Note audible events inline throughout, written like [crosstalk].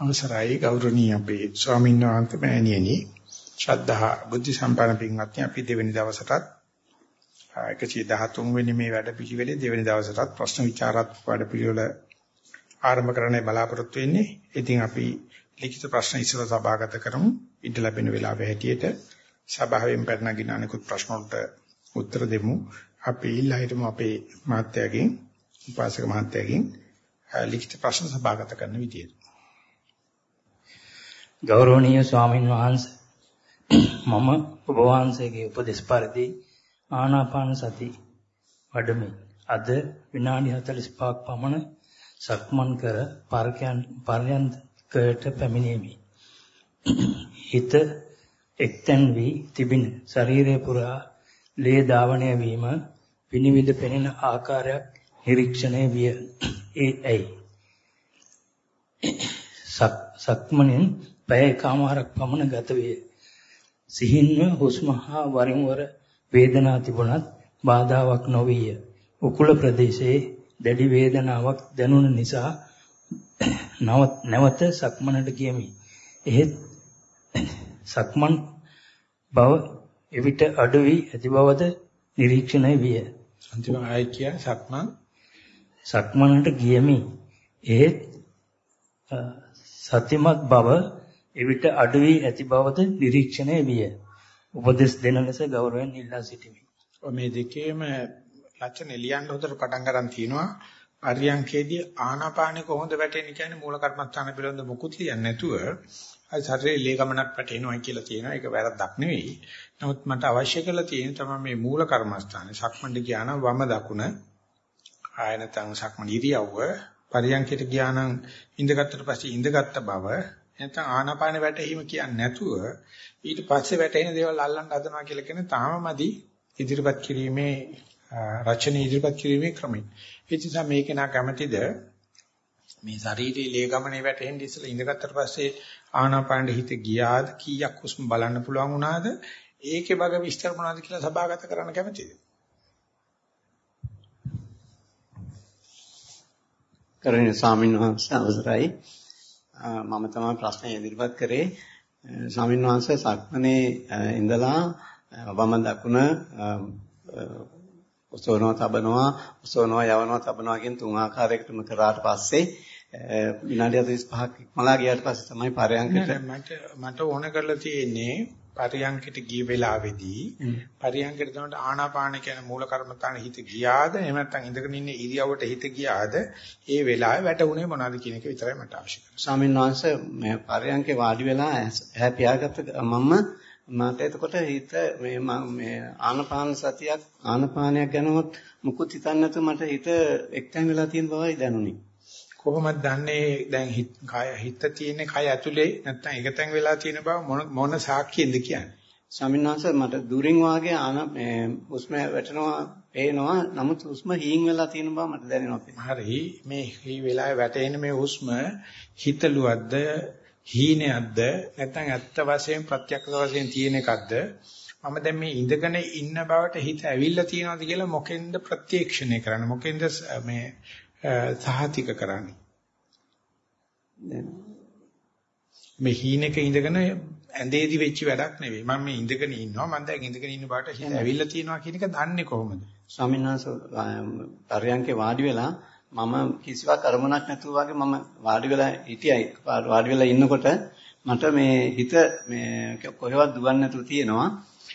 අවසරයි ගෞරවනීය අපේ ස්වාමීන් වහන්සේ මෑණියනි ශ්‍රද්ධා බුද්ධ සම්පන්න පින්වත්නි අපි දෙවෙනි දවසටත් 113 වෙනි මේ වැඩ පිළිවෙලේ දෙවෙනි දවසටත් ප්‍රශ්න විචාරාත්මක වැඩ පිළිවෙල ආරම්භ කරන්නයි බලාපොරොත්තු වෙන්නේ. ඉතින් අපි ලිඛිත ප්‍රශ්න ඉස්සර සභාගත කරමු. ඉඳ ලැබෙන වෙලාවෙ හැටියට සභාවෙන් පැනනගින අනිකුත් ප්‍රශ්න වලට උත්තර දෙමු. අපි ඊළා හිටමු අපේ මහත්යගෙන් උපාසක මහත්යගෙන් ලිඛිත ප්‍රශ්න සභාගත කරන විදියට. ගෞරවනීය ස්වාමින් වහන්සේ මම ඔබ වහන්සේගේ උපදෙස් පරිදි ආනාපාන සති වඩමි. අද විනාඩි 45ක් පමණ සක්මන් කර පර්යන්තයට පැමිණෙමි. හිත එක්තැන් වී තිබින ශරීරය පුරා ලේ ධාවනය වීම විනිවිද පෙනෙන ආකාරයක් නිරීක්ෂණය විය. ඒ ඇයි? සක්මණෙන් පැය එකමාරක් පමණ ගත වේ. සිහින්ව හුස්ම හා වරින් වර වේදනා තිබුණත් බාධාවක් නොවිය. උකුල ප්‍රදේශයේ දැඩි වේදනාවක් දැනුන නිසා නැවත සක්මනට ගියමි. එහෙත් සක්මන් බව එවිට අඩු වී ඇති බවද නිරීක්ෂණය විය. අන්තිම ආයි කිය සක්මන් සක්මනට ගියමි. එහෙත් සතිමත් බව එවිට අඩු වී ඇති බවද නිරීක්ෂණය විය. උපදෙස් දෙන ලෙස ගෞරවයෙන් ඉල්ලා සිටිමි. මේ දෙකේම ලක්ෂණ ලියන්න හොදට පටන් ගන්න තියෙනවා. අරියංකේදී ආනාපානෙ කොහොමද වැටෙන්නේ කියන්නේ මූල කර්මස්ථාන පිළිබඳ මුකුත් කියන්නේ නැතුව අයි ශරීරයේ ලේ ගමනක් වැටෙනවා කියලා තියෙනවා. ඒක වැරද්දක් නෙවෙයි. නමුත් මට අවශ්‍ය කරලා තියෙන තමයි මේ මූල කර්මස්ථානේ සක්මණේ කියන වම දකුණ ආයනතං සක්මණ ඉරියව්ව පරියංකයට ගියානම් ඉඳගත්තට පස්සේ ඉඳගත්ත බව නැත්නම් ආනාපාන වැටීම කියන්නේ නැතුව ඊට පස්සේ වැටෙන දේවල් අල්ලන්න හදනවා කියලා කියන්නේ තාමමදි ඉදිරිපත් කිරීමේ රචන ඉදිරිපත් කිරීමේ ක්‍රමයි. ඒ නිසා මේක නා කැමැතිද මේ ශරීරයේ ලේ ගමනේ වැටෙන්න ඉස්සලා ඉඳගත්තට පස්සේ ආනාපානෙ හිත ගියාද කීයක් හුස්ම බලන්න පුළුවන් වුණාද ඒකේ බග විස්තර මොනවද කියලා සභාගත කරන්න කැමැතිද? කරුණීය ස්වාමීන් වහන්සේ අවසරයි මම තමයි ප්‍රශ්නේ ඉදිරිපත් කරේ. ස්වාමීන් වහන්සේ සක්මනේ ඉඳලා වම දකුණ ඔසවනවා තබනවා ඔසවනවා යවනවා තබනවා කියන තුන් ආකාරයකටම කරාට පස්සේ විනාඩි 45ක් ඉක්මලා ගියාට පස්සේ තමයි පරයන්කට මට මට ඕන කරලා තියෙන්නේ පරියංකයට ගිය වෙලාවේදී පරියංකයට තමයි ආනාපාන කියන මූල කර්මත්තාන හිත ගියාද එහෙම නැත්නම් ඉඳගෙන ඉන්න ඉරියව්වට හිත ගියාද ඒ වෙලාවේ වැටුනේ මොනවද කියන එක විතරයි මට අවශ්‍ය කරන්නේ. ස්වාමීන් වහන්සේ මේ පරියංකේ වාඩි වෙලා ඇහැ පියාගත්ත මම මට එතකොට හිත මේ මේ ආනාපාන සතියක් ආනාපානයක් ගැනවත් මුකුත් හිතන්නේ නැතුව මට හිත එක්තැන් වෙලා තියෙන බවයි දැනුනේ. කොහොමද දන්නේ දැන් හිත හිත තියෙන කය ඇතුලේ නැත්නම් එකතෙන් වෙලා තියෙන බව මොන මොන සාක්ෂියෙන්ද කියන්නේ? ස්වාමීන් වහන්සේ මට දුරින් වාගේ ආන හුස්ම වැටෙනවා පේනවා නමුත් හුස්ම හීන් වෙලා තියෙන බව මට දැනෙනවා. හරි මේ මේ වෙලාවේ වැටෙන මේ හුස්ම හිතලුවද්ද හීනයක්ද නැත්නම් ඇත්ත වශයෙන් ප්‍රත්‍යක්ෂ වශයෙන් තියෙන එකක්ද? මම දැන් මේ ඉඳගෙන ඉන්න බවට හිත ඇවිල්ලා තියෙනවද කියලා මොකෙන්ද ප්‍රත්‍යක්ෂණය කරන්නේ? මොකෙන්ද මේ සහතික කරන්නේ. මේ හීනෙක ඉඳගෙන ඇඳේදි වෙච්ච වැඩක් නෙවෙයි. මම මේ ඉඳගෙන ඉන්නවා. මම දැන් ඉඳගෙන ඉන්න බාට හිත ඇවිල්ලා තියෙනවා කියන එක දන්නේ කොහොමද? ස්වාමීන් වහන්සේ පරයන්කේ වාඩි වෙලා මම කිසිවක් අරමුණක් නැතුව වගේ මම වාඩි වෙලා හිටියයි. වාඩි වෙලා ඉන්නකොට මට මේ හිත මේ කොහෙවත් දුවන්නේ නැතුව තියෙනවා.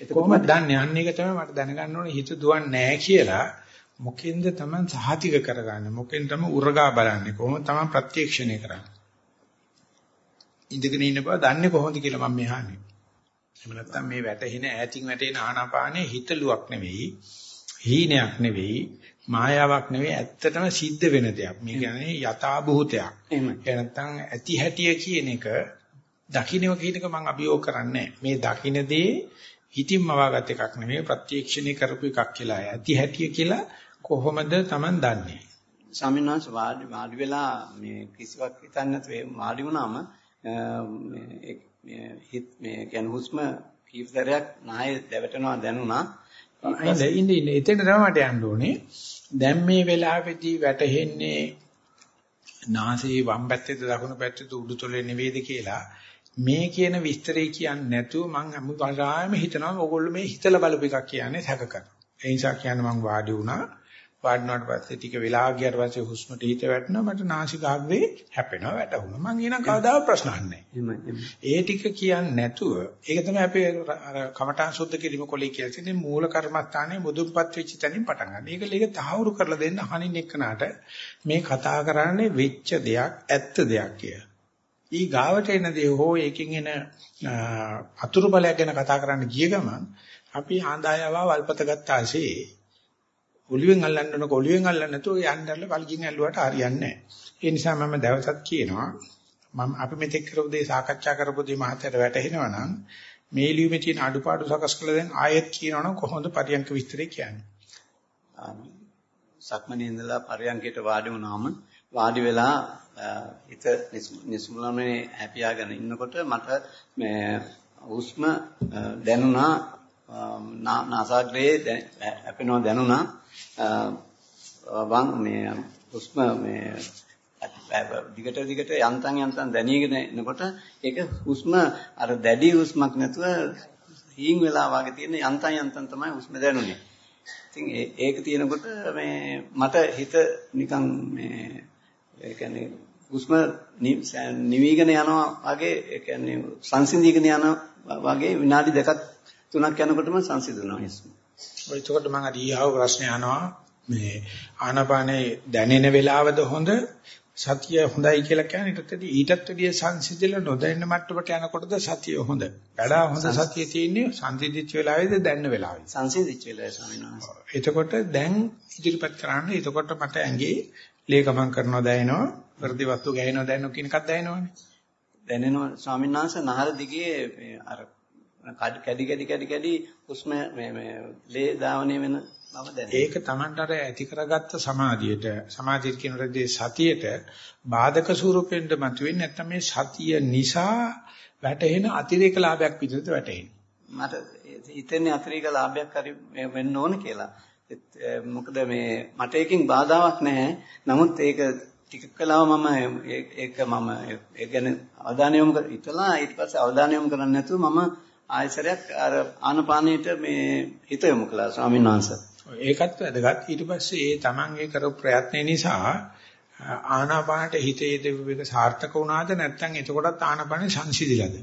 කොහොමද දන්නේ? අන්න ඒක තමයි මට දැනගන්න ඕනේ හිත දුවන්නේ නැහැ කියලා. මොකෙන්ද Taman සහතික කරගන්නේ? මොකෙන් තමයි උරගා බලන්නේ? කොහොමද Taman ප්‍රත්‍යක්ෂණය කරන්නේ? ඉඳගෙන ඉන්න බව දන්නේ කොහොමද කියලා මම මෙහානේ එහෙම නැත්නම් මේ වැටෙන ඈතින් වැටෙන ආනාපානේ හිතලුවක් නෙවෙයි හීනයක් නෙවෙයි මායාවක් නෙවෙයි. ඇත්තටම සිද්ධ වෙන දෙයක්. මේ කියන්නේ යථා භූතයක් එහෙම නැත්නම් ඇති හැටිය කියන එක දකින්නව කියන එක මම අභියෝග කරන්නේ මේ දකින්නදී හිතින්ම වාගත් එකක් නෙවෙයි ප්‍රත්‍යක්ෂණය කරපු එකක් කියලා ඇති හැටිය කියලා කොහොමද Taman දන්නේ? ස්වාමීන් වහන්සේ වාඩි වාඩි වෙලා මේ කිසිවක් හිතන්නේ නැතුව වාඩි වුණාම මේ හිත මේ කියන හුස්ම කීප සැරයක් නාය දැවටෙනවා දැනුණා. ඉතින් ඉන්නේ ඉන්නේ එතන තමයි මට යන්න ඕනේ. දැන් මේ වෙලාවේදී වැටෙන්නේ නාසයේ වම් පැත්තේද දකුණු පැත්තේද උඩුතොලේ නෙවෙයිද කියලා මේ කියන විස්තරේ කියන්නේ නැතුව මම හැම වෙලාවෙම හිතනවා ඕගොල්ලෝ මේ හිතලා බලපු එකක් කියන්නේ සැක කරනවා. ඒ නිසා කියන්නේ මම වාඩි වුණා වාඩිනාට පස්සේ ටික වෙලා ගියාට පස්සේ හුස්මට හිත වැටෙනවා මට නාසිකාග්‍රේ හැපෙනවා වැටුණා. මං ඊනම් කවදාවත් ප්‍රශ්න අහන්නේ ඒ ටික කියන්නේ නැතුව ඒක තමයි අපේ අර කමඨාන් සුද්ධ කිරීම කොලේ කියලා තියෙන්නේ මූල කර්මස්ථානයේ මුදුන්පත් වෙච්ච තැනින් පටන් ගන්න. ඒක ලේක තහවුරු කරලා දෙන්න අහනින් එක්කනට මේ කතා කරන්නේ වෙච්ච දෙයක් ඇත්ත දෙයක් කියලා. ඊ ගාවට එන දේ හෝ ඒකෙන් එන අතුරු බලයක් ගැන කතා කරන්න ගිය ගමන් අපි ආඳායව වල්පත ගත්තාසේ ඔළුවෙන් අල්ලන්න ඕන කොළුවෙන් අල්ලන්න නැතුව යන්නදල්ල වල්ගින් ඇල්ලුවට හරියන්නේ නැහැ. ඒ නිසා මම දවසක් කියනවා මම අපි මෙතෙක් කරපු දේ සාකච්ඡා කරපු දේ මහතට වැටහෙනවා නම් මේ ලියුමේ තියෙන අඩුපාඩු සකස් කළ දැන් ආයෙත් කියනවනම් කොහොමද පරියන්ක විස්තරය කියන්නේ? සක්මණේ ඉඳලා පරියන්කයට වාඩි වුණාම වාඩි වෙලා හිත නිස්මුලමනේ හැපියාගෙන ඉන්නකොට මට මේ හුස්ම දැනුණා නාසාග්‍රයේ හැපෙනවා දැනුණා වම් මේ හුස්ම මේ දිගට දිගට යන්තම් යන්තම් දැනීගෙන එනකොට ඒක හුස්ම අර දැඩි හුස්මක් නැතුව හීන් වෙලා වගේ තියෙන යන්තම් යන්තම් තමයි හුස්ම දැනුනේ. ඉතින් ඒක තියෙනකොට මේ මට හිත නිකන් මේ ඒ කියන්නේ හුස්ම නිවිගෙන යනවා වගේ ඒ කියන්නේ සංසිඳීගෙන යනවා වගේ විනාඩි දෙකක් තුනක් යනකොටම සංසිඳනවා හුස්ම. ඔය එතකොට මම අර ඊහාව ප්‍රශ්නේ අහනවා මේ ආනාපානේ දැනෙන වෙලාවද හොඳ සතිය හොඳයි කියලා කියන්නේ ඊටත් ඊටත් වැඩිය සංසිඳිල නොදැන්න මට්ටමට යනකොටද සතිය හොඳ. වැඩා හොඳ සතිය තියෙන්නේ සංසිඳිච්ච වෙලාවේද දැන්න වෙලාවේ. සංසිඳිච්ච වෙලාවේ ස්වාමීන් වහන්සේ. එතකොට දැන් ඉදිරිපත් කරන්න එතකොට මට ඇඟේ ලේ ගමන් කරනවා දැනෙනවා, වර්ධි වස්තු ගෑනවා දැනෙනවා කියන එකක් දැනෙනවනේ. දැනෙනවා ස්වාමීන් වහන්සේ නහර දිගේ අර කැඩි කැඩි කැඩි කැඩි හුස්ම මේ මේ ලේ ධාවනය වෙන බව දැනෙනවා. ඒක Tamanට අර ඇති කරගත්ත සමාධියට සමාධිය කියන රදී සතියට බාධක ස්වරූපෙන්ද මතුවෙන්නේ නැත්නම් මේ සතිය නිසා වැටෙන අතිරේක ලාභයක් විදිහට වැටෙන්නේ. මට හිතෙන්නේ අතිරේක ලාභයක් හරි වෙන්න ඕන කියලා. මොකද මේ මට එකකින් බාධාවක් නැහැ. නමුත් ඒක ටිකක් කලාව මම ඒක මම ඒ ගැන අවධානය යොමු කර ඉතලා ඊට පස්සේ අවධානය යොමු කරන්නේ නැතුව මම ආයසරයක් අර ආනපානයට මේ හිත යොමු කළා ස්වාමීන් වහන්සේ. ඒකත් වැදගත්. ඊට පස්සේ ඒ තමන්ගේ කරපු ප්‍රයත්න නිසා ආනාපානට හිතේ දෙවික සාර්ථක වුණාද නැත්නම් එතකොටත් ආනාපානෙ සංසිඳිලාද?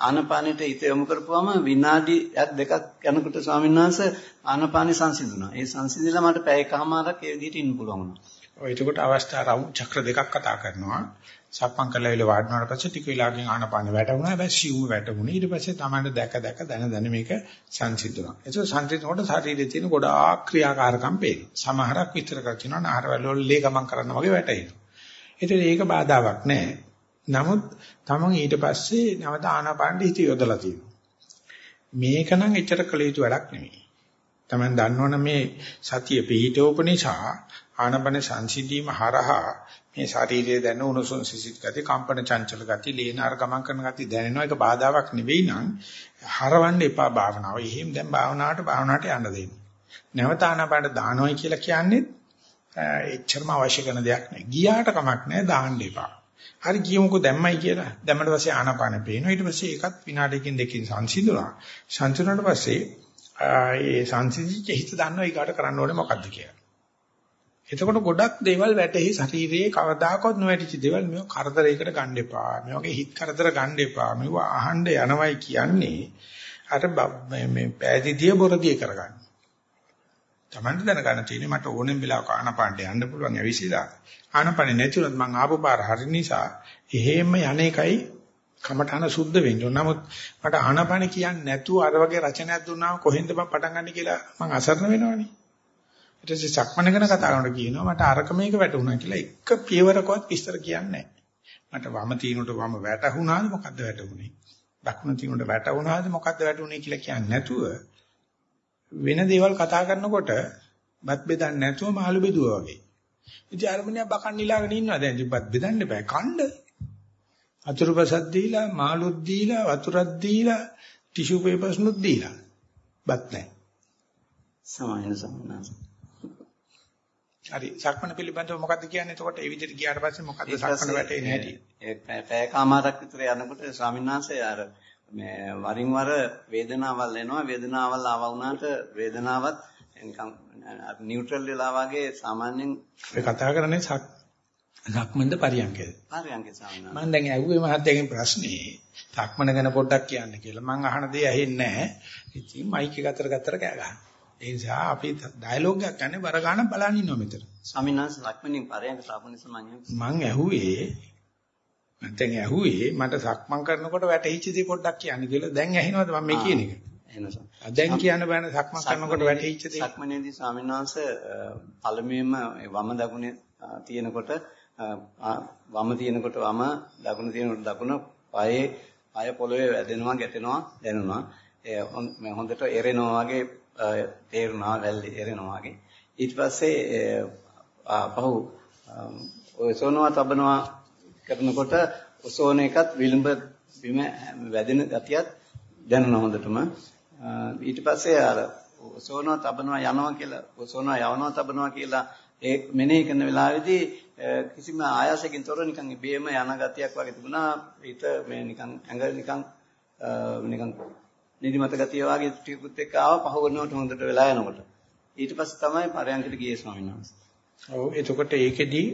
ආනාපානෙට හිත යොමු කරපුවම විනාඩියක් දෙකක් යනකොට ස්වාමීන් වහන්සේ ආනාපානෙ සංසිඳුණා. ඒ සංසිඳිලා මට පැය කමාරක් ඒ විදිහට ඉන්න පුළුවන් වුණා. ඔය එතකොට අවස්ථා රවුම් චක්‍ර දෙකක් කතා කරනවා. සක්මන් කළා විල වාඩිනාට පස්සේ ටික වෙලාවකින් ආනපාන වැටුණා. හැබැයි සියුම් වැටුණා. ඊට පස්සේ තමයි දැක දැක දන දන මේක සංසිඳුණා. ඒක සංසිඳනකොට ශරීරයේ තියෙන ගොඩාක් ක්‍රියාකාරකම් පේනවා. සමහරක් විතර කරකිනවා. නහරවල වල ලේ ගමන් කරන්න වගේ වැටෙනවා. ඒතර ඒක බාධාවක් නෑ. නමුත් තමන් ඊට පස්සේ නැවත ආනාපානෙ හිත යොදලා තියෙනවා. මේක නම් එච්චර කළ යුතු වැඩක් නෙමෙයි. තමන් දන්නවනේ මේ සතිය පිහිටවපු නිසා ආනපන සංසිද්ධීම හරහා මේ ශරීරයේ දැන උණුසුම් සිසිල් ගති, කම්පන චංචල ගති, ලේනාර ගමන් කරන ගති දැනෙනවා. ඒක බාධාවක් නෙවෙයි නම් හරවන්න එපා භාවනාව. එහෙම දැන් භාවනාවට භාවනාවට යන්න දෙන්න. නැවත ආනපනට දානොයි කියලා කියන්නේ එච්චරම අවශ්‍ය කරන දෙයක් නෑ. ගියාට කමක් නෑ දාන්න එපා. හරි කියමුකෝ දැම්මයි කියලා. දැම්මට පස්සේ ආනපාන පේනවා. ඊට පස්සේ ඒකත් විනාඩියකින් දෙකකින් සංසිඳුණා. සංසිඳුණාට පස්සේ ඒ සංසිඳිච්ච හිත දන්නවා ඊගාට කරන්න ඕනේ මොකද්ද කියලා. එතකොට ගොඩක් දේවල් වැටෙහි ශරීරයේ කවදාකවත් නොවැටිච්ච දේවල් මේව කරදරයකට ගන්න එපා. මේ වගේ හිත කරදර ගන්න එපා. මේව අහන්න යනවයි කියන්නේ අර මේ පෑදීදිය බොරදිය කරගන්න. Tamanට දැනගන්න තියෙන්නේ මට ඕනෙම වෙලාවක ආනපානට යන්න පුළුවන් ඇවිසිලා. ආනපානේ නැතුණත් මං ආපු පාර හරි නිසා එහෙම යන්නේකයි කමඨාන සුද්ධ වෙන්න ඕන. නමුත් මට ආනපාන කියන්නේ නැතුව අර වගේ රචනයක් දුන්නාම කොහෙන්ද මම පටන් ගන්න කියලා මං අසරණ වෙනවනේ. ඊට පස්සේ සක්මන ගැන කතා කරනකොට කියනවා මට අරක මේක වැටුණා කියලා එක පියවරකවත් විස්තර කියන්නේ මට වම තිනුට වම වැටුණාද මොකද්ද වැටුනේ? දකුණ තිනුට වැටුණාද මොකද්ද වැටුනේ කියලා කියන්නේ නැතුව වෙන දේවල් කතා කරනකොට බත් බෙදන්නේ නැතුව මාළු බෙදුවා වගේ. ඉතින් අරමුණිය බකන් නිලාගෙන ඉන්නවා දැන් ඉතින් බත් බෙදන්න බෑ කණ්ඩ. අතුරුපසක් දීලා මාළුත් දීලා වතුරක් දීලා ටිෂු පේපර්ස් නුත් දීලා බත් නැහැ. සමායන සම්මානස. හරි සක්මන පිළිබඳව මොකද්ද කියන්නේ? එතකොට ඒ විදිහට ගියාට පස්සේ මොකද්ද සක්මන වැටෙන්නේ හැටි? ඒ පැයකමාරක් විතර යනකොට ස්වාමීන් වහන්සේ අර මේ වරින් වර වේදනාවල් එනවා. වේදනාවල් ආව වුණාට වේදනාවත් නිකන් නියුට්‍රල් වෙලා වගේ සාමාන්‍යයෙන් ඔය කතා කරන්නේ සක් සක්මන්ද පරියන්කේද? පරියන්කේ ස්වාමීන් මම දැන් ඇහුවේ මහත්තයාගෙන් ප්‍රශ්නේ සක්මන ගැන පොඩ්ඩක් කියන්න කියලා. මම අහන දේ ඇහෙන්නේ නැහැ. ඉතින් මයික් එක අතර ගත්තට කෑ ගහනවා. ඒ නිසා අපි ඩයලොග් එකක් ගන්න බර ගන්න බලන් ඉන්නවා මෙතන. ස්වාමීන් වහන්සේ ලක්මනින් පරයන්ක සාපු නිසා මම මං ඇහුවේ නැත්නම් ඇහුවේ මට සක්මන් කරනකොට වැටහිච්ච දේ පොඩ්ඩක් කියන්න කියලා. දැන් ඇහෙනවද මම මේ කියන එක? එහෙනම් දැන් කියන්න බෑනේ සක්මන් කරනකොට වැටහිච්ච දේ. සක්මනේදී ස්වාමීන් වහන්සේ පළමුවෙන්ම වම දකුණේ තියෙනකොට වම තියෙනකොට වම දකුණ තියෙනකොට දකුණ පායේ පාය පොළවේ වැදෙනවා ගැටෙනවා දැනෙනවා. ඒ හොඳට එරෙනවා වගේ තේරුණා වැල්ලි එරෙනවා වගේ. ඊට පස්සේ පහු ඔසෝනවා තබනවා කරනකොට ඔසෝන එකත් විලම්බ බිම වැදෙන ගතියත් දැනෙන හොඳටම. ඊට පස්සේ අර ඔසෝනවා තබනවා යනවා කියලා ඔසෝනවා යවනවා තබනවා කියලා ඒ මෙනෙහි කරන වෙලාවේදී කිසිම ආයාසකින් තොර නිකන් ඉබේම යන ගතියක් වගේ තිබුණා. ඊට මේ නිකන් ඇඟ නිකන් නිකන් නිදිමත ගතිය වගේ ටිකුත් එක්ක ආව පහ වෙනකොට හොඳට වෙලා යනකොට. ඊට පස්සේ තමයි පරයන්කට ගියේ ස්වාමීන් වහන්සේ. ඔව් එතකොට ඒකෙදී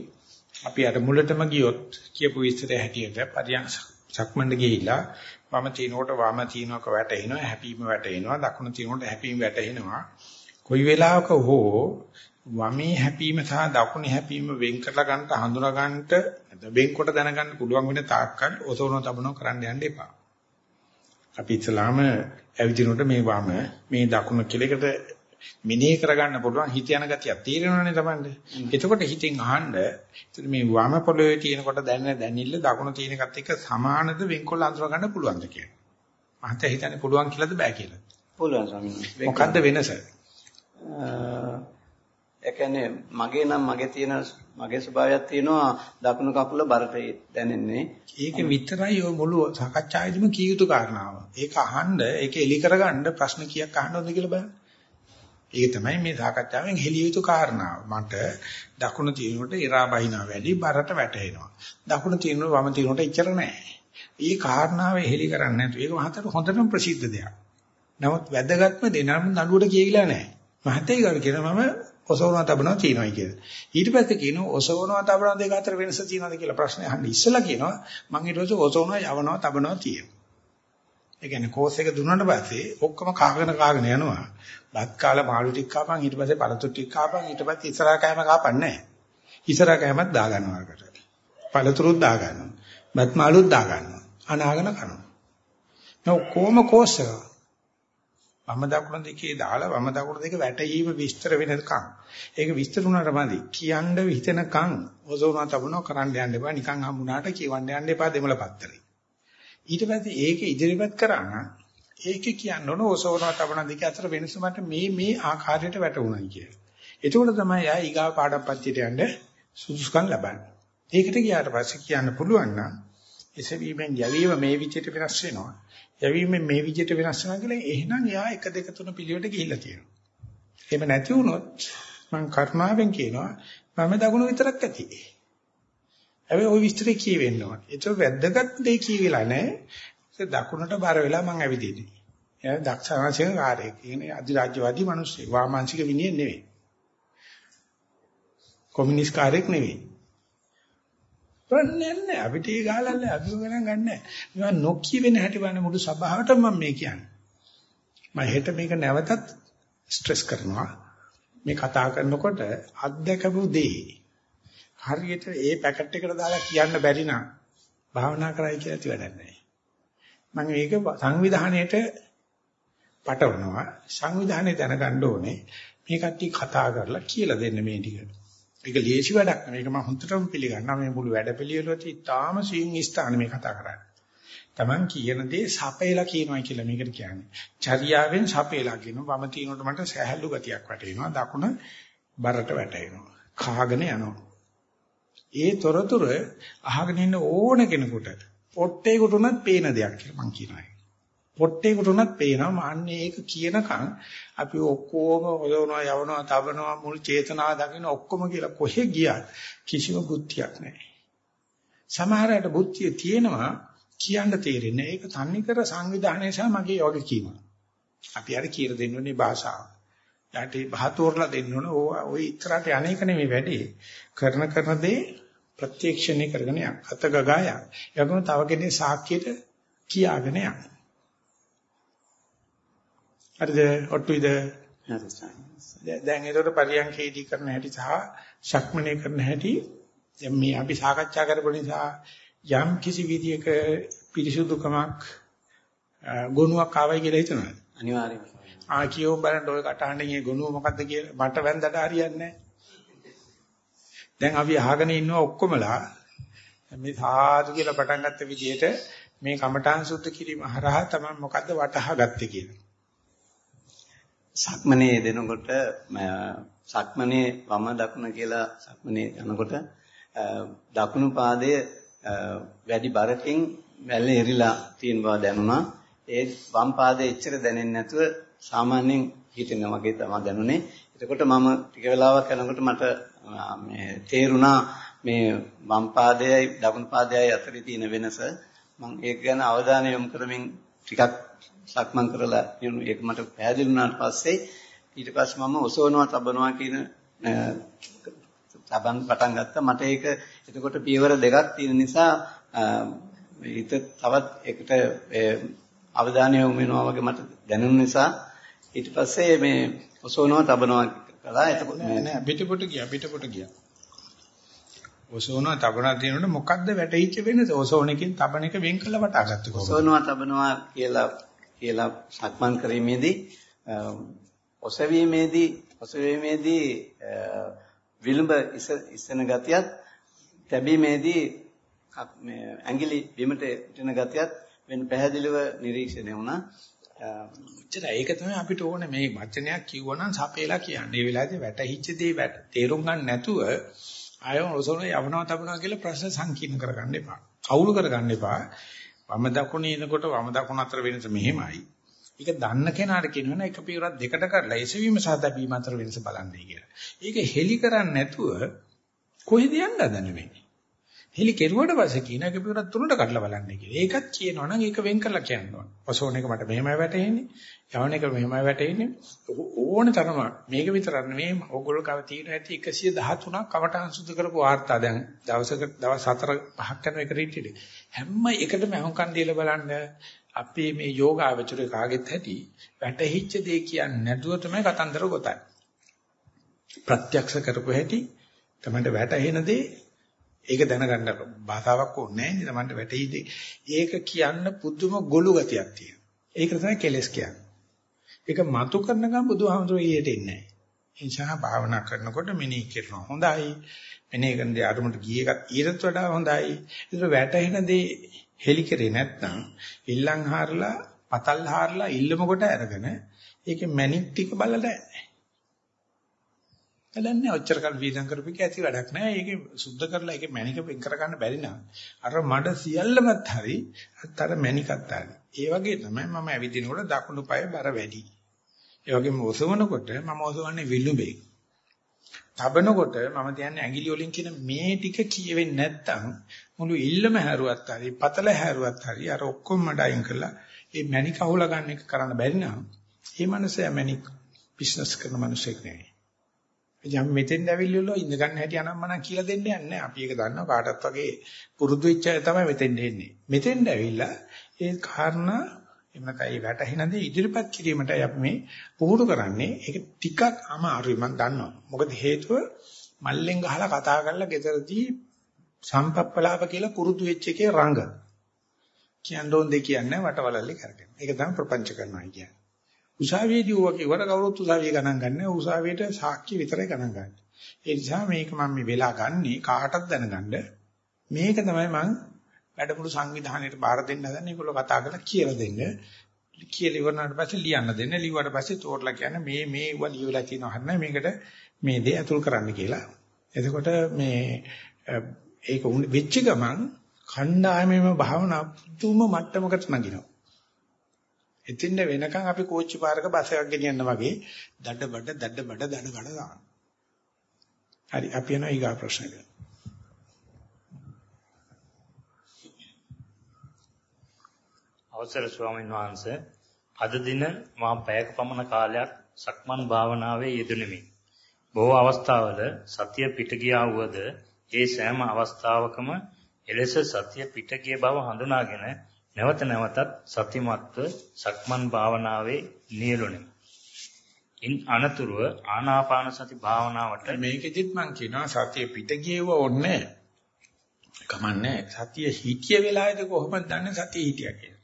අපි අර මුලටම ගියොත් කියපු විස්තරය හැටියට පරියන් සක්මණේ ගිහිලා වම තිනකොට වම තිනවක වැටෙනවා හැපීම වැටෙනවා දකුණ තිනකොට හැපීම වැටෙනවා කොයි වෙලාවක හෝ වමේ හැපීම සහ දකුණේ හැපීම වෙන් කරලා ගන්නට හඳුනා ගන්නට වෙන්කොට දැනගන්න පුළුවන් වෙන තාක්කල් ඔතෝන තබනෝ කරන්න යන්න එපා. අපි ඉස්ලාම ඇවිදිනකොට මේ වම මේ දකුණ කියලා එකට මිනේ කරගන්න පුළුවන් හිත යන ගතියක් තීරණවනේ තමන්ට. එතකොට හිතෙන් අහන්න මේ වම පොළවේ තියෙනකොට දැනෙන දැනිල්ල දකුණ තියෙන එකත් එක්ක සමානද වෙන්කොල්ල අඳුර ගන්න පුළුවන්ද කියලා. මහත හිතන්නේ පුළුවන් කියලාද බෑ කියලා. පුළුවන් ස්වාමීන්. මොකද්ද වෙනස? ඒ කියන්නේ මගේ නම් මගේ තියෙන මගේ ස්වභාවයක් තියෙනවා දකුණු කකුල බරට දැනෙන්නේ. ඒක විතරයි ඔය මුළු සාකච්ඡාවේදීම කිය යුතු කාරණාව. ඒක අහන්න, ඒක එලි කරගන්න ප්‍රශ්න කීයක් අහන්න ඕනද කියලා බලන්න. ඒක තමයි මේ සාකච්ඡාවෙන් හෙළිය යුතු කාරණාව. මට දකුණු තියෙනකොට ඉරා බහිනා වැඩි බරට වැටෙනවා. දකුණු තියෙනකොට වම තියෙනකොට ඉච්චර නැහැ. මේ කාරණාව හෙළි කරන්නේ නැතු. ඒක මහතට හොඳටම ප්‍රසිද්ධ දෙයක්. නමුත් වැදගත්ම දේ නම් නඩුවට කියවිලා නැහැ. මහතේ ගාන කියන මම ඔසවනවා තබනවා තියෙනවායි කියලා. ඊට පස්සේ කියනවා ඔසවනවා තබනවා දෙක අතර වෙනස තියෙනවද කියලා ප්‍රශ්නේ අහන්න ඉස්සලා කියනවා මම ඊට පස්සේ ඔසවනවා යවනවා තබනවා තියෙනවා. ඒ කියන්නේ කෝස් එක දුන්නාට පස්සේ ඔක්කොම කාගෙන කාගෙන යනවා. බත් කාලා මාළු ටික කාපන් ඊට පස්සේ පළතු ටික කාපන් ඊට පස්සේ ඉස්සරහා කෑම කාපන්නේ නැහැ. ඉස්සරහා කෑමත් දා ගන්නවා අරකට. පළතුරුත් දා ගන්නවා. බත් මාළුත් දා ගන්නවා. අනාගෙන කනවා. මේ කොහොම කෝස් එක වම දකුණ දෙකේ දාලා වම දකුණ දෙක වැටීම විස්තර වෙනකන් ඒක විස්තර වුණාට මදි කියන්න හිතෙනකන් ඔසවනවා තබනවා කරන්න යන්න එපා. නිකන් හම්බුනාට කියවන්න යන්න එපා දෙමළ පත්තරේ ඊට පස්සේ ඒක ඉදිරිපත් කරා නම් ඒකේ කියන්න ඕන ඔසවනවා තබනවා දෙක අතර වෙනස මට මේ මේ ආකාරයට වැටුණා කියලා. එතකොට තමයි ආ ඊගා පාඩම් පත්තියට යන්න සුදුසුකම් ලබන්නේ. ඒකට ගියාට පස්සේ කියන්න පුළුවන් නම් එසවීමෙන් යැවීම මේ විදිහට වෙනස් වෙනවා යැවීමෙන් මේ විදිහට වෙනස් වෙනවා කියලා එහෙනම් එයා 1 2 3 පිළිවෙලට ගිහිල්ලා තියෙනවා. එහෙම නැති වුණොත් මම කර්මාවෙන් කියනවා මම දකුණු විතරක් ඇති. හැබැයි ওই විස්තරේ කියවෙන්න ඕනේ. ඒක වැද්දගත් දෙයක් කියවිලා නැහැ. ඒක දකුණට බර වෙලා මම ඇවිදින්නේ. එයා දක්ෂාංශික කාර්යයක්. කියන්නේ අධිරාජ්‍යවාදී මිනිස්සෙක්. වාමාංශික විනය නෙවෙයි. කොමියුනිස්ට් කාර්යයක් නෙවෙයි. ප්‍රශ්නයක් නැහැ. අපිට ඒ ගාලල්ල අපි ගණන් ගන්නෑ. මේවා නොකිය වෙන හැටි බලන්න මුළු සභාවටම මම මේ කියන්නේ. මම හෙට මේක නැවතත් ස්ට්‍රෙස් කරනවා. මේ කතා කරනකොට අත්දකපු දේ හරියට ඒ පැකට් එකට දාලා කියන්න බැරි නම් භාවනා කරයි කියලා ඇති වැඩක් නැහැ. මම මේක සංවිධානයේට පටවනවා. සංවිධානයේ දැනගන්න ඕනේ මේ කට්ටිය කතා කරලා කියලා දෙන්න මේ ටික. ඒක ලේසි වැඩක් නෙවෙයි. ඒක මම හොඳටම පිළිගන්නවා. මේ මුළු වැඩපිළිවෙලට ඉතාම සීන් ස්ථාන මේ කතා කරන්නේ. Taman කියන දේ සපේලා කියනවා කියලා මේකට කියන්නේ. චර්යාවෙන් සපේලා කියනවා. වම තිනකොට මට සහැල්ලු ගතියක් වැටෙනවා. දකුණ බරට වැටෙනවා. කාගෙන යනවා. ඒ තොරතුරු අහගෙන ඉන්න ඕන කෙනෙකුට පොට්ටේකට උනත් පේන දෙයක් කියලා මම කියනවා. පොට්ටේකට උනත් පේනවා මාන්නේ ඒක කියනකම් අපි ඔක්කොම හොයනවා යවනවා තබනවා මුල් චේතනාව දකින්න ඔක්කොම කියලා කොහෙ ගියත් කිසිම බුද්ධියක් නැහැ. සමහරකට බුද්ධිය තියෙනවා කියන්න තේරෙන්නේ ඒක තන්නේ කර සංවිධානය සහ මගේ වගේ කීම. අපි අර කියලා දෙන්න ඕනේ භාෂාව. යාටි බහතෝරලා දෙන්න ඕන ඔය ඉතරට අනේක නෙමෙයි වැඩි. කරන කරන දේ ප්‍රත්‍යක්ෂණය කරගෙන යන්න. අත ගගා යන්න. ඒකම තව කෙනෙක් සාක්කියට කියාගෙන යන්න. හරිද? ඔට්ටුයිද? දැන් ඒකට පරියන්කේදී කරන හැටි සහ ශක්මනේ කරන හැටි දැන් මේ අපි සාකච්ඡා කරපු නිසා යම් කිසි විදියක පිරිසුදුකමක් ගුණයක් ආවයි කියලා හිතනවා. අනිවාර්යයෙන්ම. ආ කියෝ බලන්න ඔය කටහඬින් ගුණුව මොකද්ද කියලා මට වැන්දට හරියන්නේ. දැන් අපි අහගෙන ඉන්නවා ඔක්කොමලා මේ සාදු කියලා පටන් ගත්ත විදිහට මේ කමඨාන් සුද්ධ කිරීම හරහා තමයි මොකද්ද වටහා ගත්තේ කියලා. සක්මනේ දෙනකොට සක්මනේ වම දකුණ කියලා සක්මනේ යනකොට දකුණු පාදයේ වැඩි බරකින් වැල්ලේ එරිලා තියෙන බව දැනුණා. ඒ වම් පාදයේ එච්චර දැනෙන්නේ නැතුව සාමාන්‍යයෙන් හිටිනා වගේ තමයි දැනුනේ. එතකොට මම ටික වෙලාවක් යනකොට මට මේ තේරුණා මේ වම් පාදයයි දකුණු පාදයයි අතරේ තියෙන වෙනස. මම ඒක ගැන අවධානය යොමු කරමින් ටිකක් සක්මන් කරලා ඒක මට පැහැදිලි වුණාට පස්සේ ඊට පස්සේ මම ඔසවනවා තබනවා කියන තබන් පටන් ගත්තා. මට ඒක එතකොට පියවර දෙකක් තියෙන නිසා හිත තවත් එකට අවධානය යොමු වෙනවා වගේ මට දැනුන නිසා ඊට පස්සේ මේ ඔසවනවා තබනවා කළා. එතකොට නෑ නෑ පිටපොට ගියා පිටපොට ගියා. ඔසවනවා තබනවා දිනනකොට මොකද්ද වැටහිච්ච වෙනස? ඔසවන එකෙන් තබන එක වෙන් කළා වටාගත්තේ කොහොමද? ඔසවනවා තබනවා කියලා කියලා සක්මන් කිරීමේදී ඔසවීමේදී ඔසවීමේදී විලුඹ ඉස්සෙන ගතියත් තැබීමේදී මේ ඇඟිලි බිමට ඉටෙන ගතියත් වෙන පැහැදිලිව නිරීක්ෂණය වුණා. එච්චර ඒක තමයි අපිට ඕනේ මේ වචනයක් කිව්වනම් සපේලා කියන්නේ. ඒ වෙලාවේදී වැටහිච්ච දේ වැට තේරුම් ගන්න නැතුව ආයෝ රසෝන යවනවා තබනවා කියලා ප්‍රශ්න සංකීර්ණ කරගන්න එපා. අවුල් කරගන්න එපා. වම දකුණ එනකොට වම දකුණ අතර වෙනස මෙහෙමයි. ඒක දන්න කෙනාට කියනවනේ එක පියවරක් දෙකට කරලා එසවීම සහ තැබීම අතර වෙනස බලන්නයි කියලා. ඒක හෙලි කරන්නේ නැතුව කොහෙද යන්න හදන්නේ මේ? හෙලි කෙරුවට පස්සේ කියන එක පියවරක් තුනට කඩලා බලන්න කියලා. ඒකත් කියනවනම් ඒක වෙන් කරලා කියන්න ඕන. ඔසෝන එක මට මෙහෙමයි වැටෙන්නේ. යවන එක මෙහෙමයි වැටෙන්නේ. ඕන තරම මේක විතරක් නෙමෙයි ඕගොල්ලෝ කව තියෙන ඇති 113ක් කවටහන් සුදු කරපු වාර්තා දැන් දවසක දවස් 4 5ක් කරන එක රීට්ටි. හැම එකටම අහුම්කන් දීලා බලන්න අපේ මේ යෝගාවචරය කාගෙත් ඇති වැටහිච්ච දේ කියන්නේ නැතුව තමයි කතන්දර ගොතන්නේ. ප්‍රත්‍යක්ෂ කරපු හැටි තමයි වැටහෙන දේ ඒක දැනගන්න භාෂාවක් ඕනේ නැහැ නේද? වැටහිද ඒක කියන්න පුදුම ගොළු ගතියක් තියෙනවා. ඒක තමයි කෙලස් කියන්නේ. ඒක මතු කරන ගමන් බුදුහාමුදුරුවෝ ඊට එන්නේ නැහැ. ඒ නිසා භාවනා කරනකොට මෙනෙහි කරනවා හොඳයි. මෙනෙහි කරන දේ අරමුණට ගිය එකත් ඊටත් වඩා හොඳයි. ඒක වැටහෙන දේ හෙලි කරේ නැත්නම් ඉල්ලන් හාරලා පතල් හාරලා ඉල්ලම කොට අරගෙන ඒකේ මැනික් ටික බලලා නැහැ. එලන්නේ ඔච්චර කල් වීදම් කරපිට ඇති වැඩක් නැහැ. ඒකේ සුද්ධ කරලා ඒකේ මැනික වෙන් කරගන්න බැරි නම් අර මඩ සියල්ලමත් හරි අතර මැනිකත් හරි. ඒ වගේ තමයි මම ඇවිදිනකොට දකුණු පාය බර වැඩි. ඒ වගේම ඔසවනකොට මම ඔසවන්නේ විලුඹේ. තබනකොට මම තියන්නේ ඇඟිලි වලින් කියන මේ ටික කියවෙන්නේ නැත්තම් මුළු ඉල්ලම හැරුවත් හරි පතල හැරුවත් හරි අර ඔක්කොම මඩ අයින් කරලා ඒ මැනික අහුලා ගන්න එක කරන්න බැරි නම් ඒ මනුස්සයා මැනික් බිස්නස් කරන මනුස්සයෙක් නෙවෙයි. එනම් මෙතෙන් ඇවිල්ලා ඉඳ ගන්න හැටි අනම්මනම් කියලා දෙන්නේ නැහැ. අපි ඒක දන්නවා කාටත් වගේ පුරුදු වෙච්ච අය තමයි මෙතෙන් එන්නේ. මෙතෙන් ඇවිල්ලා ඒ කාරණා එන්නතයි වැටහිනදී ඉදිරිපත් කිරීමටයි අපි මේ පුහුණු කරන්නේ. ඒක ටිකක් අමාරුයි මම දන්නවා. මොකද හේතුව මල්ලෙන් ගහලා කතා කරලා ගෙදරදී සම්පප්පලාප කියලා පුරුදු වෙච්ච එකේ රඟ. කියන්න ඕන දෙයක් කියන්නේ වටවලල්ලේ කරගෙන. ඒක තමයි ප්‍රපංච කරනවා කියන්නේ. උසාවියේදී ඌව කිව්වට කවුරුත් උසාවිය ගණන් ගන්නෑ. උසාවියට සාක්ෂි විතරයි ගණන් ගන්න. ඒ නිසා මේක මම මේ වෙලා ගන්නේ කාටත් දැනගන්න. මේක තමයි මම වැඩමුළු සංවිධානයට බාර දෙන්න හදන්නේ. ඒගොල්ලෝ කතා කරලා කියලා දෙන්න. කියලා ඉවරනාට පස්සේ ලියන්න දෙන්න. ලිව්වට පස්සේ තෝරලා කියන්නේ මේ මේ ඌව ලියවිලා තියෙනවා හරිනේ මේකට මේ දේ අතුල් කරන්න කියලා. එතකොට මේ ඒක වෙච්ච ගමන් කණ්ඩායමේම භාවනා පුදුම මට්ටමකට නගිනවා. එතින් වෙනකන් අපි කෝච්චි පාරක බස් එකක් ගෙනියන්න වගේ දඩ බඩ දඩ බඩ දඩ බඩ දාන. හරි අපි යනවා ඊගා ප්‍රශ්නෙට. අවසර ස්වාමීන් වහන්සේ අද දින මා පැයක පමණ කාලයක් සක්මන් භාවනාවේ යෙදුණෙමි. බොහෝ අවස්ථාවල සතිය පිට ගියා වුවද ඒ සෑම අවස්ථාවකම එලෙස සතිය පිට ගිය බව හඳුනාගෙන නැවත නැවතත් සතිමත්ව සක්මන් භාවනාවේ නියලුණෙමි. ඉන් අනතුරුව ආනාපාන සති භාවනාවට මේකෙදිත් මම කියනවා සතිය පිට ගියව ඕනේ කමන්නේ සතිය හිතිය වෙලාවේද කොහොමද දන්නේ සතිය හිටියා කියලා.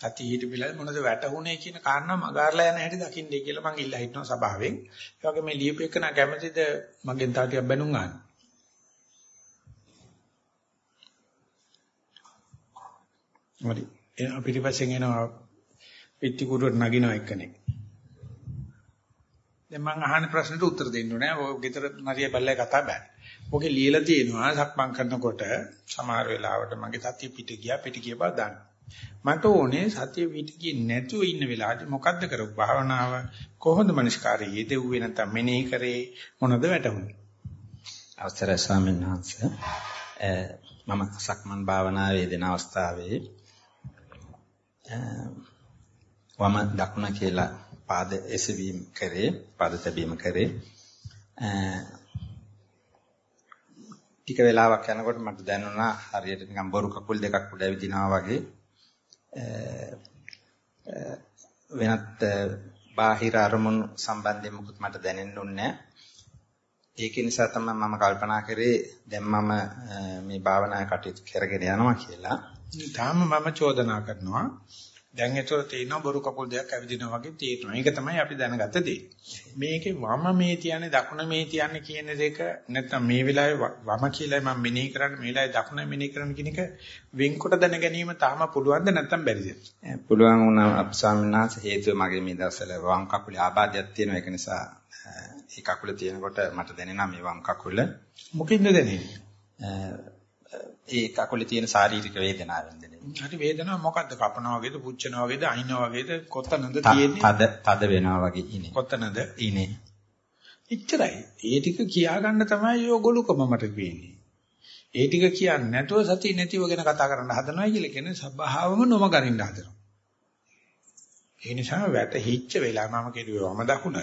සතිය හිට වෙලාවේ මොනද වැටුනේ කියන කාරණා මගාරලා යන හැටි දකින්නයි කියලා මම ඉල්ලා හිටනවා සභාවෙන්. ඒ වගේ මේ ලියුප එකන කැමතිද මගෙන් තා ටිකක් බැනුම් ගන්න. හරි. අපිට පස්සෙන් එනවා පිටි කුරුවට නගිනවා එක්කෙනෙක්. දැන් මම අහන ප්‍රශ්නෙට උත්තර දෙන්න ඕනේ. ඔය ගෙදර නරිය බල්ලයි කතා බෑ. ඔකේ ලියලා තියෙනවා සක්මන් කරනකොට සමහර වෙලාවට මගේ සතිය පිට ගියා පිට ගිය බව දන්න. මට ඕනේ සතිය පිට ගියේ නැතුව ඉන්න වෙලාවට මොකද්ද කරපු භාවනාව කොහොමද මනස්කාරයේ යෙදුවේ නැත්නම් මෙනෙහි කරේ මොනවද වැටුනේ? අවසරයි ස්වාමීන් වහන්සේ. මම සක්මන් භාවනාවේ දෙන අවස්ථාවේ වම දකුණ කියලා පාද එසවීම කරේ පාද තැබීම කරේ ටික වෙලාවක් යනකොට මට දැනුණා හරියට නිකන් බොරු කකුල් දෙකක් උඩ ඇවිදිනවා වගේ වෙනත් බාහිර අරමුණු සම්බන්ධයෙන් මුකුත් මට දැනෙන්නේ නැහැ. ඒක නිසා තමයි මම කල්පනා කරේ දැන් මම මේ භාවනා කටයුතු කරගෙන යනවා කියලා. තාම මම චෝදනා කරනවා දැන් ඒතර තේිනවා බොරු කකුල් දෙකක් ඇවිදිනා වගේ තේරෙනවා. ඒක තමයි අපි දැනගත්ත දේ. මේකේ වම මේ තියන්නේ දකුණ මේ තියන්නේ කියන දෙක නැත්නම් මේ වෙලාවේ වම කියලා මම මෙනෙහි කරන්නේ මේ වෙලාවේ දකුණ මෙනෙහි කරන්න කියන එක වෙන්කොට දැන ගැනීම තාම පුළුවන්ද නැත්නම් බැරිද? පුළුවන් වුණා අප්සාමිනාස හේතුව මගේ මේ දවස්වල වම් කකුලේ ආබාධයක් තියෙනවා. ඒක නිසා ඒ කකුල තියෙනකොට මට දැනෙනවා මේ වම් කකුල මොකින්ද දැනෙන්නේ? ඒ කකුලේ තියෙන ශාරීරික වේදනාවෙන් දැනෙන්නේ. හරි වේදනාව මොකද්ද? කපනවා වගේද, පුච්චනවා වගේද, අහිනවා වගේද, කොතනද තියෙන්නේ? තද තද වෙනවා වගේ ඉනේ. කොතනද? ඉනේ. එච්චරයි. ඒ ටික කියාගන්න තමයි යෝගලුකම මට වෙන්නේ. ඒ ටික කියන්නේ නැතුව සතිය නැතිව ගැන කතා කරන්න හදනවා කියලා කියන්නේ සබහාවම නොමගරින්න හදනවා. ඒ නිසා වැටහිච්ච වෙලාව මම කිව්වේ වම දකුණ.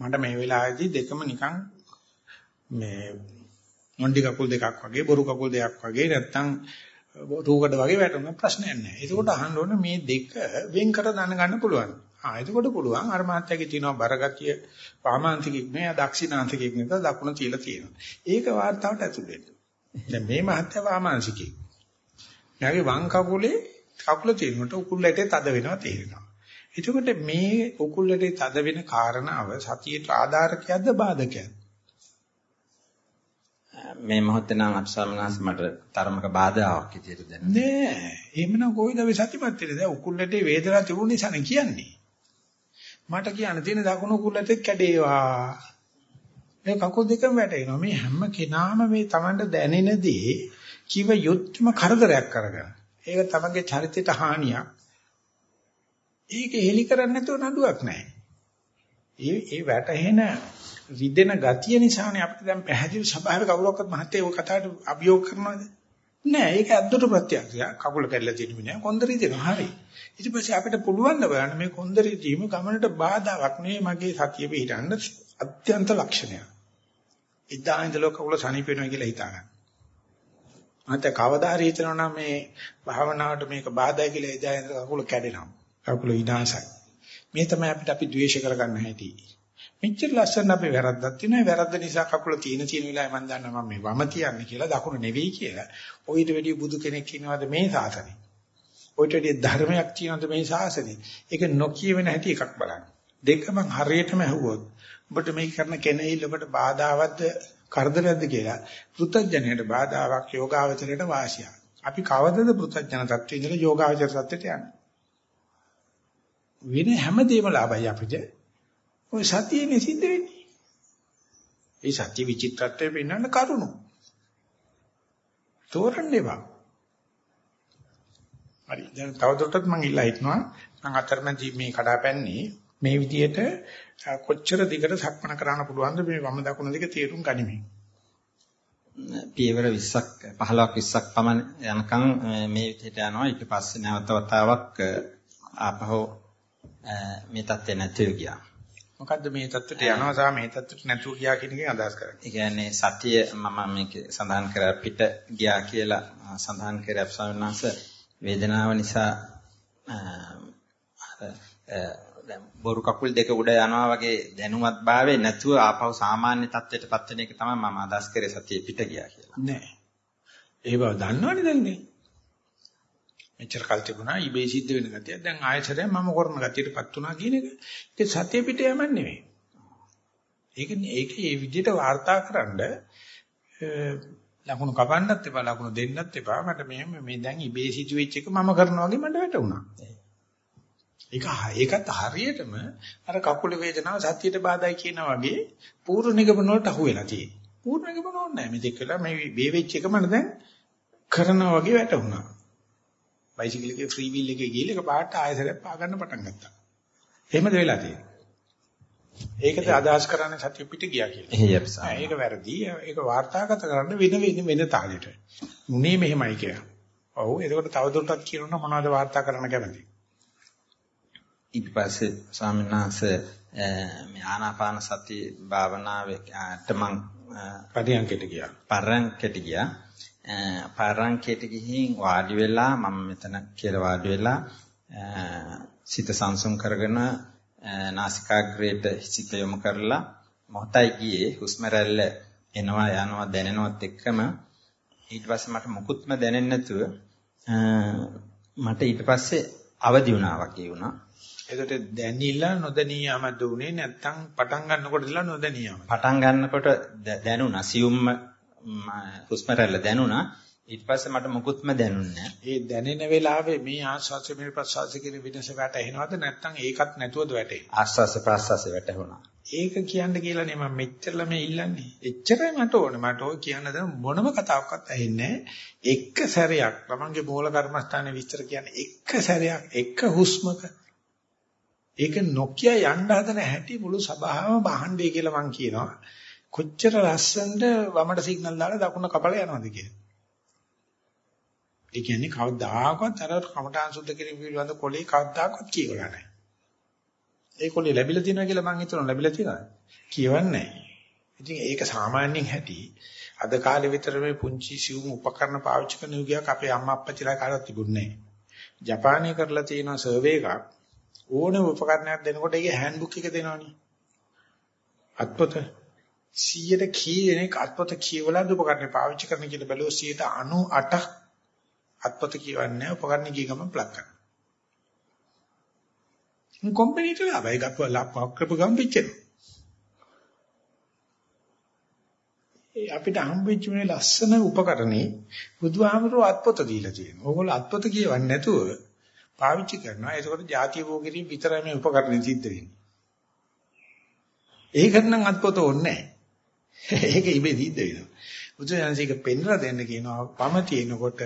මට මේ වෙලාවේදී දෙකම නිකන් මේ මොණ්ඩි කකුල් දෙකක් වගේ බොරු කකුල් දෙකක් වගේ නැත්තම් රූකඩ වගේ වැටුණ ප්‍රශ්නයක් නැහැ. ඒකෝට අහන්න ඕනේ මේ දෙක වෙන් කර දැනගන්න පුළුවන්. ආ එතකොට පුළුවන් අර මාත්‍යාගේ තියෙනවා බරගතිය පාමාන්තිකෙක් නේ දක්ෂිනාන්තිකෙක් නේ දකුණ තියලා තියෙනවා. ඒක වාර්තාවට ඇතුල් වෙන්න. දැන් මේ මහත්ය වාමාංශිකෙක්. යාගේ වම් කකුලේ කකුල තියෙනකොට උකුල්ලටේ තද වෙනවා තේරෙනවා. එතකොට මේ උකුල්ලටේ තද වෙන කාරණාව සතියට ආධාරකයක්ද බාධකයක්ද? මේ මොහොතේ නම් අත්සමනාස මට තරමක බාධාවක් විදියට දැනෙනවා. නෑ. එහෙමනම් කොයිද අපි සතිපත් වෙන්නේ? දැන් උකුල්ලට වේදනාවක් තිබුණ නිසා නේ කියන්නේ. මට කියන්න තියෙන දකුණු උකුල්ලට කැඩේවා. මේ කකුල් දෙකම වැටෙනවා. මේ හැම කෙනාම මේ Tamanට දැනෙන දේ කිව යුත්තම කරදරයක් කරගන්න. ඒක තමන්ගේ චරිතයට හානියක්. ඒක හෙලි කරන්නේ නැතුව නඩුවක් නැහැ. ඒ ඒ වැටහෙන රිදෙන ගතිය නිසානේ අපිට දැන් පැහැදිලි ස්වභාවය කවුරක්වත් මහත්තයා ඔය කතාවට අභියෝග කරනවද? නෑ ඒක ඇත්තට ප්‍රත්‍යක්ෂය. කකුල කැඩලා තියෙන මිනිහා කොන්දරි දෙනවා. හරි. ඊට පස්සේ අපිට පුළුවන් ද බලන්න මේ කොන්දරි දීම ගමනට බාධාවක් නෙවෙයි මගේ සතිය පිටින්න අත්‍යන්ත ලක්ෂණයක්. ඉදා ඉඳලා කකුල සනීප වෙනවා කියලා හිතාගන්න. අන්ත කවදා හරි හිතනවා නම් මේ භාවනාවට මේක බාධායි කියලා ඉදා ඉඳලා කකුල කැඩෙනවා. කකුල විනාශයි. මේ තමයි අපිට අපි ද්වේෂ කරගන්න හැටි. මෙච්චර ලස්සන අපේ වැරද්දක් තියෙනවා. වැරද්ද නිසා කකුල තියෙන තියෙන වෙලාවේ මම දන්නවා මම මේ වම තියන්නේ කියලා දකුණ නෙවෙයි කියලා. ඔයිට වැඩි බුදු කෙනෙක් ඉන්නවද මේ සාසනේ? ඔයිට වැඩි ධර්මයක් තියෙනවද මේ සාසනේ? ඒක නොකියවෙන හැටි එකක් බලන්න. දෙකම හරියටම ඇහුවොත් ඔබට මේ කරන කෙනෙහිල ඔබට බාධාවත්ද කරදරයක්ද කියලා පෘථජ්ජනයට බාධාවක් යෝගාවචරයට වාසියක්. අපි කවදද පෘථජ්ජන තත්ත්වයේ ඉඳලා යෝගාවචර තත්ත්වයට යන්නේ? වෙන හැමදේම ලාභයි අපිට. ඔය සතියේ සිද්ධ වෙන්නේ. ඒ සත්‍ය විචිත්‍රත්වය පෙන්වන්න කරුණු. තෝරන්න එපා. හරි. දැන් තවදුරටත් මම ඉල්ලා හිටනවා මම අතරමැදි මේ කඩාපැන්නේ මේ විදියට කොච්චර දිගට සක්මන කරන්න පුළුවන්ද මේ වම දකුණ දෙක තේරුම් ගනිමින්. පියවර 20ක් 15ක් 20ක් පමණ යනකම් මේ විදිහට යනවා ඊට පස්සේ නැවත වතාවක් ආපහු මේ தත්ත්වේ නැතිව ගියා. මොකද්ද මේ தත්ත්වයට යනවා සහ මේ தත්ත්වයට නැතුව ගියා කියන එකෙන් අදහස් කරන්නේ? ඒ කියන්නේ සතිය මම මේක සඳහන් කරා පිට ගියා කියලා සඳහන් කරා ස්වාමීන් වහන්සේ වේදනාව නිසා දැන් බොරු කකුල් දෙක උඩ යනවා වගේ දැනුවත් භාවයේ නැතුව ආපහු සාමාන්‍ය තත්ත්වයටපත් වෙන එක තමයි මම අදහස් කරේ සතිය පිට ගියා කියලා. නෑ. ඒ බව දන්නවනේ දැන් නේ. එච්චර කල් තිබුණා ඉබේ සිද්ධ වෙන ගතිය. දැන් ආයතරයෙන් මම කරන ගතියටපත් වුණා කියන එක ඒක සතිය පිට යමක් නෙවෙයි. ඒක ඒක මේ විදිහට වාර්තාකරනද ලකුණු කපන්නත් එපා ලකුණු දෙන්නත් එපා මට මෙහෙම මේ දැන් ඉබේ සිදුවෙච්ච එක මම කරනවා වගේ මට වැටුණා. ඒක ඒකත් හරියටම අර කකුල වේදනාව සතියට බාධායි කියන වගේ පූර්ව නිගමන වලට අහු වෙලා තියෙන්නේ. පූර්ව නිගමන ඕනේ නැහැ. මේ දෙක කළා මේ මේ වෙච්ච එක මට දැන් කරනවා වගේ වැටුණා. බයිසිකල් එකේ ෆ්‍රී වීල් එකේ ගිහලා එක පාට ආයතනයක් පා ගන්න පටන් ගත්තා. එහෙමද වෙලා තියෙන්නේ. ඒකද අදහස් කරන්නේ සත්‍ය පිට ගියා කියලා. ඒක වැරදි. ඒක වාර්තාගත කරන්න වෙන වෙන වෙන තාලෙට. මුනේ මෙහෙමයි කියලා. ඔව් එතකොට තවදුරටත් කියනවා මොනවද වාර්තා කරන්න කැමති. ඊට පස්සේ ස්වාමීන් වහන්සේ මේ ආනාපාන සති භාවනාවට මම පරියන්කයට ගියා. පරංකයට ගියා. පරංකයට ගිහින් වාඩි වෙලා මම මෙතන කියලා වාඩි වෙලා සිත සංසුන් කරගෙන නාසිකාග්‍රේට සිත යොමු කරලා මොහොතයි ගියේ හුස්ම රැල්ල එනවා යනවා දැනෙනවත් එක්කම ඊට පස්සේ මට මුකුත්ම දැනෙන්නේ නැතුව මට ඊට පස්සේ අවදි වුණා වගේ වුණා. එතකොට දැනිලා නොදැනියාමද උනේ නැත්තම් පටන් ගන්නකොට ඉඳලා නොදැනියාම. පටන් ගන්නකොට දැනුණා සියුම්ම හුස්ම රැල්ල දැනුණා ඊට පස්සේ මට මුකුත්ම දැනුන්නේ ඒ දැනෙන වෙලාවේ මේ ආස්වාස මේ ප්‍රසවාස කියන වෙනස වැටහෙනවද නැත්නම් ඒකත් නැතුවද වැටෙන්නේ? ආස්වාස ප්‍රසවාස වැටහුණා. ඒක කියන්න කියලා නේ මම මෙච්චරලා මේ ඉල්ලන්නේ. එච්චරයි මට ඕනේ. මට ඔය කියන්න දැන් මොනම කතාවක්වත් ඇහෙන්නේ එක සැරයක් තමන්ගේ මූල කර්මස්ථානයේ විස්තර කියන්නේ එක සැරයක් එක හුස්මක ඒක නොකිය යන්න හදන හැටි මුළු සභාවම බහන්නේ කියලා මම කියනවා. කොච්චර ලස්සනට වමට සිග්නල් දාලා දකුණ කපලා යනවද කියලා. ඒ කියන්නේ කවදාකවත් අර කමඨාන් සුද්ධ කිරීම පිළිබඳ කොලේ කවදාකවත් කියවලා නැහැ. ඒ කොලේ ලැබිලා තියෙනවා කියලා මම හිතනවා ලැබිලා තියෙනවා. කියවන්නේ නැහැ. ඉතින් ඒක සාමාන්‍යයෙන් හැටි අද කාලේ විතර මේ පුංචි සිවුම් උපකරණ පාවිච්චි කරන යුගයක් අපේ අම්මා අප්පච්චිලා කාටවත් තිබුණේ නැහැ. ජපානයේ කරලා තියෙන සර්වේ එකක් ඕනම උපකරණයක් දෙනකොට ඒකේ හෑන්ඩ්බුක් එක දෙනවනේ. අත්පොත 100ට කී දෙනෙක් අත්පොත කියවලා උපකරණ පාවිච්චි කරන කියලා බැලුවොත් 98ක් අත්පොත කියවන්නේ උපකරණ කිය ගමන් ප්ලග් කරනවා. මේ කම්පැනිට ලාභයි ගත්තා කරපු ගමන් පිච්චෙනවා. ඒ අපිට හම්බෙච්ච මේ ලස්සන උපකරණේ බුදුහාමරෝ අත්පොත දීලා තියෙනවා. ඕගොල්ලෝ අත්පොත කියවන්නේ නැතුව පාවිච්චි කරනවා. ඒකෝට ಜಾතිය භෝගිරින් විතරයි මේ උපකරණ සිද්ධ වෙන්නේ. ඒකට නම් අත්පොත ඕනේ නැහැ. [laughs] ඒක ඉබේ සිද්ධ වෙනවා. බුදුසසුනසික පෙන්ලා දෙන්න කියනවා වම තියෙනකොට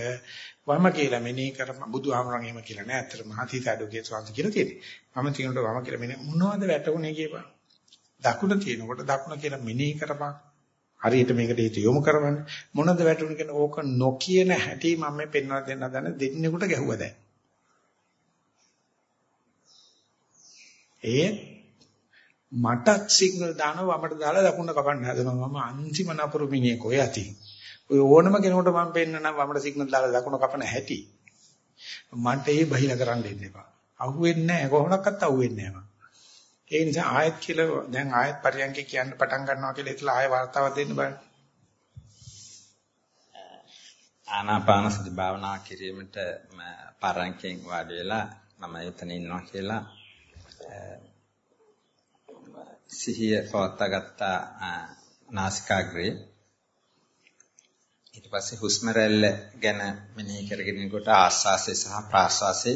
වම කියලා මෙනෙහි කරපන් බුදුහාමරන් එහෙම කියලා නෑ. ඇත්තට මහතිසාඩෝගේ ස්වාමීන් කියලා තියෙන්නේ. වම තියෙනකොට වම කියලා මෙනෙහි මොනවද වැටුනේ කියපන්. දකුණ තියෙනකොට දකුණ කියලා මෙනෙහි කරපන්. හරියට මේකට හිත යොමු කරවන්න මොනවද වැටුනේ කියන ඕක නොකියන හැටි මම මේ පෙන්වලා දෙන්න හදන දෙන්නෙකුට ගැහුවා දැන්. ඒ මටත් සිග්නල් දානවා වමට දාලා දකුණට කපන්න හදනවා. මම අන්තිම නපුරු මිනිහෙක් ඔය ඇති. ඔය ඕනම කෙනෙකුට මම පෙන්නන වමට සිග්නල් දාලා දකුණ කපන හැටි. මන්ට ඒ බහිල කරන්න දෙන්න එපා. අහුවෙන්නේ නැහැ. කොහොමඩක්වත් අහුවෙන්නේ නැහැ ඒ නිසා ආයෙත් කියලා දැන් ආයෙත් පරියන්ක කියන්න පටන් ගන්නවා කියලා ඒතලා ආයෙ වර්තාවක් දෙන්න බලන්න. ආනාපාන සති භාවනා කිරීමට පරයන්කෙන් වාඩි වෙලා මම එතන ඉන්නවා කියලා සිහිය පවත්වා ගත්තා නාසිකාග්‍රේ. ඊට පස්සේ හුස්ම රැල්ල ගැන මෙනෙහි කරගෙන කොට ආස්වාසය සහ ප්‍රාස්වාසය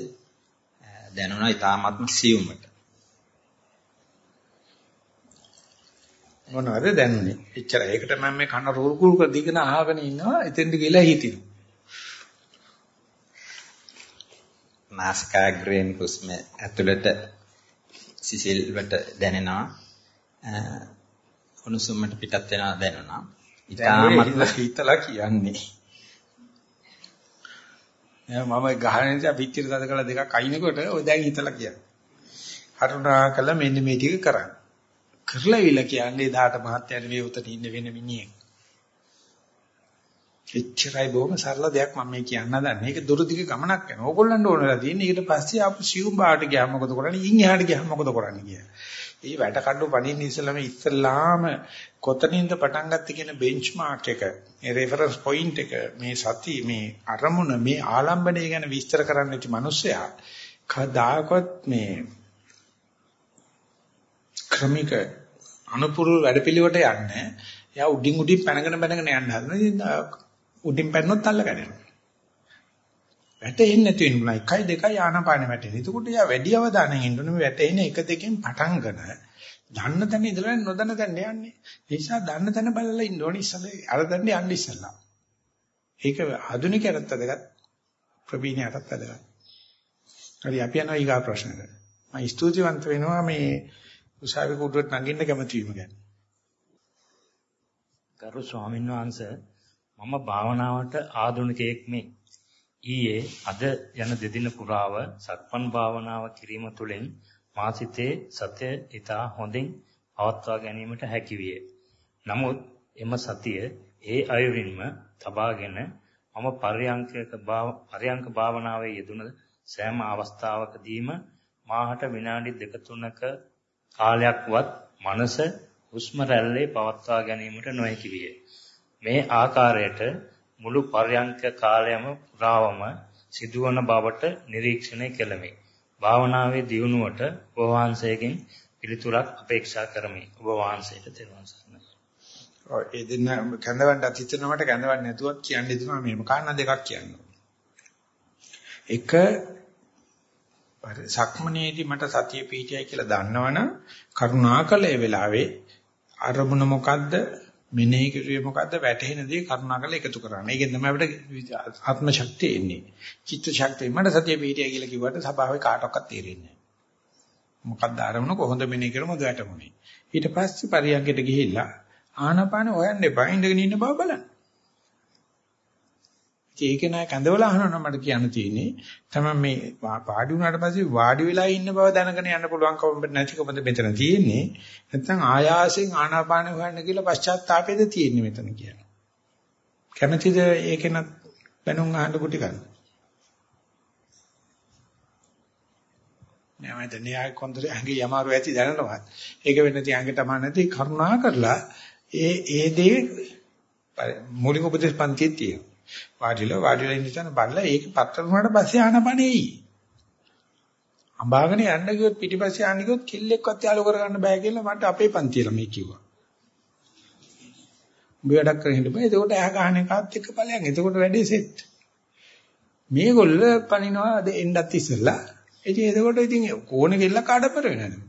දැනුණා ඊටාත්ම සියුමට මොනවද දැනුනේ? එච්චර. ඒකට මම මේ කන රූල් කුල් කර දිගන අහගෙන ඉන්නවා. එතෙන්ට ගිහලා හිටිනවා. නාසිකාග්‍රයෙන් හුස්ම ඇතුළට සිසිල් වට දැනෙනවා. උණුසුමට පිටත් වෙනවා දැනුණා. ඊටාමත් හිතලා කියන්නේ. මම ගහන නිසා පිටිර තද කළ දෙකක් අයින්කොට ඔය දැන් හිතලා කියන්නේ. කරුණා කළ මෙන්න මේ ටික කරන්න. කරලා විල කියන්නේ දාට මහත්යන මේ උතන ඉන්න වෙන මිනිහෙක්. එච්චරයි බොහොම සරල දෙයක් මම මේ කියන්න හදන්නේ. ඒක දුරදිග ගමනක් යනවා. ඕගොල්ලන්ට ඕන වෙලා තියෙන්නේ ඊට පස්සේ ආපු සියුම් බාට ගියාම මොකද කරන්නේ? ඉන් එහාට ගියාම මොකද කරන්නේ කියලා. මේ වැට කඩු පණින්න ඉස්සෙල්ලාම ඉස්සෙල්ලාම කොතනින්ද පටන් ගත්තේ කියන බෙන්ච්මාර්ක් එක, මේ රෙෆරන්ස් පොයින්ට් එක, මේ සති මේ අරමුණ මේ ආලම්බණය ගැන විස්තර කරන්න ඇති මිනිස්සයා කදාකවත් මේ ක්‍රමික අනුපුරු වැඩපිළිවෙලට යන්නේ. එයා උඩින් උඩින් පැනගෙන පැනගෙන යන්න හදනවා. උඩින් පැනනොත් අල්ලගෙන යනවා. වැටෙන්නේ නැති වෙනුනා 1 2 ආනාපාන වැටෙන. එතකොට යා වැඩි අවධානයෙන් ඉන්න ඕනේ වැටෙන එක දෙකෙන් පටන්ගෙන දන්න තැන ඉඳලා නොදන්න තැන යන්නේ. ඒ නිසා දන්න තැන බලලා ඉන්න ඕනේ ඉස්සෙල්ලා අර තැන යන්න ඉස්සෙල්ලා. ඒක ආධුනිකයන්ට වැදගත් ප්‍රවීණයන්ට වැදගත්. හරි අපි යනවා ඊගා ප්‍රශ්නෙට. මම ස්තුතිවන්ත වෙනවා මේ උසාවි කුඩුවට නගින්න කැමති වීම ගැන. ගරු ස්වාමීන් වහන්සේ මම භාවනාවට ආධුනිකයෙක් මේ. ඊයේ අද යන දෙදින පුරාව සක්මන් භාවනාව කිරීම තුළින් මා සිතේ සත්‍ය ඊතා හොඳින් පවත්වා ගැනීමට හැකි විය. නමුත් එම සතිය ඒ අයුරින්ම තබාගෙන මම පර්යංකයක පර්යංක භාවනාවේ යෙදුන සෑම අවස්ථාවකදීම මාහට විනාඩි දෙක තුනක කාලයක්වත් මනස හුස්ම රැල්ලේ පවත්වා ගැනීමට නොහැකි විය. මේ ආකාරයට මුළු පර්යංක කාලයම පුරාවම සිදුවන බවට නිරීක්ෂණය කෙළෙමි. භාවනාවේ දියුණුවට ඔබ වහන්සේගෙන් පිළිතුරක් අපේක්ෂා කරමි. ඔබ වහන්සේට තෙරුවන් සරණයි. ඔය ඒ දෙන්න කැඳවන්නත් හිතනවට කැඳවන්න නැතුවත් කියන්න දෙනවා මේම කාරණා දෙකක් කියන්න. එක සක්මනේදී මට සතිය පිහිටියයි කියලා දන්නවනම් කරුණාකල ඒ වෙලාවේ අරමුණ මොකද්ද මෙනෙහි කරුවේ මොකද්ද වැටහෙන දේ කරුණාකරලා එකතු කරන්න. ඒකෙන් තමයි අපිට ආත්ම ශක්තිය එන්නේ. චිත්ත ශක්තිය මට සතිය පිටිය කියලා කිව්වට සබාවේ කාටවත් තේරෙන්නේ නැහැ. මොකක්ද ආරමුණ කොහොමද මෙනෙහි කරමුද වැටමුනේ. ඊට පස්සේ පරියන්කයට ගිහිල්ලා ආනාපාන හොයන්න එපා ඉඳගෙන ඉන්න බව බලන්න. ඒක නෑ කැඳවලා අහනවා මට කියන්න තියෙන්නේ තමයි මේ වාඩි වුණාට පස්සේ වාඩි වෙලා ඉන්න බව දැනගෙන යන්න පුළුවන්කම නැතිකමද මෙතන තියෙන්නේ. නැත්නම් ආයාසයෙන් ආනාපාන හොයන්න කියලා පශ්චාත්තාපයේද තියෙන්නේ මෙතන කියන්නේ කැමැතිද ඒකෙනත් බැනුම් අහන්න කුටි ගන්න? නෑ මම දැන් න්යාය කොන්දරේ ඇඟේ යමාරු ඇති දැනනවත් ඒක වෙන්න තිය ඇඟට මා නැති කරුණා කරලා ඒ ඒ දේ මූලික උපදේශ පන්තියේ තියෙනවා. වාඩිලා වාඩිලා ඉන්න තැන බලලා ඒක පත්තර වුණාට පස්සේ ආනපනෙයි. අඹාගෙන යන්න ගියොත් පිටිපස්සේ යන්න ගියොත් කිල්ලෙක්වත් යාලු කරගන්න බෑ කියලා මට අපේ පන්ති ළමයි කිව්වා. උඹ වැඩක් කරගෙන ඉන්න බෑ. එතකොට ඇහ ගන්න එකත් එක්ක ඵලයන්. එතකොට වැඩේ සෙට්. මේගොල්ල පනිනවා එන්නත් ඉස්සෙල්ලා. ඉතින් එතකොට ඉතින් කෝණ කෙල්ල කාඩපර වෙනවා.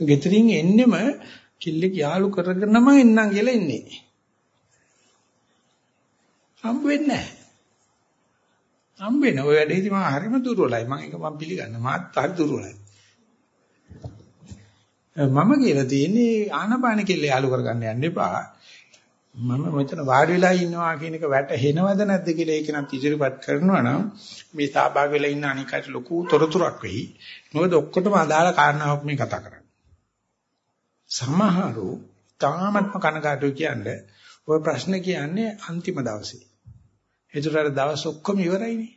ගෙතරින් එන්නෙම කිල්ලෙක් යාළු කරගෙනම එන්නම් කියලා ඉන්නේ. හම්බ වෙන්නේ නැහැ. හම්බ වෙන ඔය වැඩේදී මම හරිම දුර්වලයි. මම ඒක මම පිළිගන්න. මාත් හරි දුර්වලයි. මම කියලා තියෙන්නේ ආනපාන කෙල්ල යාළු කරගන්න යන්න එපා. මම මෙතන වාඩි වෙලා ඉන්නවා කියන එක වැටහෙනවද නැද්ද කියලා ඒක නම් ඉදිරිපත් කරනවා නම් මේ සහභාගී වෙලා ඉන්න අනිකට ලොකු තොරතුරක් වෙයි. මොකද ඔක්කොටම අදාළ කාරණාවක් මේ කතා කරන්නේ. සමහරු තාමත්ම කනගාටු කියන්නේ ওই ප්‍රශ්න කියන්නේ අන්තිම දවසේ. ඒතරට දවස් ඔක්කොම ඉවරයිනේ.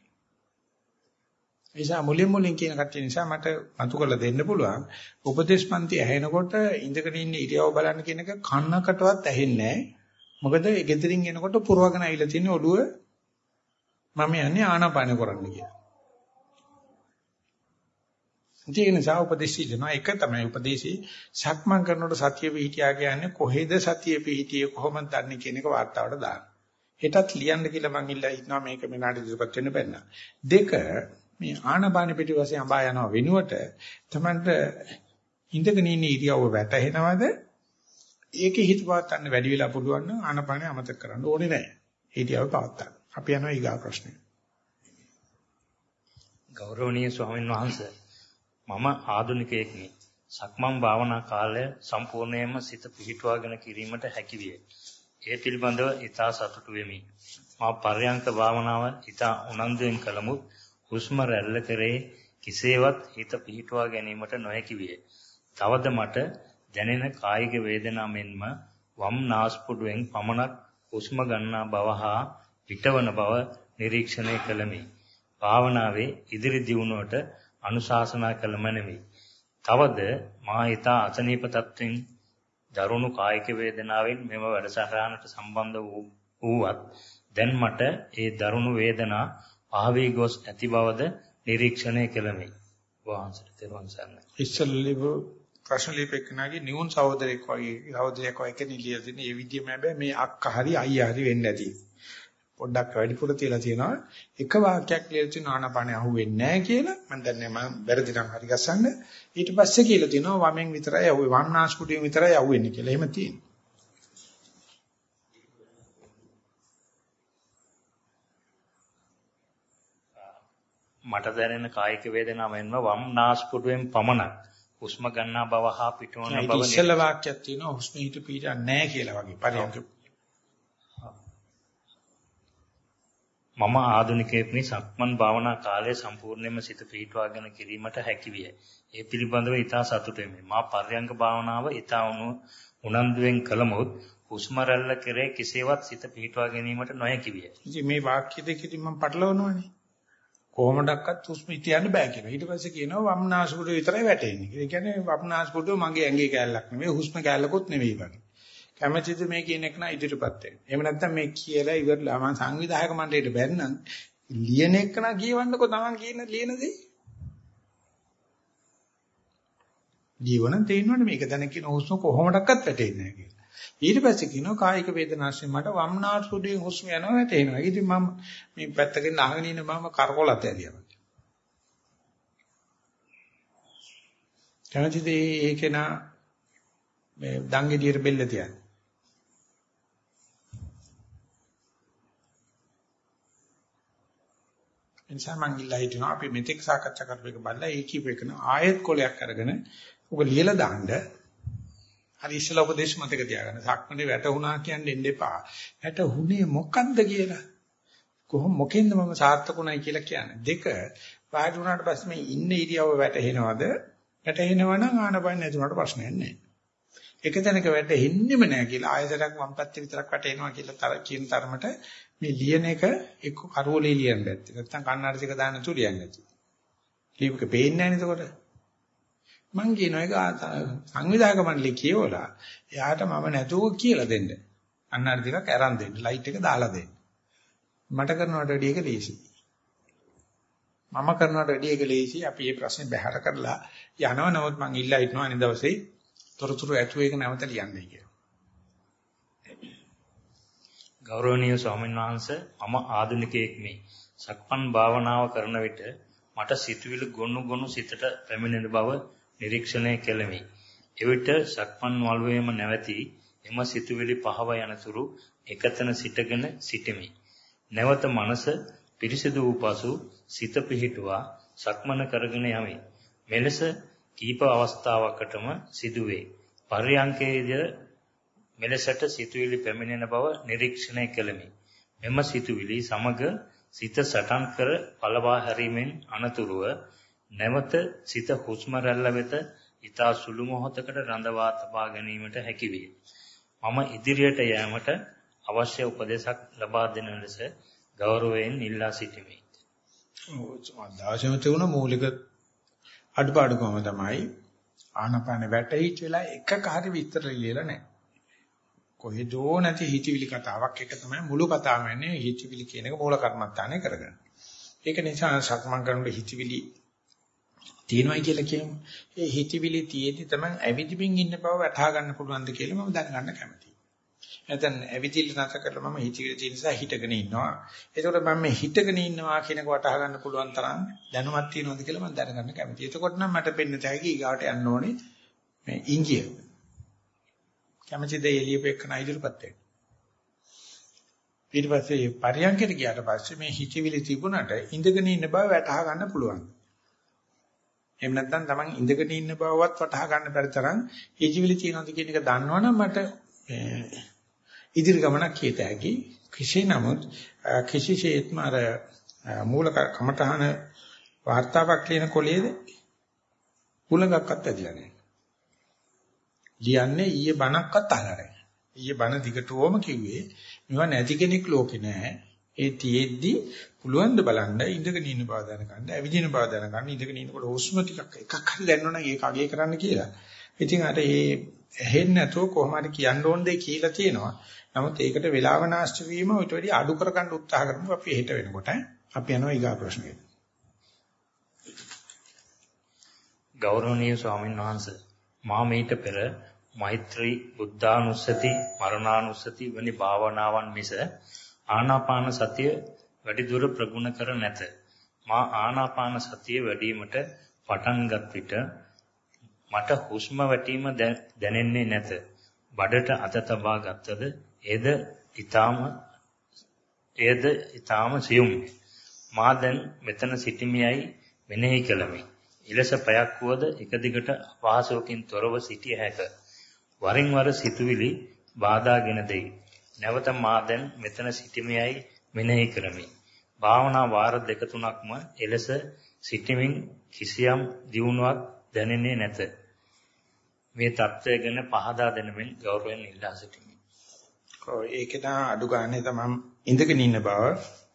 නිසා මුලින් මුලින් කියන කට්ටිය නිසා මට අතු කරලා දෙන්න පුළුවන්. උපදේශ පන්ති ඇහෙනකොට ඉඳගෙන ඉන්න ඉරියව බලන්න කියන එක කන්නකටවත් ඇහෙන්නේ නැහැ. මොකද ගෙදරින් එනකොට පුරවගෙන ආවිලා තියෙන ඔළුව මම යන්නේ ආනාපාන කරන්න කියලා. ඒක නිසා උපදේශي දෙනවා එක තමයි උපදේශي සක්මන් කරනකොට සතිය පිහිටියා කියන්නේ කොහෙද සතිය පිහිටියේ කොහොමද දන්නේ කියන එක වාර්තාවට දාන්න. හෙටත් ලියන්න කියලා මං ඉල්ලා ඉන්නවා මේක මෙනාට ඉදිරිපත් වෙන්න බැන්න. දෙක මේ ආනපාන පිටිපස්සේ අඹා යනවා වෙනුවට තමන්ට ඉඳගෙන ඉන්න ඉරියව්ව වැටහෙනවද? ඒකේ හිත පවත්න්න වැඩි වෙලා පුළුවන් නම් ආනපානේ අමතක කරන්න ඕනේ නැහැ. ඉරියව්ව පවත්තා. අපි යනවා ඊගා ප්‍රශ්නෙ. ගෞරවනීය ස්වාමීන් වහන්සේ මම ආධුනිකයෙක්නි. සක්මන් භාවනා කාලය සම්පූර්ණයෙන්ම සිත පිහිටුවාගෙන කිරීමට හැකි විය. ඒ පිළිබඳව ඊටා සතුටු වෙමි. මා පර්යංක භාවනාව ඊටා උනන්දුවෙන් කළමුත් හුස්ම රැල්ල කරේ කිසේවත් හිත පිහිටුවා ගැනීමට නොහැකි විය. තවද මට දැනෙන කායික වේදනා මෙන්ම වම් නාස්පුඩුවෙන් පමණක් හුස්ම ගන්නා බව හා පිටවන බව නිරීක්ෂණය කළෙමි. භාවනාවේ ඉදිරි දියුණුවට අනුශාසනා කළ මැනවි. තවද මා ඊතා අසනීප තත්ත්වෙන් දරුණු කායික වේදනාවෙන් මෙම වැඩසටහනට සම්බන්ධ වූවත් දැන් මට ඒ දරුණු වේදනා ආවී ගොස් ඇති බවද නිරීක්ෂණය කළෙමි. වහන්සේට තෙරුවන් සරණයි. ඉස්සල්ලිව ප්‍රශ්න ලිපෙකනාගේ නියුන් සහෝදරයෙක් වගේ සහෝදරයෙක් වගේ කෙනෙක් ලියලා තියෙන මේ විදියම හැබැයි මේ අක්කා හරි අයියා හරි වෙන්නේ නැති. පොඩ්ඩක් වැඩිපුර තියලා තියෙනවා. එක වාක්‍යයක් ලියලා තියෙන ආනපානෙ අහුවෙන්නේ නැහැ කියලා. මම දන්නේ මම වැරදි නම් හරි ගස්සන්න. ඊට පස්සේ කියලා තියෙනවා වමෙන් විතරයි අහුවේ වන්නාස්කුටියෙන් විතරයි අහුවෙන්නේ කියලා. එහෙම තියෙනවා. මට දැනෙන කායික වේදනාව වෙනම වම් නාස්පුඩුවෙන් පමණක්. හුස්ම ගන්නා බව හා පිටවන බව ඉස්සල වාක්‍යයක් තියෙනවා හුස්ම හිට පිටින් නැහැ කියලා වගේ. පරියන්ක මම ආධුනිකයෙක්නි සක්මන් භාවනා කාලය සම්පූර්ණයෙන්ම සිත පිහිටුවාගෙන කිරීමට හැකි විය. ඒ පිළිබඳව ඊටා සතුටු වෙමි. මා පර්යංක භාවනාව ඊටා උනන්දුවෙන් කළමුත් හුස්ම රැල්ල කෙරේ කෙසේවත් සිත පිහිටුවා ගැනීමට නොහැකි විය. ඉතින් මේ වාක්‍ය දෙකකින් මම පටලවනවානේ. කොහොමඩක්වත් හුස්ම ඉතියන්න බෑ කියනවා. ඊට පස්සේ කියනවා වම්නාසුඩු විතරයි වැටෙන්නේ. ඒ කියන්නේ වම්නාසුඩු මගේ ඇඟේ කැලලක් නෙමෙයි හුස්ම කැලලකුත් නෙමෙයි වගේ. කැමැතිද මේ කියන එක නා ඉදිරියපත් වෙන්න. එහෙම නැත්නම් මේ කියලා ඉවරලා මම සංවිධායක මණ්ඩලයට බැන්නම් ලියන එක නා කියවන්නකෝ තමන් කියන ලියන දේ. ජීවන තේිනවනේ මේක දැන කියන හුස්ම කොහොමඩක්වත් වැටෙන්නේ නැහැ කියලා. ඊට පස්සේ කියනවා කායික වේදනාවෙන් මට වම්නාසුඩුවේ හුස්ම යනවා වැටෙනවා. ඉතින් මම මේ පැත්තකින් අහගෙන ඉන්න මම කරකොලත් ඇරියා. කැමතිද ඒකේන මේ දංගෙඩියට බෙල්ල තියන්නේ? එනිසා මං ඉල්ලා හිටිනවා අපි මෙතෙක් සාකච්ඡා කරපු එක බලලා ඒ කීප එකන ආයෙත් කොලයක් අරගෙන ඔබ ලියලා දාන්න. හරි ඉස්සලා උපදේශ මතක තියාගන්න. සක්මනේ වැටුණා කියන්නේ එන්න එපා. වැටුනේ මොකන්ද කියලා. කොහොම මොකෙන්ද මම සාර්ථකුණයි කියලා කියන්නේ. දෙක වාඩි වුණාට පස්සේ මේ ඉන්න ඉරියව්ව වැටෙනවද? වැටෙනවනම් ආනපන නැතුණට ප්‍රශ්නයක් නැහැ. එක තැනක වැටෙන්නෙම නැහැ කියලා ආයතනයක් වම් පැත්තේ විතරක් වැටෙනවා කියලා කියන තරමට මේ ලියන එක එක්ක කරවලේ ලියන්න බැත්තේ. නැත්තම් කන්නාඩි ටික දාන්න තු ලියන්න ඇති. ලියුමක පේන්නේ නැහැ නේද මං කියන එක සංවිධායක මණ්ඩලේ කියවලා එයාට මම නැතුව කියලා දෙන්න. කන්නාඩි ටිකක් අරන් දෙන්න. ලයිට් එක දාලා දෙන්න. මට කරනවට වැඩිය එක ලේසි. මම කරනවට වැඩිය එක ලේසි. අපි මේ ප්‍රශ්නේ බහැර කරලා යනවා. නමුත් මං ඉල්ලා හිටනවා අනිත් දවසේ තොරතුරු ඇතුව එක නැවත ලියන්නයි කියලා. ගෞරවනීය ස්වාමීන් වහන්සේ මම ආධුනිකයෙක් මේ සක්මන් භාවනාව කරන විට මට සිතුවිලි ගොනු ගොනු සිතට පැමිණෙන බව නිරීක්ෂණය කෙලෙමි. එවිට සක්මන් වළුවේම නැවතී එම සිතුවිලි පහව යනතුරු එකතන සිටගෙන සිටිමි. නැවත මනස පිරිසිදු වූ පසු සිත පිහිටුවා සක්මන කරගෙන යමි. මෙලෙස කීප අවස්ථාවකටම සිදුවේ. පර්යංකයේදී මෙලෙසට සිතුවිලි පැමිණෙන බව නිරීක්ෂණය කළෙමි. මෙම සිතුවිලි සමග සිත සටන් කර පළවා හැරීමෙන් අනතුරුව නැවත සිත හුස්ම රැල්ල වෙත ඊතා සුළු මොහොතකට රඳවා තබා ගැනීමට හැකි විය. මම ඉදිරියට යෑමට අවශ්‍ය උපදේශක් ලබා දෙන ලෙස ගෞරවයෙන් ඉල්ලා සිටිමි. ඔව් දාශම තිබුණ මූලික අඩපාඩුකම තමයි ආනපාන වැටහිච්ච වෙලා එකක හරි විස්තර ලියලා නැහැ. කොහෙදෝ නැති හිතවිලි කතාවක් එක තමයි මුළු කතාවම යන්නේ හිතවිලි කියන එක මූල කර්මත්තානේ කරගන්න. ඒක නිසා සක්මන් කරනකොට හිතවිලි තියෙනවයි කියලා කියමු. ඒ හිතවිලි තියෙදි තමයි ඇවිදිමින් ඉන්න බව වටහා ගන්න පුළුවන්ද කියලා මම දැනගන්න කැමතියි. නැත්නම් ඇවිදින්න නැත කරලා මම හිතවිලි තියෙන නිසා හිටගෙන ඉන්නවා. ඒකෝට මම මේ හිටගෙන ඉන්නවා කියන එක වටහා ගන්න පුළුවන් තරම් දැනුමක් තියෙනවද කියලා මම දැනගන්න කැමතියි. එතකොට නම් මට පෙන්න තැයි ඊගාවට යන්න ඕනේ මේ ඉංගිය. කැමැති දෙය එළියපෙන්න ඉදිරියපත් වෙන්න. ඊට පස්සේ පරියන්කයට ගියාට පස්සේ මේ හිතවිලි තිබුණට ඉඳගෙන ඉන්න බව වැටහා ගන්න පුළුවන්. එහෙම නැත්නම් Taman ඉඳගෙන ඉන්න බවවත් වටහා ගන්න බැරි තරම් හිතවිලි තියෙනවද කියන එක දන්නවනම් මට ඉදිරි ගමනක් කියත හැකි. කිසි නමුත් කිසිසේත්ම අර මූල කමඨහන වාර්තාවක් ලියන කොලේද උලඟක්වත් ඇදිලා නැහැ. ලියන්නේ ඊයේ බණක්වත් අහලා නැහැ. ඊයේ බණ දිගටම කිව්වේ මේවා නැති කෙනෙක් ලෝකේ නැහැ. ඒ තියෙද්දි පුළුවන් ද බලන්න ඉඳගෙන ඉන්න බව දැනගන්න, ඇවිදින බව දැනගන්න, ඉඳගෙන ඉන්නකොට හුස්ම ටිකක් එකක් හරි දැනනවනම් ඒක අගේ කරන්න කියලා. ඉතින් අර ඒ ඇහෙන්නේ නැතුව කොහොම හරි කියන්න ඕන දෙයක් කියලා තියෙනවා. නමුත් ඒකට වේලාව නාස්ති වීම ඊට වැඩි අඩු කරගන්න උත්සාහ කරමු අපි හෙට වෙනකොට. අපි යනවා ඊගා ප්‍රශ්නෙට. ගෞරවනීය ස්වාමීන් වහන්සේ මා මීට පෙර මෛත්‍රී බුද්ධානුස්සති මරණානුස්සති වැනි භාවනාවන් මිස ආනාපාන සතිය වැඩි දුර ප්‍රගුණ කර නැත. මා ආනාපාන සතිය වැඩිවීමට පටන්ගත් විට මට හුස්ම වැටීම දැනෙන්නේ නැත. බඩට අත තබා ගත්තද එද ඊටාම එයද ඊටාම සියුම්. මා දැන් මෙතන සිටිමියයි මෙනෙහි කළමි. ඉලස පයක් වුවද එක දිගට අපහසුවකින් තොරව සිටිය හැක. වරින් වර සිතුවිලි බාධාගෙන දෙයි. නැවත මා දැන් මෙතන සිටිමියයි මෙනෙහි කරමි. භාවනා වාර දෙක තුනක්ම එලෙස සිටමින් කිසියම් දියුණුවක් දැනෙන්නේ නැත. මේ தත්ත්වය ගැන පහදා දෙනමින් ගෞරවයෙන් ඉල්ලා සිටිමි. ඔව් ඒක නා අඩු ගානේ තමයි ඉඳගෙන ඉන්න බව.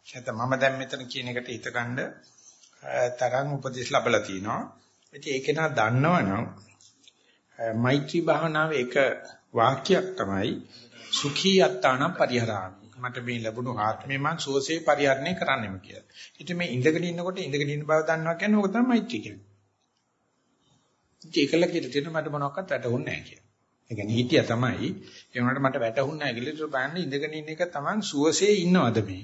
නැත්නම් මම දැන් මෙතන කියන එකට හිතගන්න තරම් උපදෙස් ලැබලා තිනවා. ඉතින් ඒක නා දන්නවනම් මෛත්‍රී භාවනාවේ එක වාක්‍යයක් තමයි සුඛී යත්තානම් පරිහරාමි. මට මේ ලැබුණු ආත්මේ මං සුවසේ පරිහරණය කරන්නෙම කියලා. ඉතින් මේ ඉඳගෙන ඉන්නකොට ඉඳගෙන ඉන්න බව දන්නවා කියන්නේ ඕක තමයි මෛත්‍රී කියන්නේ. ඒකල කියලා තියෙන මට මොනවක්වත් වැටහුන්නේ නැහැ කියලා. ඒ කියන්නේ හිතියා තමයි. ඒ වුණාට මට වැටහුන්නේ නැහැ කියලා ඒක බලන්න ඉඳගෙන ඉන්න එක තමන් සුවසේ ඉන්නවද මේ?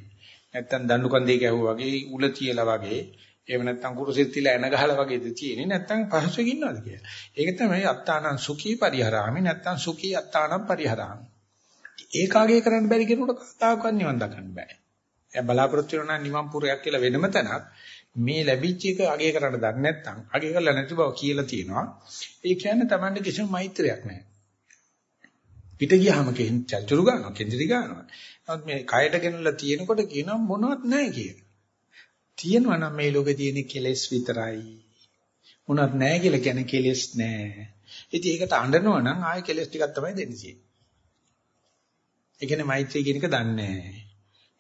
නැත්තම් දඬු කන්දේ ගැහුවා වගේ උල තියලා වගේ එහෙම නැත්නම් කුරුසෙත් තියලා එන ගහලා වගේද තියෙන්නේ නැත්නම් පහසුවෙන් ඉන්නවද කියලා. ඒක තමයි අත්තානං සුඛී පරිහරාමි නැත්නම් සුඛී අත්තානං පරිහරාමි. ඒකාගේ කරන්න බැරි කෙනෙකුට කතාවක්වත් නිවන් දක්වන්න බෑ. එයා බලාපොරොත්තු වෙනවා නිවන් පුරයක් කියලා වෙනම තැනක් මේ ලැබිච්ච එක අගේ කරන්න දන්නේ නැත්නම් අගේ කරලා නැති බව කියලා තියෙනවා. ඒ කියන්නේ Tamande කිසිම මෛත්‍රයක් නැහැ. පිට ගියාම චල්චුරු ගන්නවා, කෙන්දිරි ගන්නවා. නමුත් මේ කයට ගෙනලා තියෙනකොට කියනවා මොනවත් නැහැ කියලා. තියෙනවා නම් මේ ලෝකේ තියෙන කෙලෙස් විතරයි. මොනවත් නැහැ කියලා කියන්නේ කෙලෙස් නැහැ. ඉතින් ඒකට අඬනවා නම් ආයෙ කෙලෙස් ටිකක් තමයි දෙන්නේ. ඒ කියන්නේ මෛත්‍රී කියන එක දන්නේ නැහැ.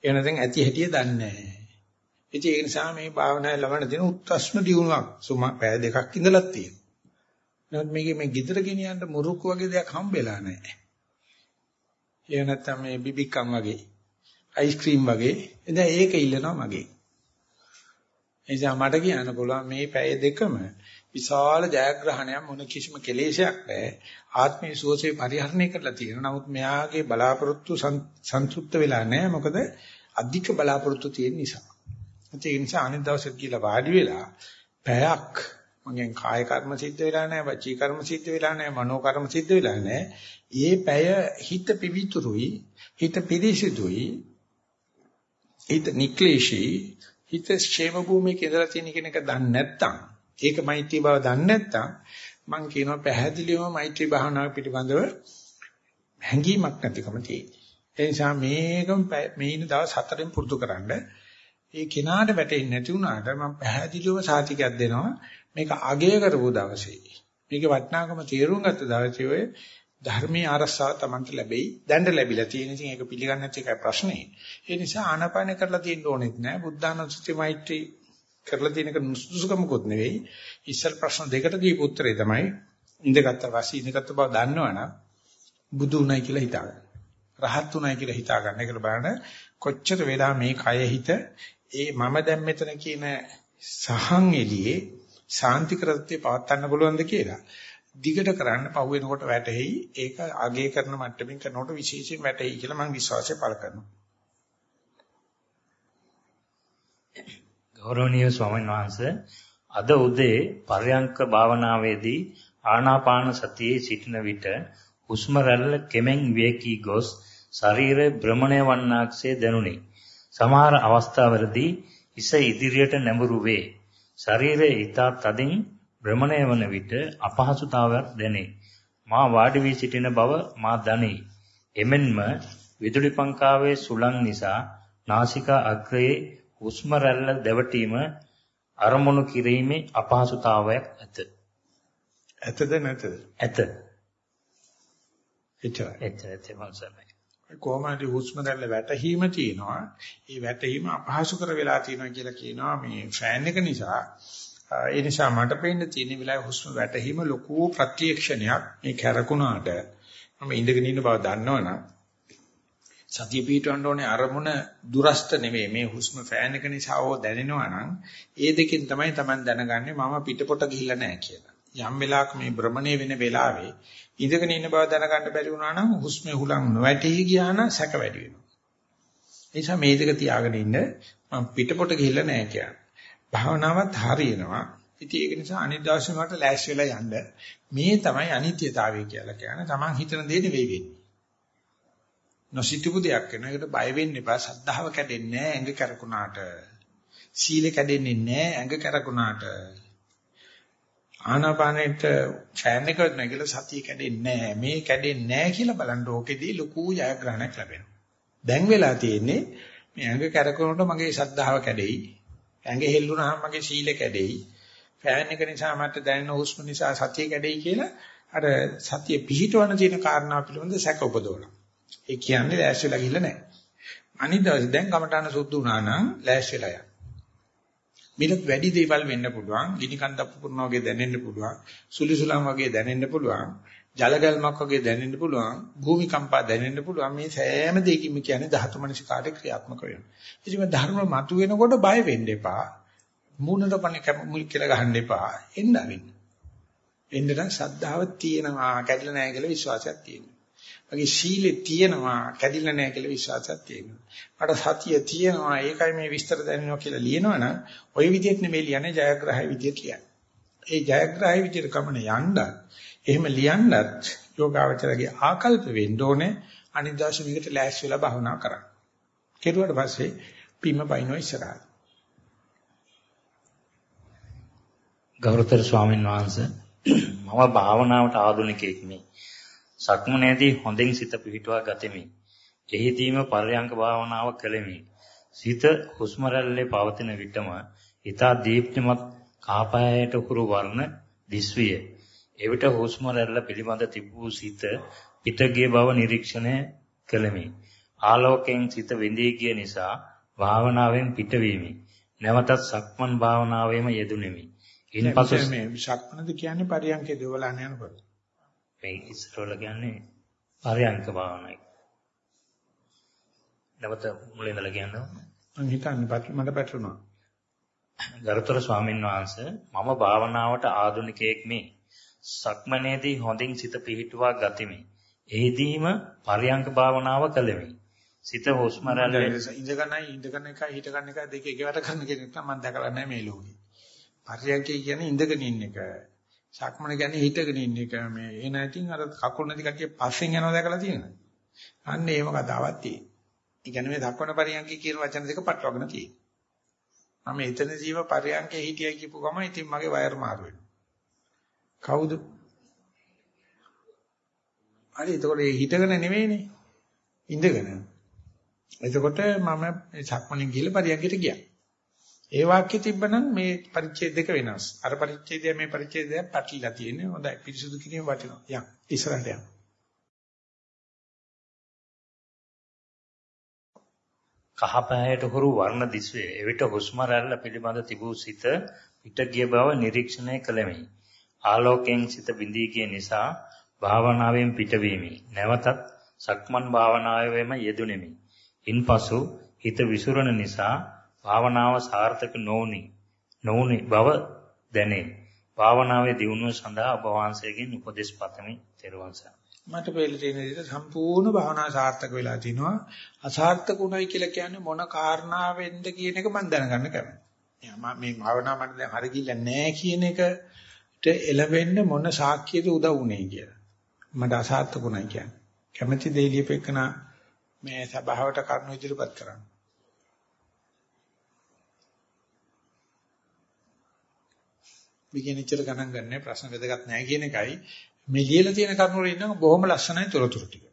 ඒ නැත්නම් ඇති හැටිය දන්නේ නැහැ. ඉතින් ඒ නිසා මේ භාවනාවේ ලබන දින උත්ස්ම දියුණුවක් සුම පැය දෙකක් ඉඳලා තියෙනවා. නමුත් මේකේ මේ গিදර ගෙනියන්න මුරුක්කු වගේ දෙයක් හම්බෙලා නැහැ. ඒ නැත්නම් මේ බිබිකම් වගේ අයිස්ක්‍රීම් වගේ එදා ඒක ඉල්ලනවා මගේ. එනිසා මට කියන්න පුළුවන් මේ පැය දෙකම විශාල ජයග්‍රහණයක් මොන කිසිම කෙලෙසයක් නැහැ. ආත්මයේ සුවසේ පරිහරණය කරලා තියෙනවා. නමුත් මෙයාගේ බලාපොරොත්තු සන්තුෂ්ත වෙලා නැහැ. මොකද අධික බලාපොරොත්තු තියෙන නිසා. ඒ නිසා අනිත් දවසට කියලා වාඩි වෙලා පැයක් මගෙන් කාය කර්ම සිද්ධ වෙලා නැහැ, වචී කර්ම සිද්ධ වෙලා නැහැ, මනෝ කර්ම සිද්ධ වෙලා නැහැ. ඒ පැය හිත පිවිතුරුයි, හිත පිරිසිදුයි, හිත නික්ලේශී, හිත ക്ഷേම භූමියක ඉඳලා තියෙන කෙනෙක් දන්නේ නැත්නම්, ඒක මෛත්‍රී බව දන්නේ නැත්නම් මම කියනවා පැහැදිලිවම මෛත්‍රී භාවනාව පිළිබඳව හැඟීමක් නැතිකම තියෙනවා. ඒ නිසා මේකම මේ ඉන්න දවස් හතරෙන් පුරුදු කරන්න. ඒ කෙනාට වැටෙන්නේ නැති වුණාට මම පැහැදිලිවම සාතිකයක් දෙනවා. මේක අගය කරපු දවසේ. මේකේ වටිනාකම තේරුම් ගත්ත දවසේ ඔය ධර්මීය ආරස්සාව Tamanට ලැබෙයි. දැනට ලැබිලා තියෙන ඉතින් ඒක පිළිගන්නේ නැති එකයි ප්‍රශ්නේ. ඒ නිසා ආනාපාන කරලා තියෙන්න ඕනෙත් නෑ. බුද්ධානුස්සති මෛත්‍රී කරලා තියෙනක නුසුසුකමකුත් නෙවෙයි. ඉස්සල් ප්‍රශ්න දෙකට දීපු උත්තරේ තමයි ඉඳගත්ත වාසි ඉඳගත්ත බව දන්නවනම් බුදු උණයි කියලා හිතාගන්න. රහත් උණයි කියලා හිතාගන්න. ඒකට බලන්න කොච්චර වෙලා මේ කය හිත ඒ මම දැන් මෙතන කියන සහන් එළියේ සාන්ති කරත්තේ පවත්වන්න පුළුවන්ද කියලා. දිගට කරන්න පහු වෙනකොට වැටෙයි ඒක අගේ කරන මට්ටමින් කරනකොට විශේෂයෙන් වැටෙයි කියලා මම විශ්වාසය පළ කරනවා. ගෞරවනීය ස්වාමීන් වහන්සේ අද උදේ පරයන්ක භාවනාවේදී ආනාපාන සතියේ සිටින විට හුස්ම රැල්ල කෙමෙන් වේකී ගොස් ශරීරය භ්‍රමණය වන්නාක්සේ දැනුනි. සමහර අවස්ථාවලදී හිස ඉදිරියට නැඹුරු වේ. ශරීරය ඊතා තදින් භ්‍රමණය වන විට අපහසුතාවයක් දැනේ. මා වාඩි වී සිටින බව මා දනී. එමෙන්ම විදුලි පංකාවේ සුළං නිසා නාසිකා අග්‍රයේ හුස්ම රැල්ල දැවටීම අරමුණු කිරීමේ අපහසුතාවයක් ඇත. ඇතද නැතද? ඇත. එච්චරයි. එච්චරයි තමයි. කොහොමද හුස්ම රැල්ල වැටහීම තියෙනවා. ඒ වැටහීම අපහසු කර වෙලා තියෙනවා කියලා කියනවා මේ ෆෑන් එක නිසා. ඒ නිසා මට පේන්න තියෙන වෙලාවේ හුස්ම වැටහීම ලොකු ප්‍රත්‍යක්ෂණයක්. මේ කැරකුණාට මම ඉඳගෙන ඉන්න බව දන්නවනම් සතිය පිටවන්න ඕනේ අරමුණ දුරස්ත නෙවෙයි මේ හුස්ම ෆෑන් එක නිසා ඕ දැනෙනවා නම් ඒ දෙකෙන් තමයි Taman දැනගන්නේ මම පිටපොට ගිහිල්ලා නැහැ කියලා. යම් වෙලාවක මේ භ්‍රමණය වෙන වෙලාවේ ඉඳගෙන ඉන්න බව දැනගන්න බැරි වුණා නම් හුස්මේ හුලං නොවැටි ගියා නම් සැක වැඩි වෙනවා. ඒ නිසා මේ දෙක තියාගෙන ඉන්න මම පිටපොට ගිහිල්ලා නැහැ කියන්නේ. භාවනාවත් හරියනවා. ඉතින් ඒක නිසා අනිත් දවසේ මට ලෑස්ති වෙලා යන්න මේ තමයි අනිත්‍යතාවය කියලා කියන්නේ. Taman හිතන දේ නෙවෙයි වෙන්නේ. නොසිතපු දෙයක් වෙන එකට බය වෙන්න එපා. සද්ධාව කැඩෙන්නේ නැහැ ඇඟ කරකුණාට. සීල කැඩෙන්නේ නැහැ ඇඟ කරකුණාට. ආනාපානෙට ෆෑන් එක නැගිලා සතිය කැඩෙන්නේ නැහැ. මේ කැඩෙන්නේ නැහැ කියලා බලන්න ඕකෙදී ලොකු ජයග්‍රහණයක් ලැබෙනවා. දැන් වෙලා තියෙන්නේ මේ ඇඟ කරකවනකොට මගේ ශ්‍රද්ධාව කැඩෙයි. ඇඟ හෙල්ලුනහම මගේ සීල කැඩෙයි. ෆෑන් එක නිසා මට දැනෙන හුස්ම නිසා සතිය කැඩෙයි කියලා අර සතිය පිහිටවන තියෙන කාරණා පිළිබඳ සැක උපදවනවා. ඒ කියන්නේ ලෑස්ති වෙලා ගිහිල්ලා නැහැ. අනිත් දවසේ දැන් කමටහන සුද්ධ වුණා නම් ලෑස්ති වෙලා යන්න. මේකට වැඩි දේවල් වෙන්න පුළුවන්. ගිනි කන්දක් පුපුරනවා වගේ දැනෙන්න පුළුවන්. සුලිසුලම් වගේ දැනෙන්න පුළුවන්. ජලගල්මක් වගේ දැනෙන්න පුළුවන්. භූමිකම්පා දැනෙන්න පුළුවන්. මේ සෑම දෙයකින්ම කියන්නේ ධාතු මනසිකාරේ ක්‍රියාත්මක වෙනවා. ඉතින් මේ ධර්ම මතු වෙනකොට බය වෙන්න එපා. මූණට පණ මුල් කියලා ගහන්න එපා. එන්න අරින්න. එන්න නම් ශ්‍රද්ධාව තියෙනවා. කැඩිලා නැහැ කියලා විශ්වාසයක් තියෙනවා. මගේ සීලෙ තියෙනවා කැඩිලා නැහැ කියලා විශ්වාසයක් තියෙනවා. මට සතිය තියෙනවා ඒකයි මේ විස්තර දැනෙනවා කියලා ලියනවනම් ওই විදිහට නෙමෙයි ලියන්නේ ජයග්‍රහය විදිහට ලියන්නේ. ඒ ජයග්‍රහය විදිහට කමන යන්නත් එහෙම ලියන්නත් යෝගාවචරගේ ආකල්ප වෙන්න ඕනේ අනිදාශ මේකට ලෑස්ති වෙලා භවනා කරන්න. කෙරුවට පස්සේ පිම පයින්ව ඉස්සරහට. ගෞරවතර ස්වාමීන් වහන්සේ මම භාවනාවට ආධුනිකයෙක් නේ. සක්මනේදී හොඳින් සිත පිහිටුවා ගතිමි. එහිදීම පර්යංක භාවනාව කළෙමි. සිත හුස්ම පවතින විටම ඊතා දීප්තිමත් කාපයයට හුරු වර්ණ දිස්විය. එවිට හුස්ම පිළිබඳ තිබූ සිත පිටගිය බව නිරීක්ෂණය කළෙමි. ආලෝකයෙන් සිත විඳී ගිය නිසා භාවනාවෙන් පිටවීමි. නැවතත් සක්මන් භාවනාවෙම යෙදුණෙමි. ඉන්පසු මේ සක්මනද කියන්නේ පරියන්කේ දවලා යනකොට. මේ ඉස්සරවල කියන්නේ පරයන්ක භාවනයි. නැවත මුලින් ඉඳලා කියන්න මම හිතන්නේ මට පැටලුණා. ගරුතර ස්වාමීන් වහන්සේ මම භාවනාවට ආධුනිකයෙක් මේ. සක්මනේදී හොඳින් සිත පිහිටුවා ගතිමි. එෙහිදීම පරයන්ක භාවනාව කළෙමි. සිත හුස්ම රැල්ල ඉඳගන්නයි ඉඳගන්න එකයි හිටගන්න එකයි දෙක එකවට කරන කෙනෙක් නම් මම දැකලා නැහැ මේ ලෝකේ. පරයන්කේ කියන්නේ ඉඳගෙන ඉන්න එක. සක්මන කියන්නේ හිටගෙන ඉන්න එක මේ ඒ නැතිනම් අර කකුල් නැති කටිය පස්සෙන් යනවා දැකලා තියෙනවද? අන්න ඒව කතාවක් තියෙනවා. ඒ කියන්නේ මේ දක්වන පරියන්කේ කියන වචන දෙක පටලවාගෙන තියෙනවා. මම එතන ජීව පරියන්කේ හිටියයි කියපු ගම ඉතින් මගේ වයර් මාරු වෙනවා. කවුද? හරි එතකොට ඒ හිටගෙන නෙවෙයිනේ. ඉඳගෙන. එතකොට මම සක්මණෙන් ගිහලා පරියන්කයට ගියා. ඒ වාක්‍ය තිබ්බනම් මේ පරිච්ඡේද දෙක වෙනස්. අර පරිච්ඡේදය මේ පරිච්ඡේදය පැටලිලා තියෙන්නේ. හොඳයි. පිරිසුදු කිරීම වටිනවා. යන් ඉස්සරහට යන්න. කහපෑයට හුරු වර්ණ දිස්වේ. එවිට හුස්ම රැල්ල පිළිබඳ තිබූ සිත පිට ගිය බව නිරීක්ෂණය කළෙමි. ආලෝකයෙන් සිත බිඳී ගිය නිසා භාවනාවෙන් පිටවීමි. නැවතත් සක්මන් භාවනාවෙම යෙදුණෙමි. ඉන්පසු හිත විසුරන නිසා භාවනාව සාර්ථක නොවුනි නොවුනි බව දැනේ. භාවනාවේ දියුණුව සඳහා ඔබ වහන්සේගෙන් උපදෙස් පතමි. ත්වන් මට පෙළ තියෙන විදිහට සම්පූර්ණ භාවනාව සාර්ථක වෙලා තිනවා. අසාර්ථක උනායි කියලා කියන්නේ මොන කාරණාවෙන්ද කියන එක මම දැනගන්න කැමතියි. මේ භාවනාව මට දැන් හරි ගිල්ල නැහැ කියන එකට එළවෙන්න මොන සාක්ෂියද උදව් වුනේ කියලා. මට අසාර්ථක උනායි කියන්නේ. කැමැති දෙය ලියපෙකන මේ සභාවට කරුණු ඉදිරිපත් කරන්න. විගණිතර ගණන් ගන්නෑ ප්‍රශ්න වැදගත් නැහැ කියන එකයි මේ ලියලා තියෙන කරුණු වල ඉන්නම බොහොම ලස්සනයි තොරතුරු ටික.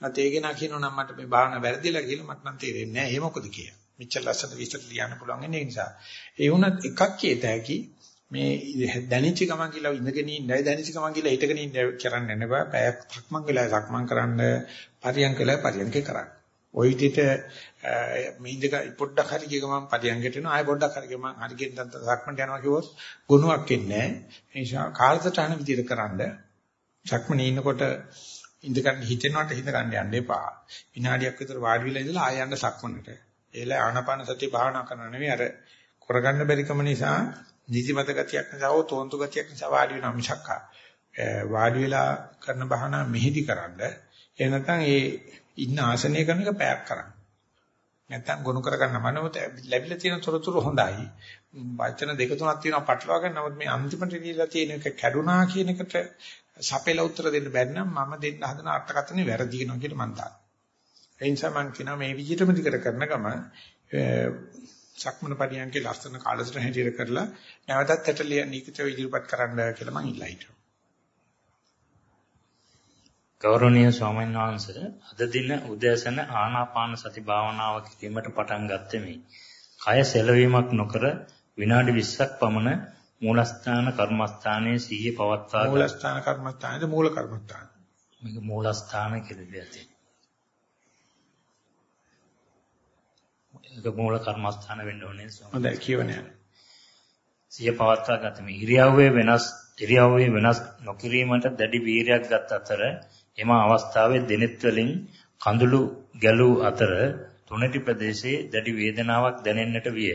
නැත් ඒක නා කියනවා නම් මට මේ භාවනා වැරදිලා කියලා මට නම් තේරෙන්නේ නැහැ. ඒ මොකද කිය. මෙච්චර ලස්සන විස්තර ලියන්න පුළුවන් ඒ නිසා. ඒ වුණත් එකක් කියත හැකි මේ දැනිච්ච ගමන් කියලා ඉඳගෙන ඉන්නයි දැනිච්ච ගමන් කියලා හිටගෙන ඉන්න කරන්න යන්න බෑ. පැයක් සක්මන් වෙලා සක්මන් කරන්න පරියන් කළා පරියන්කේ කරන්න. ওই විදිහට මේ ඉඳක පොඩ්ඩක් හරි ගිය ගමන් පරියන්කට එනවා ආයෙ පොඩ්ඩක් හරි ගමන් හරි ගෙන් දැන් සක්මන්ට යනවා කිව්වොත් ගුණයක් එන්නේ නැහැ. ඒ නිසා කාලසටහන විදිහට කරන්න සක්මනේ ඉන්නකොට ඉඳගන්න හිතෙනවට හිත ගන්න යන්න එපා. විනාඩියක් විතර වාඩි වෙලා ඉඳලා ආය යන්න සක්මනට. ඒල ආනාපාන සතිය භාවනා කරන නෙවෙයි අර කරගන්න බැරිකම නිසා නිදිමත ගතියක් නිසා හෝ තෝන්තු ගතියක් නිසා වාඩි වෙනා මිසක් වාඩි වෙලා කරන භාවනා මෙහෙදි කරන්න. එහෙ නැත්නම් ඒ ඉන්න ආසනය කරන එක පැයක් කරන්න. නැත්නම් ගොනු කරගන්න මනෝත ලැබිලා තියෙන තොරතුරු හොඳයි. වචන දෙක තුනක් තියෙනවා පටලවා ගන්න. නමුත් මේ අන්තිමට දීලා තියෙන එක කැඩුනා කියන එකට සපෙලා උත්තර දෙන්න බැරි නම් මම දෙන්න හදන අර්ථකථනේ වැරදි වෙනවා කියලා මම දානවා. ඒ නිසා මම කියනවා මේ විදිහටම දිගට කරන ගම සක්මන පරියන්කේ ලස්සන කාලසට හැටියට කරලා නැවතත් ඇටලිය නිකිතව ඉදිරිපත් කරන්න කියලා මම ඉල්ලා හිටියා. ගෞරවනීය ස්වාමීන් වහන්සේ අද දින උදෑසන ආනාපාන සති භාවනාව කිරීමට පටන් ගත්තෙමි. කය සෙලවීමක් නොකර විනාඩි 20ක් පමණ මූලස්ථාන කර්මස්ථානයේ සිහිය පවත්වා මූලස්ථාන කර්මස්ථානයේද මූල කර්මස්ථාන. මේක මූලස්ථාන කියලා දෙයක්. ඒක මූල කර්මස්ථාන වෙන්න ඕනේ. හොඳයි කියවනේ. සිය පවත්වා ගත මේ ඉරියව්වේ වෙනස් ඉරියව්වේ වෙනස් නොකිරීමට දැඩි වීරයක් ගත් අතර එම අවස්ථාවේ දෙනෙත් වලින් කඳුළු ගැලූ අතර තුනටි ප්‍රදේශයේ දැඩි වේදනාවක් දැනෙන්නට විය.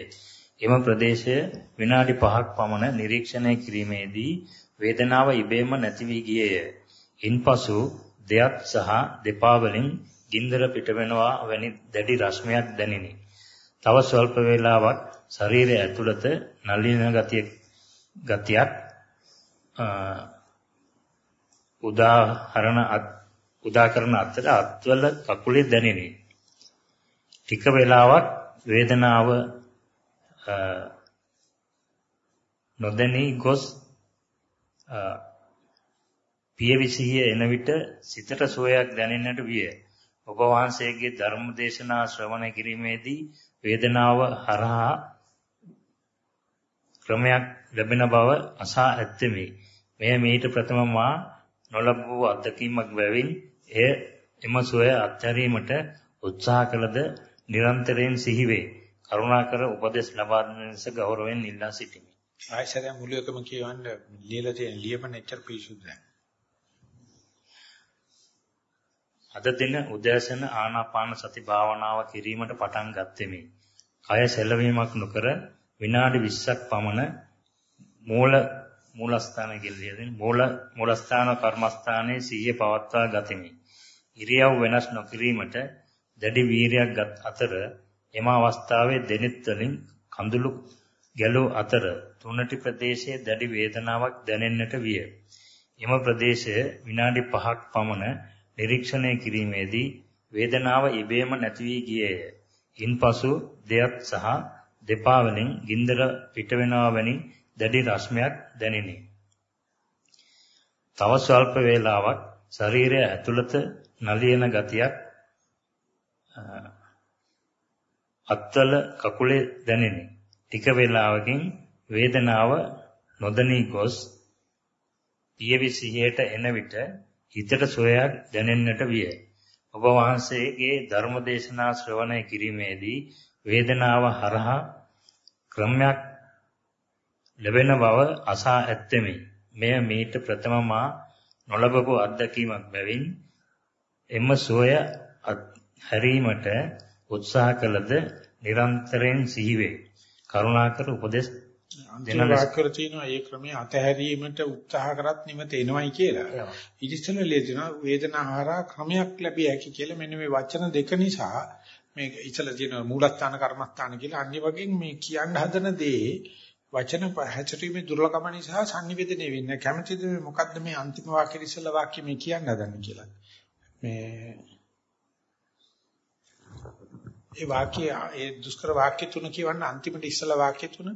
එම ප්‍රදේශය විනාඩි 5ක් පමණ නිරීක්ෂණය කිරීමේදී වේදනාව ඉබේම නැති වී ගියේය. ඉන්පසු දෙයක් සහ දෙපා වලින් ගින්දර පිට වෙනවා වැනි දැඩි රශ්මියක් දැනිනි. තව ස්වල්ප වේලාවක් ශරීරය ඇතුළත නලින ගතිය ගතියක් උදාහරණ උදාකරන අතර අත්වල කකුලේ දැනිනි. ටික වේලාවක් වේදනාව නොදැනී ගොස් පියවිසිහිය එන විට සිතට සුවයක් දැනෙන්නට විය. ඔබ වහන්සේගේ ධර්ම දේශනා ශ්‍රවණය කිරීමේදී වේදනාව හරහා ක්‍රමයක් ලැබෙන බව අසා ඇත්තෙමි. මෙය මීට ප්‍රථම මා නොලබූ අත්දැකීමක් බැවින් එය එම සොය අත්හැරීමට උත්සාහ කළද නිරන්තරයෙන් සිහිවේ. කරුණාකර උපදෙස් ලබා දෙන ලෙස ගෞරවයෙන් ඉල්ලා සිටිමි. ආයශරය මුළු එකම කියවන්න ලියලා තියෙන ලියපන එච්චර පිසුදු නැහැ. අද දින උදෑසන ආනාපාන සති භාවනාව කිරීමට පටන් ගත්තෙමි. කය සැලවීමක් නොකර විනාඩි 20ක් පමණ මූල මූලස්ථාන කියලා මූල මූලස්ථාන කර්මස්ථානයේ සිහිය පවත්වා ගතිමි. ඉරියව් වෙනස් නොකිරීමට දැඩි වීරියක් ගත් අතර එම අවස්ථාවේ දෙනෙත් වලින් කඳුළු ගැලූ අතර තුනටි ප්‍රදේශයේ දැඩි වේදනාවක් දැනෙන්නට විය. එම ප්‍රදේශය විනාඩි 5ක් පමණ නිරීක්ෂණය කිරීමේදී වේදනාව ඉබේම නැති වී ගියේය. ඉන්පසු දෙයක් සහ දෙපා වලින් ගින්දර පිට වෙනවා වැනි දැඩි රස්මයක් දැනිනි. තව ස්වල්ප වේලාවක් ශරීරය ඇතුළත නලියන ගතියක් අත්වල කකුලේ දැනිනි. ටික වේලාවකින් වේදනාව නොදැනී ගොස් පියවි සිහියට එන විට හිතට සොයක් දැනෙන්නට විය. ඔබ වහන්සේගේ ධර්ම දේශනා ශ්‍රවණය කිරීමේදී වේදනාව හරහා ක්‍රමයක් ලැබෙන බව අසා ඇත්තෙමි. මෙය මීට ප්‍රථම මා නොලබපු අත්දැකීමක් බැවින් එම සෝය හැරීමට උත්සාහ කළද නිරන්තරයෙන් සිහිවේ. කරුණාකර උපදෙස් දෙන වාක්‍යවල තියෙනවා ඒ ක්‍රමයේ අතහැරීමට උත්සාහ කරත් නිමත එනවයි කියලා. ඉතිසල ලේදිනවා වේදනාහාරා ක්‍රමයක් ලැබිය හැකි කියලා මෙන්න මේ වචන දෙක නිසා මේ ඉතල තියෙන මූලස්ථාන කර්මස්ථාන කියලා අනිත් වගේ මේ කියන්න හදන දේ වචන හැචරීමේ දුර්ලභම නිසා සංනිවේදනය වෙන්නේ කැමතිද මොකද්ද මේ අන්තිම වාක්‍යෙ ඉස්සලා වාක්‍ය මේ කියන්න හදන්නේ කියලා. මේ ඒ වාක්‍ය ඒ දුෂ්කර වාක්‍ය තුන කියවන්න අන්තිමට ඉස්සලා වාක්‍ය තුන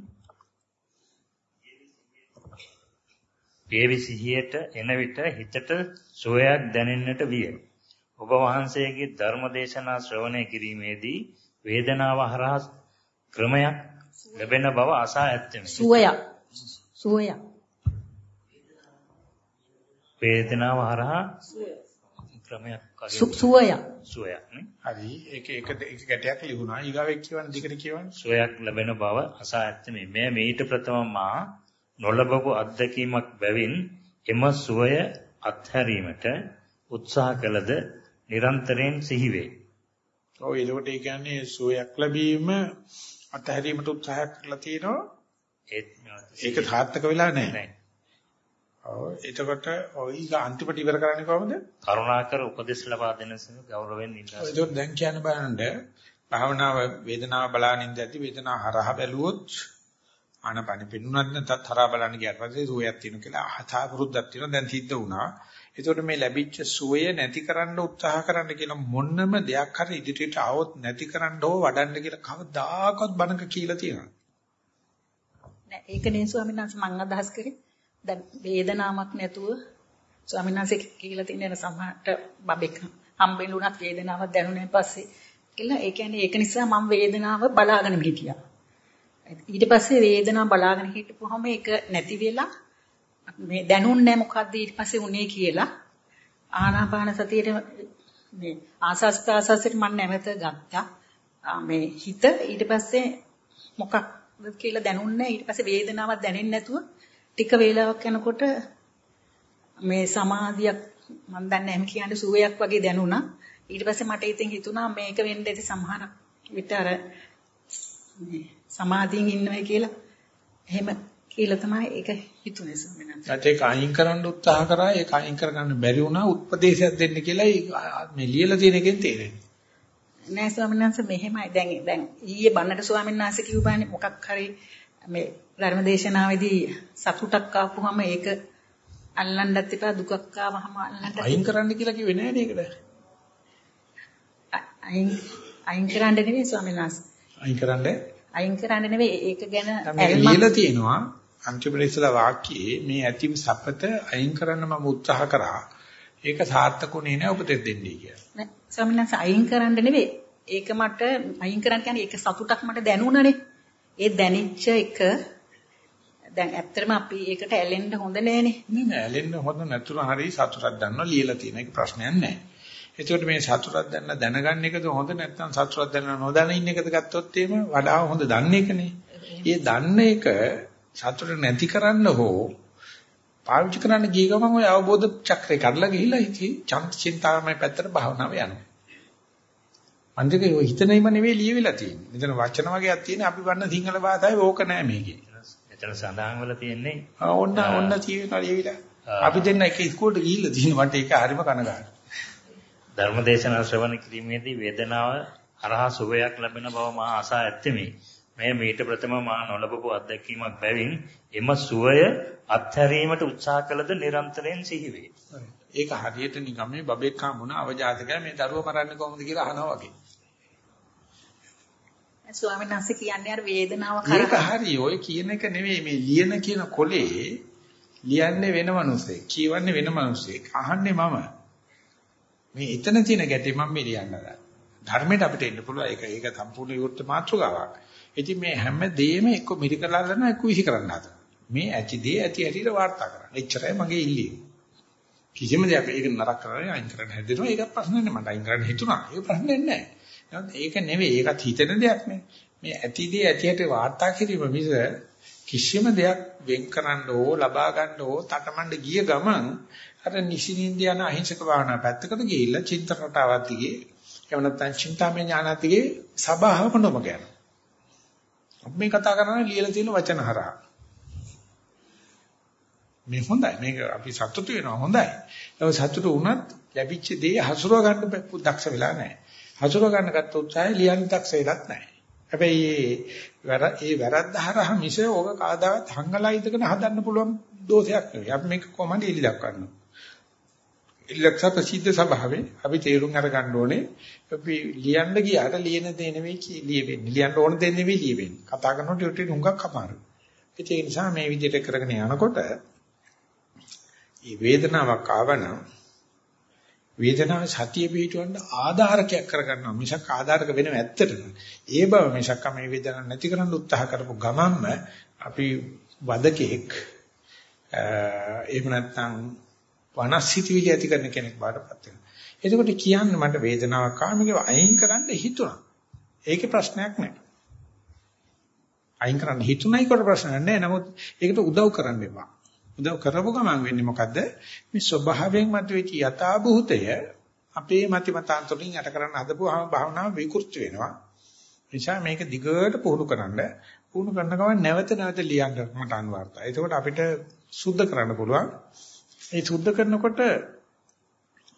පේවි සිහියට එන විට හිතට සෝයක් දැනෙන්නට විය. ඔබ වහන්සේගේ ධර්ම දේශනා ශ්‍රවණය කිරීමේදී වේදනාව හරහා ක්‍රමයක් ලැබෙන බව අසා ඇත්තෙමි. සුවයක්. සුවයක්. වේදනාව හරහා ක්‍රමයක්. සුවයක් නේ. හරි ඒක ඒක ඒක ගැටයක් ලියුණා ඊගාවෙක් කියවන්න දිගට කියවන්න සුවයක් ලැබෙන බව අසා ඇත්තෙමි. මෙය මීට ප්‍රථම මා නොලබපු අත්දැකීමක් බැවින් එම සුවය අත්හැරීමට උත්සාහ කළද නිරන්තරයෙන් සිහිවේ. ඔව් ඒකට ඒ කියන්නේ සුවයක් ලැබීම අත්හැරීමට උත්සාහ කරලා තියෙනවා ඒක සාර්ථක වෙලා නැහැ. ඔව් එතකොට ඔය අන්තිමට ඉවර කරන්නේ කොහොමද? කරුණාකර උපදෙස් ලබා දෙන ගෞරවයෙන් ඉල්ලා. ඒක දැන් කියන්න බලන්න භාවනාව වේදනාව බලාගෙන ඉඳි වේදනාව හරහා බැලුවොත් ආනපන පෙන්ුණත් නැත්ත් හරහා බලන්න ගියාට පස්සේ සුවයක් තියෙනවා කියලා අහතා පුරුද්දක් තියෙනවා දැන් සිද්ධ වුණා. ඒතකොට මේ ලැබිච්ච සුවය නැති කරන්න උත්සාහ කරන්න කියලා මොනම දෙයක් හරි ඉදිරියට આવොත් නැති කරන්න හෝ වඩන්න කියලා කවදාකවත් බණක කියලා තියෙනවා. නෑ ඒක නේ ස්වාමීන් වහන්සේ මම අදහස් කරේ. දැන් වේදනාවක් නැතුව ස්වාමීන් වහන්සේ කියලා තියෙන සමහරට බබෙක් හම්බෙන්නුණත් වේදනාවක් දැනුනේ පස්සේ කියලා ඒ කියන්නේ ඒක නිසා මම වේදනාව බලාගෙන හිටියා. ඊට පස්සේ වේදනාව බලාගෙන හිටපුවම ඒක නැති වෙලා මේ දැනුන්නේ මොකද්ද ඊට පස්සේ උනේ කියලා ආනාපාන සතියේ මේ ආසස් ප්‍රාසස්සේ මම නැවත ගත්තා. මේ හිත ඊට පස්සේ මොකක්ද කියලා දැනුන්නේ ඊට පස්සේ වේදනාවක් දැනෙන්නේ නැතුව ටික වේලාවක් යනකොට මේ සමාධියක් මම දන්නේ නැහැ කියන්නේ සුවයක් වගේ දැනුණා. ඊට පස්සේ මට ඉතින් හිතුණා මේක වෙන්න ඇති සමහර විට අර සමාධියෙන් ඉන්නවයි කියලා එහෙම කියලා තමයි ඒක හිතුනේ ස්වාමීන් වහන්සේ. ඒක අයින් කරන්න උත්සාහ කරා ඒක අයින් කරගන්න බැරි වුණා උත්පදේශයක් දෙන්න කියලා මේ ලියලා තියෙන එකෙන් තේරෙන්නේ. නෑ ස්වාමීන් වහන්සේ මෙහෙමයි දැන් දැන් ඊයේ බන්නට ස්වාමීන් වහන්සේ කිව්වානේ මොකක් හරි මේ ධර්මදේශනාවේදී සතුටක් ආපුවම ඒක අල්ලන්නත් එපා දුකක් ආවම අල්ලන්නත් අයින් කරන්න කියලා කිව්වේ නෑ නේද? අයින් අයින් කරන්න නෙවෙයි ස්වාමීන් වහන්සේ. අයින් කරන්නේ අයින් කරන්න නෙවෙයි ඒක ගැන ඇල්මක් තියෙනවා අන්තිමට ඉස්සලා වාක්‍යයේ මේ ඇතිම සපත අයින් කරන්න මම උත්සාහ කරා. ඒක සාර්ථකුනේ නෑ උපදෙස් දෙන්නේ කියලා. නෑ ස්වාමීන් වහන්සේ අයින් කරන්න නෙවෙයි. ඒක මට අයින් කරන්න කියන්නේ ඒක සතුටක් මට දැනුණනේ. ඒ දැනෙච්ච එක දැන් ඇත්තටම අපි ඒකට ඇලෙන්න හොඳ නෑනේ. නෑ ඇලෙන්න හොඳ නැතුණා හරි සතුටක් ගන්නවා ලියලා තියෙන එක ප්‍රශ්නයක් නෑ. එතකොට මේ සතුටක් දැනන දැනගන්න එකද හොඳ නැත්නම් සතුටක් දැනන නොදැන ඉන්න එකද ගත්තොත් එහෙම වඩා හොඳ දන්න එකනේ. ඒ දන්න එක සතුට නැති කරන්න හෝ පාවිච්චි කරන්න ගිය ගමන් ඔය අවබෝධ චක්‍රේ කඩලා ගිහිල්ලා ඉති චින්තාමය පැත්තට භාවනාව යනවා. අන්තික ඔය හිතනෙම නෙවෙයි ලියවිලා තියෙන්නේ. මෙතන වචන වගේක් තියෙන අපි වන්න සිංහල භාෂාවේ ඕක නෑ මේකේ. එතන සඳහන් වෙලා තියෙන්නේ ඔන්න ඔන්න තියෙනවා ලියවිලා. අපි දෙන්න එක ඉස්කෝලේට ගිහිල්ලා තියෙනවා මට ඒක හරිම කනගාටුයි. ධර්මදේශනා ශ්‍රවණ කිරීමේදී වේදනාව හරහා සුවයක් ලැබෙන බව මා ආසා ඇත්තෙමි. මෙය මීට ප්‍රථම මා නොලබපු අත්දැකීමක් බැවින් එම සුවය අත්හැරීමට උත්සාහ කළද නිරන්තරයෙන් සිහි වේ. ඒක හරියට නිකම් මේ බබෙක් හම්බුණ අවජාතකයා මේ දරුවා මරන්නේ කොහොමද කියලා අහනවා වගේ. ස්වාමීන් වහන්සේ කියන්නේ අර වේදනාව කරා. ඒක හරි. ඔය කියන එක නෙවෙයි මේ ලියන කියන කොලේ ලියන්නේ වෙන මිනිස්සෙක්. කියවන්නේ වෙන මිනිස්සෙක්. අහන්නේ මම. මේ එතන තියෙන ගැටේ මම මේ ලියන්න. ධර්මයට අපිට එන්න පුළුවන්. ඒක ඒක සම්පූර්ණ විවෘත මාතෘකාවක්. ඉතින් මේ හැම දෙයක්ම එක්ක මිරිකලා කරන එක්ක විහි කරන්න හදන. මේ ඇති දේ ඇති ඇටිට වාර්තා කරන්න. එච්චරයි මගේ ඉල්ලීම. කිසිම දෙයක් ඒක නරක කරන්නේ අයින් කරන්න හැදෙනවා. ඒක ප්‍රශ්න නෑ මට අයින් කරන්න හිතුණා. ඒක ප්‍රශ්නයක් නෑ. ඒක නෙවෙයි. ඒකත් හිතෙන දෙයක් නේ. මේ ඇති දේ ඇති ඇට වාර්තා කිරීම මිස කිසිම දෙයක් වෙන් කරන්න ඕ ලබා ගන්න ඕ තටමඬ ගිය ගමන් අර නිසින්ින්ද යන අහිංසක භාවනා පැත්තකට ගිහිල්ලා චින්ත රටාවක් දිගේ එහෙම නැත්නම් චින්තාමය ඥානත් දිගේ සබාවක නොම යනවා. අපි මේ කතා කරන්නේ ලියලා තියෙන වචන හරහා. මේ හොඳයි මේක අපි සතුටු වෙනවා හොඳයි. ඒ සතුටු වුණත් ලැබිච්ච දේ හසුරව ගන්න දක්ෂ වෙලා නැහැ. හසුරව ගන්න ගත්ත උත්සාහය ලියන්න දක්ෂ වෙලත් නැහැ. හැබැයි ඒ වැරද්ද හරහා මිස ඕක කාදාවත් හංගලා ඉදගෙන හදන්න පුළුවන් දෝෂයක් නෙවෙයි. අපි මේක කොහොමද එලි දක්වන්නේ? ඉලක්ක ප්‍රසිද්ධ සභාවේ අපි තේරුම් අරගන්න ඕනේ අපි ලියන්න ගියාට ලියන දේ නෙවෙයි ලියෙන්නේ. ලියන්න ඕන දේ නෙවෙයි ලියෙන්නේ. කතා කරනකොට උටි හුඟක් අමාරුයි. ඒ නිසා මේ විදිහට කරගෙන යනකොට මේ වේදනාවක් ආවනම් වේදනාව සතිය පිටවන්න ආධාරකයක් කරගන්නවා මිසක් ආධාරක වෙනව ඇත්තටම ඒ බව මිසක් මේ වේදනාව නැති කරන්න උත්සාහ කරපු ගමන්ම අපි වදකෙක් එහෙම නැත්නම් වනස්සිතවිලි ඇති කරන කෙනෙක් බාටපත් වෙනවා. එතකොට කියන්න මට වේදනාවක් ආව මේක අයින් කරන්න හිතුණා. ඒකේ ප්‍රශ්නයක් නැහැ. අයින් කරන්න හිතුණයි කොට ප්‍රශ්නයක් නැහැ. නමුත් ඒකට උදව් කරන්න එපා. උදව් කරපු ගමන් වෙන්නේ මොකද්ද? මේ ස්වභාවයෙන් මතුවෙච්ච යථාභූතය අපේ මති මතාන්තරින් යට කරන්න හදපුවාම භාවනාව විකෘති වෙනවා. නිසා මේක දිගට පුහුණු කරන්න පුහුණු කරන ගමන් නැවත නැවත ලියන්න මට අනිවාර්යයි. එතකොට අපිට සුද්ධ කරන්න පුළුවන්. ඒ සුද්ධ කරනකොට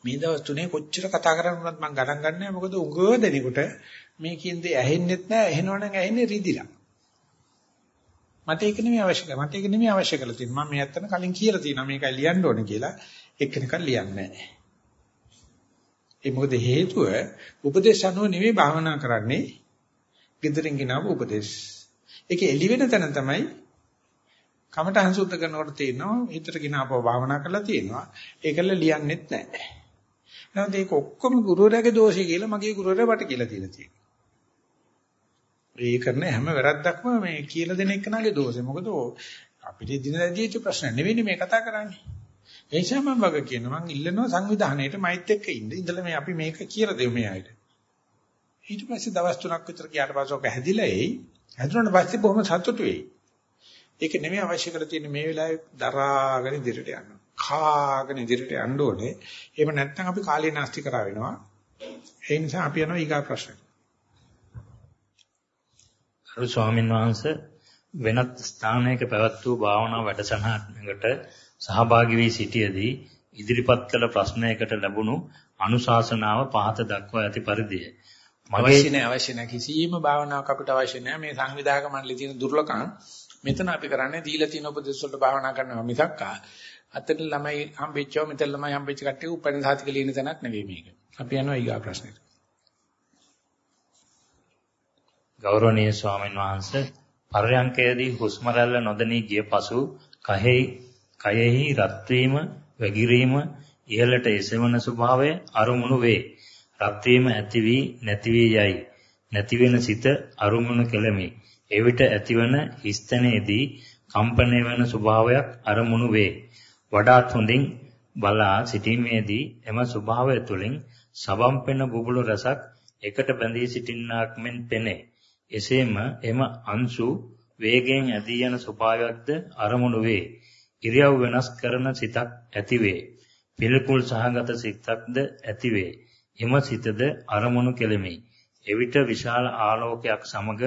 මේ දවස් තුනේ කොච්චර කතා කරන්නවත් මම ගණන් ගන්නෑ. මොකද උගව දෙනකොට මේ කියන දේ ඇහෙන්නෙත් නෑ. ඇහෙනවනම් ඇහෙන්නේ රිදිලා. මට ඒක නෙමෙයි අවශ්‍ය කරන්නේ මට ඒක නෙමෙයි අවශ්‍ය කරලා තියෙන්නේ. මම මේ ඇත්තට කලින් කියලා තියෙනවා මේකයි ලියන්න ඕනේ කියලා. එක්කෙනෙක් ලියන්නේ නෑ. ඒ මොකද හේතුව උපදේශ අනුව නෙමෙයි භාවනා කරන්නේ. gedirin ginaව උපදේශ. ඒක එළි වෙන තැන තමයි කමටහන් සුද්ධ කරනකොට තියෙනවා හිතට ගినాපව භාවනා කරලා තියෙනවා ඒකල ලියන්නෙත් නැහැ. නැත්නම් ඒක ඔක්කොම ගුරුවරයාගේ දෝෂය කියලා මගේ ගුරුවරයා වට කියලා තියලා තියෙනවා. ඒ කරන හැම වැරද්දක්ම මේ කියලා දෙන එකනාගේ දෝෂය. මොකද අපිට දිනදීච්ච ප්‍රශ්න නෙවෙයි මේ කතා කරන්නේ. ඒ නිසා මම වග කියනවා මං ඉල්ලනවා සංවිධානයේට මයිත් එක්ක ඉන්න. ඉඳලා මේ අපි මේක කියලා දෙමු මේ අයට. ඊට පස්සේ දවස් තුනක් විතර ගියාට පස්සේ ඔක හැදිලා එයි. හැදුනට පස්සේ බොහොම සතුටු වෙයි. ඒක නෙමෙයි අවශ්‍ය කරලා තියෙන්නේ මේ වෙලාවේ දරාගෙන ඉදිරියට යන්න. කාගෙන ඉදිරියට යන්න ඕනේ. එහෙම නැත්නම් අපි කාලේ නාස්ති කරා වෙනවා. ඒ නිසා අපි යනවා ඊගා ප්‍රශ්නෙට. අරු ස්වාමීන් වහන්සේ වෙනත් ස්ථානයක පැවැත් වූ භාවනා වැඩසටහනකට සහභාගී වී සිටියේදී ඉදිරිපත් කළ ප්‍රශ්නයකට ලැබුණු අනුශාසනාව පහත දක්වා ඇති පරිදිය. අවශ්‍ය නැහැ අවශ්‍ය නැහැ කිසියම් භාවනාවක් අපිට අවශ්‍ය නැහැ මේ සංවිධායක මණ්ඩලයේ තියෙන දුර්ලභකම් මෙතන අපි කරන්නේ දීලා තියෙන උපදේශ වලට භාවනා කරනවා මිසක් අතට ළමයි හම්බෙච්චව මෙතන ළමයි හම්බෙච්ච කට්ටිය උපැන්න සාතික ලියන තැනක් නෙවෙයි මේක. අපි යනවා ඊගා ප්‍රශ්නෙට. ගෞරවනීය ස්වාමීන් වහන්සේ පරයන්කයේදී හුස්ම රැල්ල නොදැනී ගිය පසු කයෙහි කයෙහි රත් වීම, වැగిරීම, ඉහළට එසවන ස්වභාවය අරුමුණු වේ. රත් වීම ඇති වී නැති වී යයි. නැති වෙන සිත අරුමුණු කෙලමි. එවිට ඇතිවන හිස්තනයේදී කම්පණය වන ස්වභාවයක් අරමුණු වේ. වඩාත් හොඳින් බලා සිටීමේදී එම ස්වභාවය තුළින් සබම්පෙන බුබුලු රසක් එකට බැඳී සිටින්නාක් මෙන් පෙනේ. එසේම එම අංශු වේගයෙන් ඇදී යන ස්වභාවයක්ද අරමුණු වේ. ඉරියව් වෙනස් කරන සිතක් ඇතිවේ. පිළිකුල් සහගත සිතක්ද ඇතිවේ. එම සිතද අරමුණු කෙලෙමි. එවිට විශාල ආලෝකයක් සමග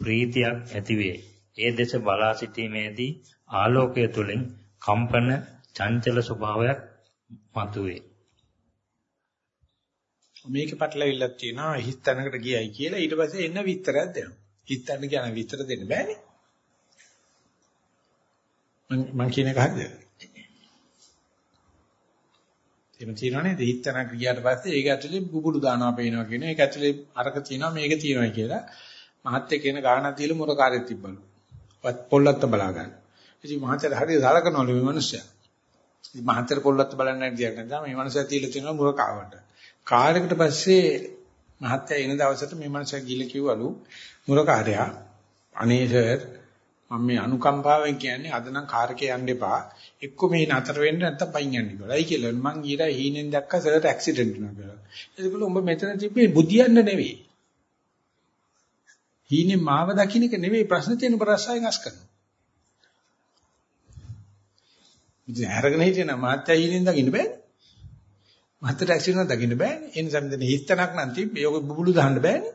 ප්‍රීතියක් ඇතිවේ. ඒ දෙස බලා සිටීමේදී ආලෝකය තුළින් කම්පන චංචල ස්වභාවයක් මතුවේ. මේක පැටලවිල්ලක් තියෙනවා හිස් තැනකට ගියයි කියලා ඊට පස්සේ එන්න විස්තරයක් දෙනවා. හිස් තැන කියන විස්තර දෙන්න බෑනේ. මං මං කියන එක හරියද? එහෙම තියෙනවා නේද? හිස් තැනකට ගියාට පස්සේ ඒක ඇතුලේ බුබුලු දානවා පේනවා කියන එක ඇතුලේ අරක තියෙනවා මේක තියෙනවා කියලා මහත්ය කියන ගානක් දීලා මුරකාරයෙක් තිබ්බලු. පොල්ලත්ත බලා ගන්න. ඉතින් මහත්යට හරිය සලකනවලු මේ මිනිස්සයා. ඉතින් මහත්යට පොල්ලත්ත බලන්න නැති දෙයක් නේද? මේ මිනිස්සයා තියලා තියෙනවා මුරකාවට. කාලයකට පස්සේ මහත්ය එන දවසට මේ මිනිස්සයා ගිහලා කිව්වලු මුරකාරයා අනේ සර් මම මේ අනුකම්පාවෙන් කියන්නේ අද නම් කාර්කේ යන්න එපා. එක්ක මේ නතර වෙන්න නැත්තම් පයින් යන්න කියලා. අයි කියලා මං ඊට හීනෙන් දැක්ක සර්ට ඇක්සිඩන්ට් වුණා කියලා. ඒකල උඹ මෙතන තිබ්බේ බුදියන්න නෙවෙයි. හීනේ මාව දකින්න එක නෙවෙයි ප්‍රශ්න තියෙන ප්‍රශ්නයෙන් අස් කරනවා. ඉතින් අරගෙන හිටියන මාත්‍ය හීනෙන් දකින්න බෑනේ. මාත්‍යට ඇක්සිඩන්ට් දකින්න බෑනේ. ඒ නිසා මෙතන හිස්තනක් නම් තිබ්බේ. ඔක බුබුලු දාන්න බෑනේ.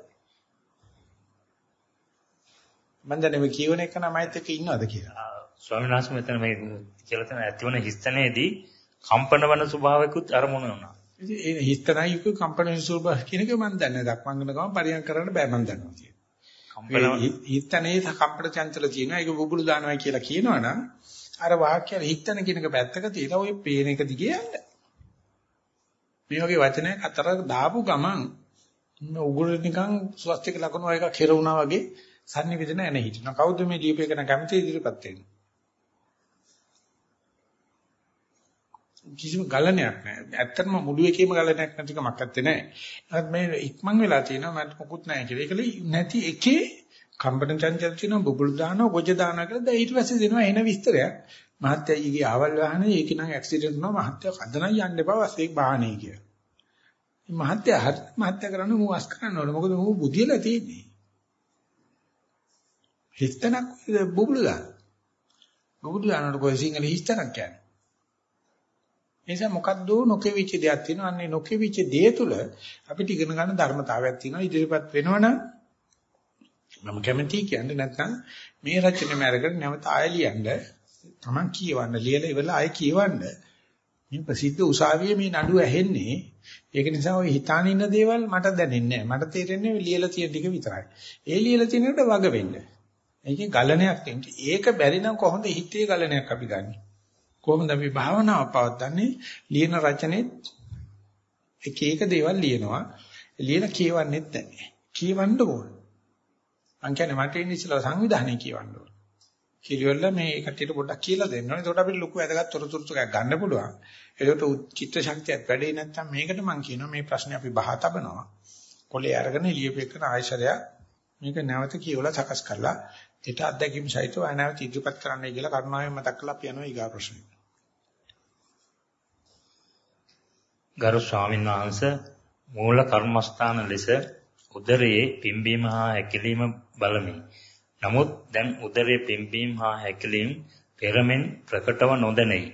මම දැන් මේ කියවන එක නමයිත් එක්ක ඉන්නවද කියලා. ස්වාමීන් වහන්සේ මෙතන මේ කියලා තියෙන ඇතිවන හිස්තනේදී කම්පන වන ස්වභාවයකුත් අරමුණ වුණා. ඉතින් ඒ හිස්තනයි කම්පන ස්වභාව කියන එක මම දන්නේ. දක්වන්න ගම පරියන් කරන්න බෑ මම දන්නවා කියලා. හිතනේ කම්පන චංචල තියෙනවා ඒක බුබුලු දානවා කියලා කියනවනම් අර වාක්‍යය හිතන කෙනක පැත්තක තියලා ඔය පේන එක දිගේ යන්න. මේ වගේ වචනයක් අතර දාපු ගමන් උගුර නිකන් ස්වස්තික ලකුණු වගේ එකක් හිරුණා වගේ sannivedana එන හිටිනවා. කවුද මේ දීපේකන කැමති ඉදිරියපත් වෙන්නේ? කිසිම ගලණයක් නැහැ. ඇත්තටම මුළු එකේම ගලණයක් නැතිකමක් නැත්තේ නෑ. ඒත් මේ ඉක්මන් වෙලා තියෙනවා මට මොකුත් නැහැ කියලා. ඒකල නැති එකේ කම්පන චංචල තියෙනවා බුබුලු දානවා ගොජ දානවා කියලා දැන් ඊට පස්සේ දෙනවා එන විස්තරයක්. මහත්තයා ඊගේ ආවල් වාහනේ ඒක නම් ඇක්සිඩන්ට් වුණා මහත්තයා කදනම් යන්න එපා වස්සේ වාහනේ කියලා. මහත්තයා හරි මහත්තයා කරන්නේ මූ අස් කරන්න ඕනේ. මොකද මූ බුදියලා තියෙන්නේ. හිස්තනක් බුබුලු දාන. බුබුලු දානකොට කොයි සිංහල හිස්තනක් කියන්නේ. නිසා මොකද්ද නොකෙවිච්ච දෙයක් තියෙනවා. අන්නේ නොකෙවිච්ච දේ තුල අපිට ඉගෙන ගන්න ධර්මතාවයක් තියෙනවා. ඉදිරියපත් වෙනවනම් මම කැමති කියන්නේ නැත්නම් මේ රචනෙම අරගෙන නැවත ආය ලියන්න. තමන් කියවන්න ලියලා ඉවරලා ආය කියවන්න. මේ ප්‍රසිද්ධ උසාවියේ මේ නඩුව ඇහෙන්නේ. ඒක නිසා ওই හිතාන ඉන්න දේවල් මට දැනෙන්නේ නැහැ. මට තේරෙන්නේ ලියලා තියෙන ටික විතරයි. ඒ ලියලා තියෙන එකට වග වෙන්න. ඒකේ ගලණයක් තියෙනවා ඒක බැරි නම් කොහොමද හිතේ ගලණයක් අපි ගන්නෙ? කොහොමද අපි භාවනාව පවත්න්නේ ලියන රචනෙත් එක එක දේවල් ලියනවා ලියලා කියවන්නෙත් නැහැ කියවන්න ඕන මං කියන්නේ මට ඉන්නේ ඉස්සලා සංවිධානය කියවන්න ඕන කිලිවල මේ කට්ටියට පොඩ්ඩක් කියලා දෙන්න ඕනේ. එතකොට අපිට ලොකු වැදගත් තොරතුරු ටිකක් ගන්න පුළුවන්. එතකොට චිත්ත ශක්තියත් වැඩි නැත්නම් මේකට මම කියනවා මේ ප්‍රශ්නේ අපි බහ තබනවා. කොලේ අරගෙන එළියපෙකන ආයශරය මේක නැවත කියවලා සකස් කරලා ඊට අත්දැකීම් සහිතව අනාවත ඉදිරිපත් කරන්නයි කියලා කරුණාවෙන් මතක් කරලා අපි යනවා ඊගා ප්‍රශ්නෙට. ගරු ස්වාමීන් වහන්සේ මූල කර්මස්ථාන ලෙස උදරයේ පිම්බීම හා හැකිලිම බලමි. නමුත් දැන් උදරයේ පිම්බීම හා හැකිලීම පෙරමෙන් ප්‍රකටව නොදැනෙයි.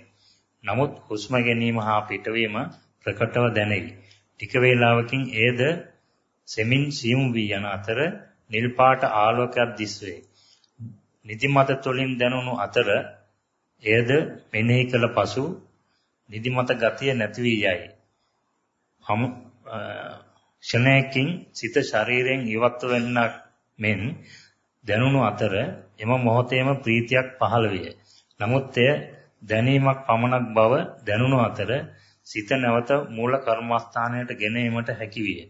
නමුත් හුස්ම ගැනීම හා පිටවීම ප්‍රකටව දැනෙයි. ටික වේලාවකින් එයද සෙමින් සියුම් වී යන අතර නිල් පාට ආලෝකයක් දිස්වේ. නිදිමත තුළින් දැනුණු අතර එයද මෙනෙහි කළ පසු නිදිමත ගතිය නැති වී යයි. හමු ක්ෂණයකින් සිත ශරීරයෙන් ඉවත් වෙන්නක් මෙන් දැනුණු අතර එම මොහොතේම ප්‍රීතියක් පහළ විය. නමුත් එය දැනීමක් පමණක් බව දැනුණු අතර සිත නැවත මූල කර්මස්ථානයට ගෙන ඒමට හැකි විය.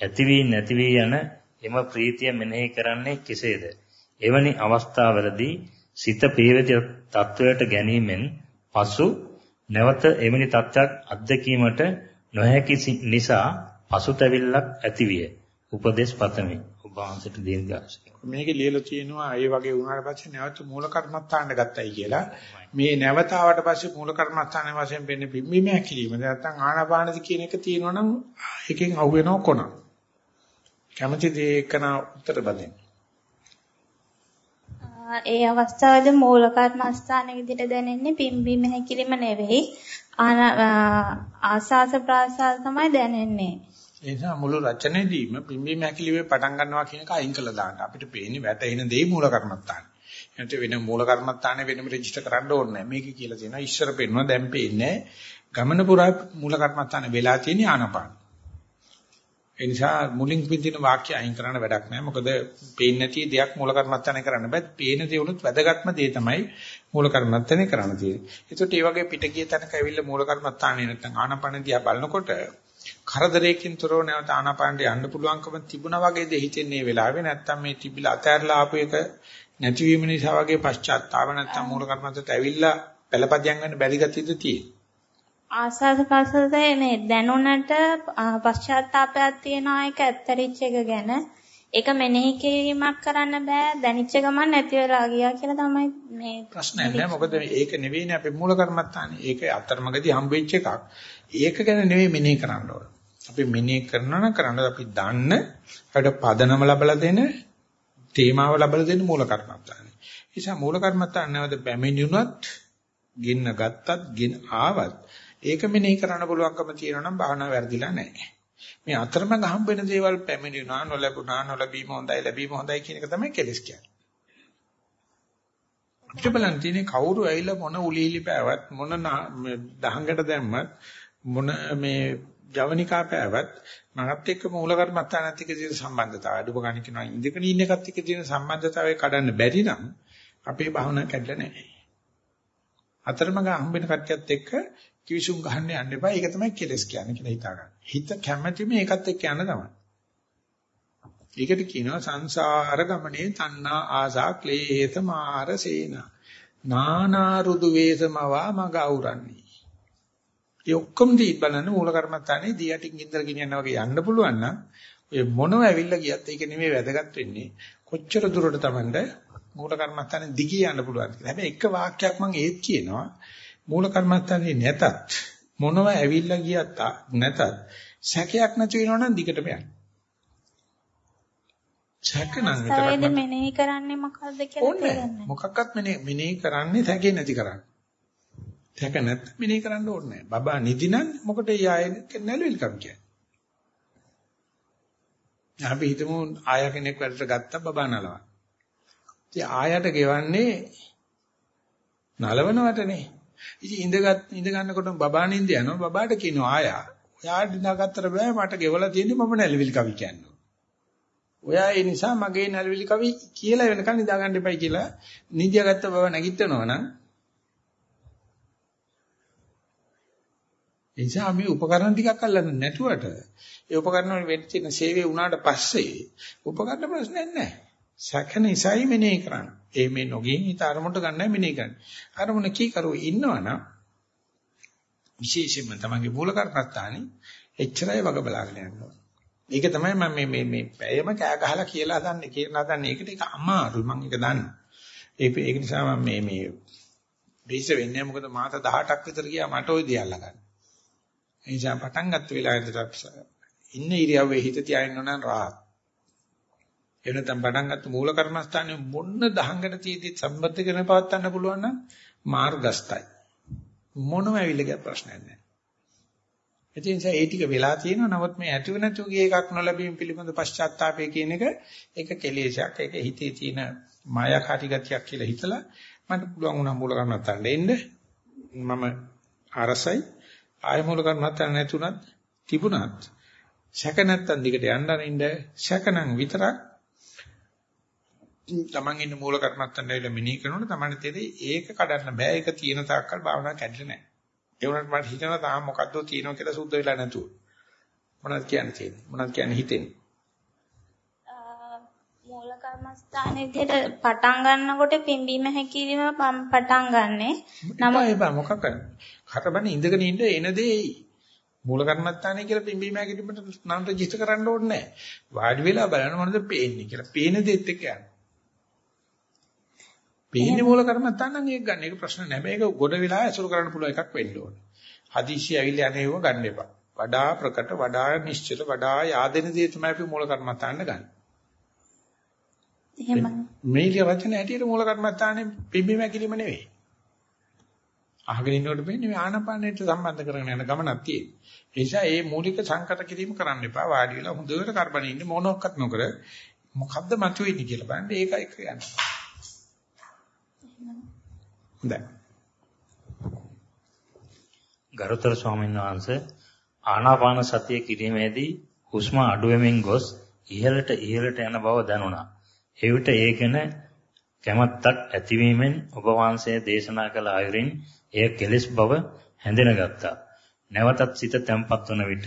ඇති වී නැති වී යන එම ප්‍රීතිය මෙනෙහි කරන්නේ කෙසේද? එවැනි අවස්ථාවලදී සිත පීවිත තත්වයට ගැනීමෙන් පසු නැවත එවැනි තත්ත්වයක් අත්දැකීමට නොහැකි නිසා පසුතැවිල්ලක් ඇතිවිය. උපදේශ පතමි. ඔබ වහන්සේට දීර්ඝාසය. මේකේ ලියලා තියෙනවා ඒ වගේ වුණාට පස්සේ නැවත මූල කර්මස්ථානට ගත්තයි කියලා. මේ නැවත ආවට පස්සේ මූල කර්මස්ථානයේ වශයෙන් වෙන්නේ පිම්බීම හැකිලිම. නැත්නම් ආනාපානදි කියන එක තියෙනවනම් එකෙන් අහුවෙනව කොන. කැමැති දේ එකන උත්තර බදින්න. ඒ අවස්ථාවේදී මූල කර්මස්ථානයේ විදිහට දැනෙන්නේ පිම්බීම හැකිලිම නෙවෙයි. ආසාස ප්‍රාසාස තමයි දැනෙන්නේ. ඒ නිසා මුළු රචනෙදීම පිම්බීම හැකිලිමේ පටන් ගන්නවා කියන එක අයින් කළා දාන්න. අපිට පේන්නේ වැටෙන දේ මූල කර්මත්තාන. එනට වෙන මූල කර්මත්තානේ වෙනම රෙජිස්ටර් කරන්න ඕනේ නැහැ. මේක කියලා තියෙනවා ඉස්සර පෙන්නවා දැන් පේන්නේ ගමන පුරා මූල කර්මත්තානේ වෙලා තියෙන ආනපාන. ඒ නිසා මුලින් පිටින වාක්‍ය අයින් කරන්න වැඩක් නැහැ. මොකද පේන්නේ නැති දෙයක් මූල කර්මත්තානේ කරන්න බෑ. පේන දේ උනොත් වැදගත්ම දේ තමයි මූල කර්මත්තානේ කරන්න තියෙන්නේ. ඒකට ඒ වගේ පිට ගිය තැනක ඇවිල්ලා මූල කර්මත්තානේ නැත්නම් ආනපාන දිහා බලනකොට කරදරයකින් තොරව නැවත ආනාපානට යන්න පුළුවන්කම තිබුණා වගේද හිතෙන්නේ වෙලාවේ නැත්තම් මේ තිබිලා අතහැරලා ආපු එක නැතිවීම නිසා වගේ පශ්චාත්තාව නැත්තම් මූල කර්මන්තට ඇවිල්ලා පළපදියම් ගන්න බැරි ගතියද තියෙන්නේ ආසාද ප්‍රසදේ මේ දැනුණට පශ්චාත්තාපයක් තියෙනවා එක ඇත්තරිච් එක ගැන. ඒක මෙනෙහි කිරීමක් කරන්න බෑ. දැනිච්ච ගමන් නැති වෙලා ගියා කියලා තමයි මේ ප්‍රශ්නයක් නෑ. මොකද ඒක නෙවෙයිනේ අපේ මූල කර්මත්තානේ. ඒක අතරමඟදී හම්බෙච්ච එකක්. ඒක ගැන නෙවෙයි මෙනෙහි කරන්න ඕන. අපි මෙනෙහි කරනවා නම් කරන්න අපි දන්න අපිට පදනම ලැබලා දෙන තේමාව ලැබලා දෙන මූල කර්මත්තානේ. නිසා මූල කර්මත්තාන නැවත පැමිණුණත් ගින්න ගත්තත් ගින් ආවත් ඒක මෙනෙහි කරන්න පුළුවන්කම තියෙනවා නම් භාවනාව වැරදිලා නැහැ මේ අතරමඟ හම්බ වෙන දේවල් පැමිණුණා නොලැබුණා නොලැබීම හොඳයි ලැබීම හොඳයි කියන එක තමයි කෙලස් කියන්නේ. අපිට බලන්න තියෙන්නේ කවුරු ඇවිල්ලා මොන උලීලි පෑවත් මොන දහංගට දැම්මත් මොන මේ ජවනිකා පෑවත් මනත් එක්ක මූල කර්මත්තානත් එක්ක තියෙන සම්බන්ධතාවය අඩුව ගන්න කියනවා ඉඳගෙන ඉන්න එකත් එක්ක තියෙන සම්බන්ධතාවය කඩන්න බැරි නම් අපේ භාවනාව කැඩලා නැහැ. අතරමඟ හම්බ වෙන කට්ටියත් එක්ක කිවිසුම් ගහන්න යන්න එපා. ඒක තමයි කෙලස් කියන්නේ කියලා හිතා ගන්න. හිත කැමැතිම ඒකත් එක්ක යන්න තමයි. ඒකට කියනවා සංසාර ගමනේ තණ්හා ආසා ක්ලේශ මාර සේන. නානා රුදු වේසමවා මග අවරන්නේ. ඒ ඔක්කොම දී බලන්න මූල කර්මත්තානේ දී යටින් ඉඳලා ගෙනියනවා වගේ යන්න පුළුවන් නම් ඔය මොනව ඇවිල්ලා ගියත් ඒක නෙමෙයි වැදගත් වෙන්නේ. කොච්චර දුරට Tamande මූල කර්මත්තානේ දිගිය යන්න පුළුවන් කියලා. හැබැයි එක වාක්‍යයක් මම ඒත් කියනවා මූල කර්මත්තානේ නැතත් මොනව ඇවිල්ලා ගියත් නැතත් සැකයක් නැති වෙනවනම් දිගටම යන්න. සැක නම් විතරක් මෙනෙහි කරන්නේ මොකද්ද කියලා තේරෙන්නේ. මොකක්වත් මෙනෙහි කරන්නේ සැකේ නැති කරන්නේ. සැක නැත්නම් මෙනෙහි කරන්න ඕනේ නැහැ. බබා නිදිනම් මොකට යාය නැලවිල්කම් කියන්නේ. අපි හිතමු ආය කෙනෙක් වැඩට ගත්තා බබා නලවා. ඉතින් ආයට ගෙවන්නේ නලවනවටනේ. ඉතින් ඉඳගත් ඉඳ ගන්නකොට බබා නින්ද යනවා. බබාට කියනවා ආයා. ඔයාට ඉඳගත්තර බෑ මට ගෙවලා තියෙන්නේ මම නැලවිලි කවි කියන්නේ. ඔයා ඒ නිසා මගේ නැලවිලි කවි කියලා වෙනකන් නිදා ගන්න එපයි කියලා නිදියා ගත්ත බව නැගිටිනවා නම් ඒ නිසා මේ උපකරණ ටිකක් අල්ලන්න නැතුවට ඒ උපකරණ වල වෙච්ච තියෙන සේවය වුණාට පස්සේ උපකරණ ප්‍රශ්නයක් නැහැ. සැකන ඉසයි මෙනේ කරන්න. ඒ මේ නොගින් හිත අරමුණට ගන්නයි මෙනේ කරන්නේ. අරමුණ කී කරුව ඉන්නවනම් විශේෂයෙන්ම තමන්ගේ මූල කර්මස්ථානේ එච්චරයි වග බලාගෙන යනවා. ඒක තමයි මම මේ මේ මේ පැයම කෑ ගහලා කියලා හදන්නේ කියලා හදන්නේ. ඒකට ඒක අමාරුයි මම ඒක දන්නවා. ඒක ඒක නිසා මම මේ මේ බේස වෙන්නේ මොකද මාස 18ක් විතර ගියා මට ওই දියල්ල ගන්න. ඒ නිසා පටන් ගත්ත වෙලාවෙ ඉඳලා ඉන්න ඉරියව්වේ හිත තියාගෙන නම් රාහත්. එනතම් පටන් ගත්ත මූල කර්මස්ථානේ මොන්න දහංගට තියදී සම්බන්ධ කරගෙන පවත්වන්න පුළුවන් නම් මාර්ගස්තයි. මොනම ඇවිල්ලා ගිය ප්‍රශ්නයක් නැහැ. ඒ නිසා ඒ ටික වෙලා තියෙනවා. නමුත් මේ ඇතිව නැතුව ගිය එකක් නොලැබීම පිළිබඳ පශ්චාත්තාපය කියන එක ඒක කෙලෙසයක්. ඒක හිතේ තියෙන මායාකාරී ගතියක් කියලා හිතලා මට පුළුවන් වුණා මූල කර්මස්ථානට එන්න. මම අරසයි ආය මූල කර්මස්ථාන නැතුණත් තිබුණත් සැක නැත්තම් දිගට යන්න අරින්න සැකනම් විතරක් තමන් ඉන්න මූල කර්මත්තන් දෙවිල මිනී කරනකොට තමන් තේරෙයි ඒක කඩන්න බෑ ඒක තියෙන තාක්කල් භාවනාව කැඩෙන්නේ නැහැ. ඒ වුණාට මට හිතෙනවා තාම මොකද්ද තියෙනවා කියලා සුද්ධ වෙලා නැතුව. මොනවද කියන්න තියෙන්නේ? මොනවද කියන්න හිතෙන්නේ? මූල කර්මස්ථානයේ පටන් ගන්නකොට පිම්බීම හැකිලිම පටන් ගන්නෙ. නම ඒ මොකක් කරන්නේ? හතරබනේ ඉඳගෙන ඉන්න එන දේ මූල කර්මස්ථානය කියලා පිම්බීම හැකිලිමට නම් රෙජිස්ටර් කරන්න ඕනේ නැහැ. වාඩි වෙලා බලන්න මොනවද පේන්නේ කියලා. පේන දේත් එක්ක යන්න. පේන්නේ මූල කර්මස්ථාන නම් ඒක ගන්න. ඒක ප්‍රශ්න නෑ. මේක ගොඩ වෙලා ඇසුරු කරන්න පුළුවන් එකක් වෙන්න ඕනේ. හදිස්සි ඇවිල්ලා යන්නේව ගන්න එපා. වඩා ප්‍රකට, වඩා නිශ්චල, වඩා yaadෙන දේ තමයි අපි මූල කර්මස්ථාන ගන්න. එහෙමයි. මේලිය වචන ඇටියට මූල කර්මස්ථානේ පිම්බීම හැකිලිම නෙවෙයි. අහගෙන ඉන්නකොට වෙන්නේ මේ ආනාපානයට සම්බන්ධ කරගෙන යන ගමනක් තියෙන්නේ. ඒ නිසා මේ මූලික සංකත කිරීම කරන්න එපා. වාඩි වෙලා හොඳට කරබනේ ඉන්න මොනක්වත් නොකර මොකද්ද මතුවෙන්නේ කියලා බලන්න ඒකයි කියන්නේ. හොඳයි. ගරුතර ස්වාමීන් වහන්සේ ආනාපාන සතිය කිරීමේදී හුස්ම අඩු වෙමින් ගොස් ඉහළට ඉහළට යන බව දැනුණා. එවිට ඒ ගැන කැමැත්තක් ඇතිවීමෙන් ඔබ වහන්සේ දේශනා කළ අයුරින් එය කෙලෙස් බව හැඳිනගත්තා. නැවතත් සිත තැම්පත් වන විට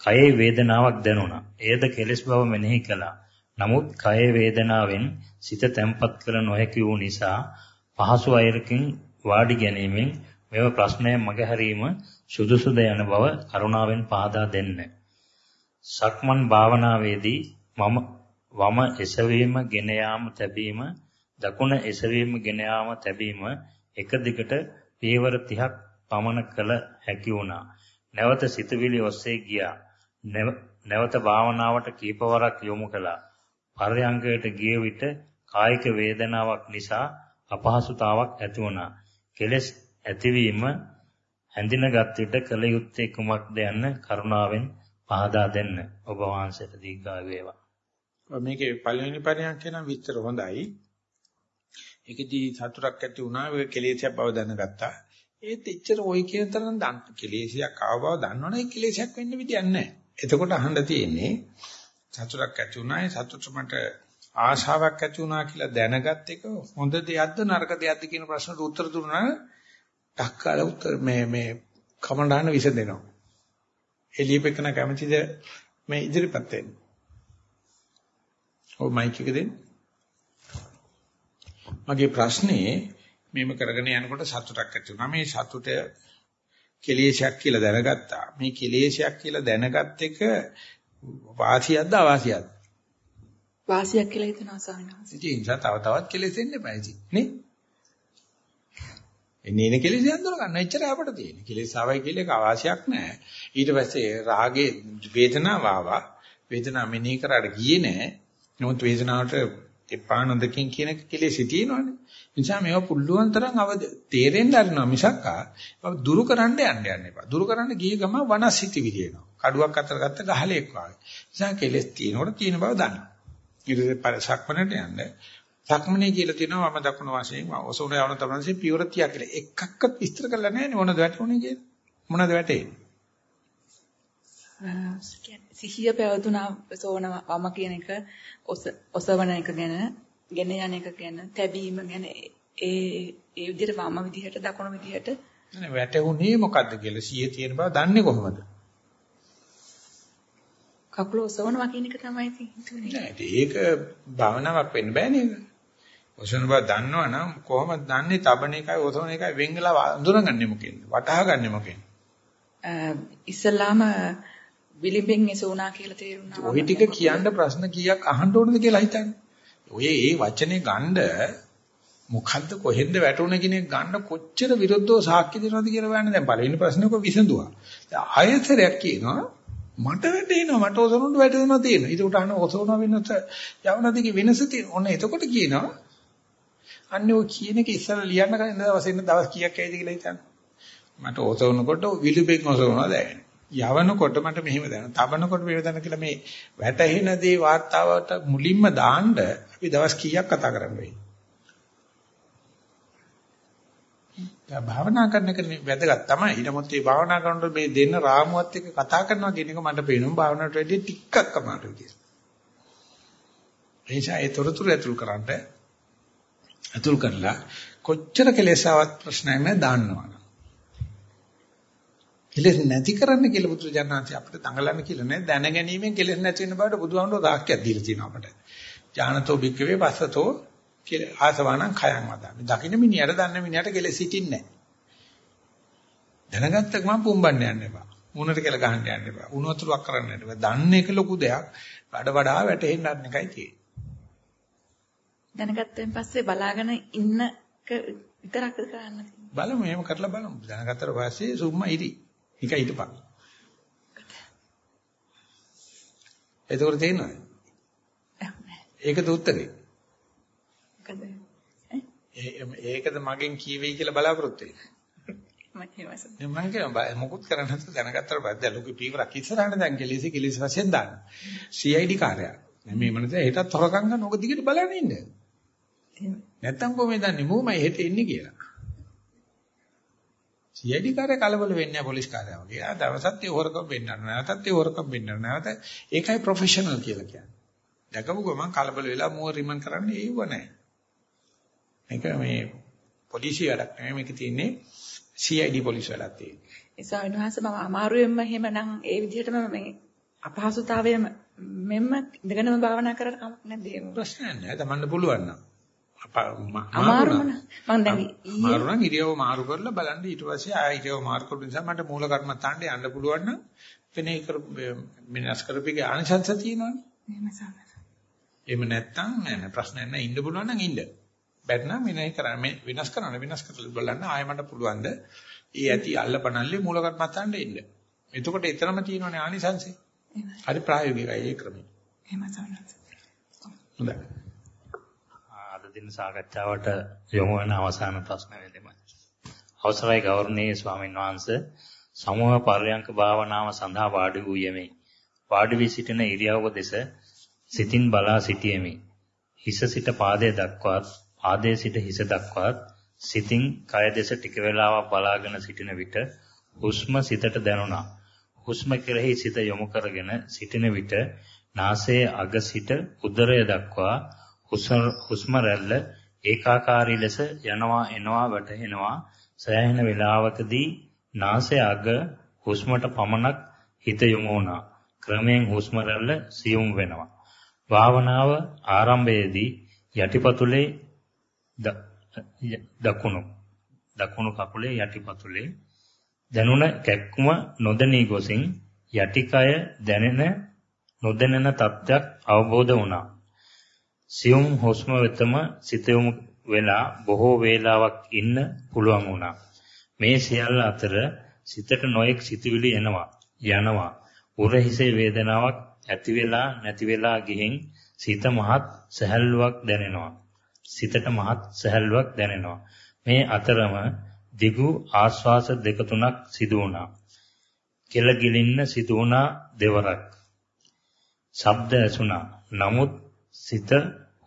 කයේ වේදනාවක් දැනුණා. එයද කෙලෙස් බව මෙනෙහි කළා. නමුත් කයේ වේදනාවෙන් සිත තැම්පත් කර නොහැකි වූ නිසා පහසු අයරකින් වාඩි ගැනීමෙන් මෙව ප්‍රශ්නය මගහැරීම සුදුසුද යන බව කරුණාවෙන් පහදා දෙන්න. සක්මන් භාවනාවේදී මම වම එසවීම, ගෙන යාම, තැබීම, දකුණ එසවීම, ගෙන යාම, තැබීම එක දිගට පියවර 30ක් පමණ කළ හැකි වුණා. නැවත සිතවිලි ඔස්සේ ගියා. නැවත භාවනාවට කීපවරක් යොමු කළා. පරයන්කයට ගිය විට කායික වේදනාවක් නිසා අපහසුතාවක් ඇති වුණා. කෙලස් ඇතිවීම හැඳිනගත් විට කල යුත්තේ කුමක්ද යන්න කරුණාවෙන් පහදා දෙන්න. ඔබ වහන්සේට දීර්ඝායු වේවා. මේකේ පළවෙනි පරියන්කේ නම් විස්තර හොඳයි. ඒකදී සතුටක් ඇති වුණා ඔය කෙලෙසයක් බව දැනගත්තා. ඒත් එච්චර ওই කියන තරම් දන්න කෙලෙසයක් ආව බව දන්නවනේ ඒ කෙලෙසයක් වෙන්න විදියක් නැහැ. එතකොට අහන්න තියෙන්නේ සතුටක් ඇති වුණා ඒ සතුට මට ආශාවක් ඇති වුණා කියලා දැනගත් එක හොඳ දෙයක්ද නරක දෙයක්ද කියන ප්‍රශ්නට උත්තර දුන්නා ඩක්කාල උත්තර මේ මේ කමඩාන විසඳෙනවා. එළියපෙකන කැමතිද මේ ඉදිරිපත් වෙන්න. ඔව් මයික් එක දෙන්න. මගේ ප්‍රශ්නේ මේම කරගෙන යනකොට සතුටක් ඇති වුණා. මේ සතුට කෙලේශයක් කියලා දැනගත්තා. මේ කෙලේශයක් කියලා දැනගත් එක වාසියක්ද අවාසියක්ද? වාසියක් කියලා හිතනවා ස්වාමීන් වහන්සේ. ඉතින් ඒ නිසා තව තවත් කෙලෙසෙන්න එපා ඉතින් නේ? එන්නේ නේ කෙලෙස යන්දර ගන්න. එච්චරයි අපිට තියෙන්නේ. කෙලෙස් ආවයි කියලා එක අවාසියක් නැහැ. ඊට පස්සේ රාගේ වේදනාව ආවා. වේදනාව මෙනෙහි කරාට ගියේ නැහැ. නමුත් වේදනාවට එපා නොදකින් කියන කෙලෙස් තියෙනවනේ. නිසා මේවා පුළුවන් තරම් අවද තේරෙන්න අරිනවා මිසක් ආ දුරු කරන්න යන්න යන්න එපා. දුරු කරන්න ගිය ගම වනසිත විදිනවා. කඩුවක් අතර ගත්ත ගහලෙක් වගේ. නිසා කෙලෙස් තියෙනකොට තියෙන බව දන්න. ඊට පස්සේ සක්මනට යන්න. සක්මනේ කියලා තියෙනවා මම දකුණු වශයෙන් ඔසෝන යවන තමන්සේ පියවර 30 කියලා. එකක්වත් විස්තර කරලා නැහැ නේ මොනවද වැටුනේ කියලා. මොනවද වැටෙන්නේ? සිහිය පැවතුනා සෝන වම කියන එක ඔසවන එක ගැන ගෙන යන එක ගැන තැබීම ගැන ඒ ඒ විදිහට වම විදිහට දකුණු විදිහට වැටුනේ මොකද්ද කියලා සිහිය තියෙන බව දන්නේ කොහොමද? කකුල ඔසවනවා කියන එක තමයි හිතුනේ. නෑ ඒක භාවනාවක් වෙන්න බෑ නේද? ඔසවන බව දන්නවනම් කොහොමද දන්නේ තබන එකයි ඔසවන එකයි වෙන් වෙලා අඳුරගන්නේ මොකෙන්ද? වටහා ගන්නෙ මොකෙන්ද? ඉස්සලාම විලිඹෙන් එසුණා කියලා තේරුණා. ওই ටික කියන්න ප්‍රශ්න කීයක් අහන්න ඕනද කියලා හිතන්නේ. ඔය ඒ වචනේ ගන්න මොකද්ද කොහෙන්ද වැටුනේ කියන එක ගන්න කොච්චර විරුද්ධව සාක්ෂි දෙනවද කියලා බලන්න දැන් පළවෙනි ප්‍රශ්නේ කො විසඳුවා. ආයතරයක් කියනවා මට වැටෙනවා මට ඔසවනට වැටෙනවා තියෙනවා. ඒක උට අහන ඔසවන වෙනස යවන දිගේ වෙනස තියෙනවා. ඔන්න එතකොට කියනවා අන්නේ ඔය කියන එක ඉස්සර ලියන්න ගන්න දවස් එන්න දවස් කීයක් ඇයිද කියලා හිතන්න. මට ඔසවනකොට විලුඹෙන් ඔසවනවා දැනෙන. යවනකොට මට මෙහෙම දැනෙනවා. තබනකොට මෙහෙම දැනෙන කියලා මේ වැටහෙන දේ වාර්තාවට මුලින්ම දාන්න අපි දවස් කීයක් කතා කරන්නේ. දැන් භාවනා කරන එක වැදගත් තමයි. නමුත් මේ භාවනා කරනකොට මේ දෙන්න රාමුවත් එක්ක කතා කරනවා කියන එක මට පේනවා භාවනාවට වැඩිය ටිකක් අමාරුයි කියලා. එනිසා ඒ තොරතුරු ඇතුල් කරන්න ඇතුල් කරලා කොච්චර කෙලෙසාවත් ප්‍රශ්නයක් නැහැ දාන්නවා. කෙලෙස් නැති කරන්න කියලා බුදුරජාණන්සේ අපිට දඟලන්න කියලා නෑ දැන ගැනීමෙන් කෙලෙස් නැති වෙන බවට බුදුහාමුදුරුවෝ වාක්‍යයක් දීලා තියෙනවා අපට. ඥානතෝ භික්කවේ පස්සතෝ කියලා ආසවණං khයං වදාමි. දකින්න මිනිහට දන්න මිනිහට කෙලෙස් හිටින්නේ නෑ. දැනගත්ත ගමන් පුම්බන්න යන්න එපා. මුණට කියලා ගහන්න යන්න එපා. උණු වතුරක් කරන්න යන්න එපා. දන්න එක ලොකු දෙයක්. වඩ වඩා වැටෙන්න අන්න එකයි තියෙන්නේ. දැනගත්තෙන් පස්සේ බලාගෙන ඉන්න විතරක් කරන්න බලමු එහෙම කරලා බලමු. දැනගත්තට පස්සේ සුම්මා ඉරි. නික හිටපන්. එතකොට තේරෙනවද? ඒකද උත්තරේ? ඒකද මගෙන් කීවෙයි කියලා බලාපොරොත්තු වෙන්නේ. මම කියනවා මොකුත් කරන්න නැතුව දැනගත්තට පස්සේ ලෝකෙ පීවරක් ඉස්සරහට දැන් කෙලිසි කෙලිසි වශයෙන් දාන්න. CID කාර්යයක්. මේ මනස හෙටත් හොරකම් කරන ඕක දිගට බලන්න ඉන්න. නැත්තම් කොහොමද දන්නේ මොමයි හෙට එන්නේ කියලා. CID කාර්ය කලබල වෙන්නේ නැහැ පොලිස් කාර්යය වගේ. ආ දවසත් ඒ හොරකම් වෙන්නන්න නැවතත් ඒ හොරකම් වෙන්නන්න නැවත ඒකයි ප්‍රොෆෙෂනල් කියලා කියන්නේ. දැකපු ගමන් කලබල වෙලා මුව රිමන් කරන්නේ ඒව නැහැ. මේක මේ පොලිසිය වැඩක් නෙමෙයි. මේක තියෙන්නේ CID පොලිස් වැඩක් තියෙන්නේ. ඒ ස්වාමීන් වහන්සේ මම අමාරුවෙන්ම එහෙමනම් ඒ විදිහටම මේ අපහසුතාවය මෙම්ම ඉඳගෙනම භාවනා කරලා කමක් නැද්ද ඒක ප්‍රශ්නයක් නෑ තමන්න පුළුවන් නම්. අමාරුම මම දැන් මාරු නම් ඉරියව මාරු කරලා බලන්න. ඊට පස්සේ ආය ඉරියව මාරු කරපු නිසා මට මූල කර්මත්තාන්ට යන්න පුළුවන් නම් වෙනේ කර මිනස් කරපිගේ ආනිසංස තියෙනවනේ. එහෙම සාමස එහෙම නැත්තම් නෑ ප්‍රශ්නයක් නෑ. ඉන්න පුළුවන් නම් ඉන්න බැත්නම් විනය කරන්න මේ විනාශ කරන්න විනාශ කරලා බලන්න ආය මට පුළුවන්ද? ඒ ඇති අල්ලපනල්ලේ මූල කර්මත්තාන්ට ඉන්න. එතකොට එතරම් තියෙනවනේ ආනිසංසෙ හරි ප්‍රායෝගිකයි ඒ ක්‍රමය. එහෙම සාමස හොඳයි. දින සාකච්ඡාවට යොමු වන අවසාන ප්‍රශ්න වෙලෙමයි. අවසරයි ගෞරවනීය ස්වාමීන් වහන්සේ. සමූහ පරයන්ක භාවනාව සඳහා වාඩි වූ යෙමි. වාඩි වී සිටින ඉරියව්ව දෙස සිතින් බලා සිටියෙමි. හිස සිට පාදයේ දක්වාත් පාදයේ සිට හිස දක්වාත් සිතින් කය දෙස ටික වේලාවක් බලාගෙන සිටින විට හුස්ම සිතට දැනුණා. හුස්ම කෙරෙහි සිත යොමු කරගෙන සිටින විට නාසයේ අග සිට උදරය දක්වා හුස්ම රැල්ල ඒකාකාරී ලෙස යනවා එනවා වැටෙනවා සෑහෙන වේලාවකදී නාසය අග හුස්මට පමණක් හිත යොමු වුණා. ක්‍රමයෙන් හුස්ම රැල්ල සියුම් වෙනවා. භාවනාව ආරම්භයේදී යටිපතුලේ දකුණු දකුණු කකුලේ යටිපතුලේ දැනුණ කැක්කුම නොදැනී ගොසින් යටිකය දැනෙන නොදැනෙන තත්ත්වයක් අවබෝධ වුණා. සියුම් හුස්ම වෙතම සිත යොමු වෙලා බොහෝ වේලාවක් ඉන්න පුළුවන් වුණා. මේ සියල්ල අතර සිතට නොඑක් සිතුවිලි එනවා යනවා. උර හිසේ වේදනාවක් ඇති වෙලා නැති වෙලා ගිහින් සිත මහත් සැහැල්ලුවක් දැනෙනවා. සිතට මහත් සැහැල්ලුවක් දැනෙනවා. මේ අතරම දිගු ආශ්වාස දෙක තුනක් සිදු වුණා. කෙල ගිලින්න සිදු වුණා දෙවරක්. ශබ්ද ඇසුණා. නමුත් සිත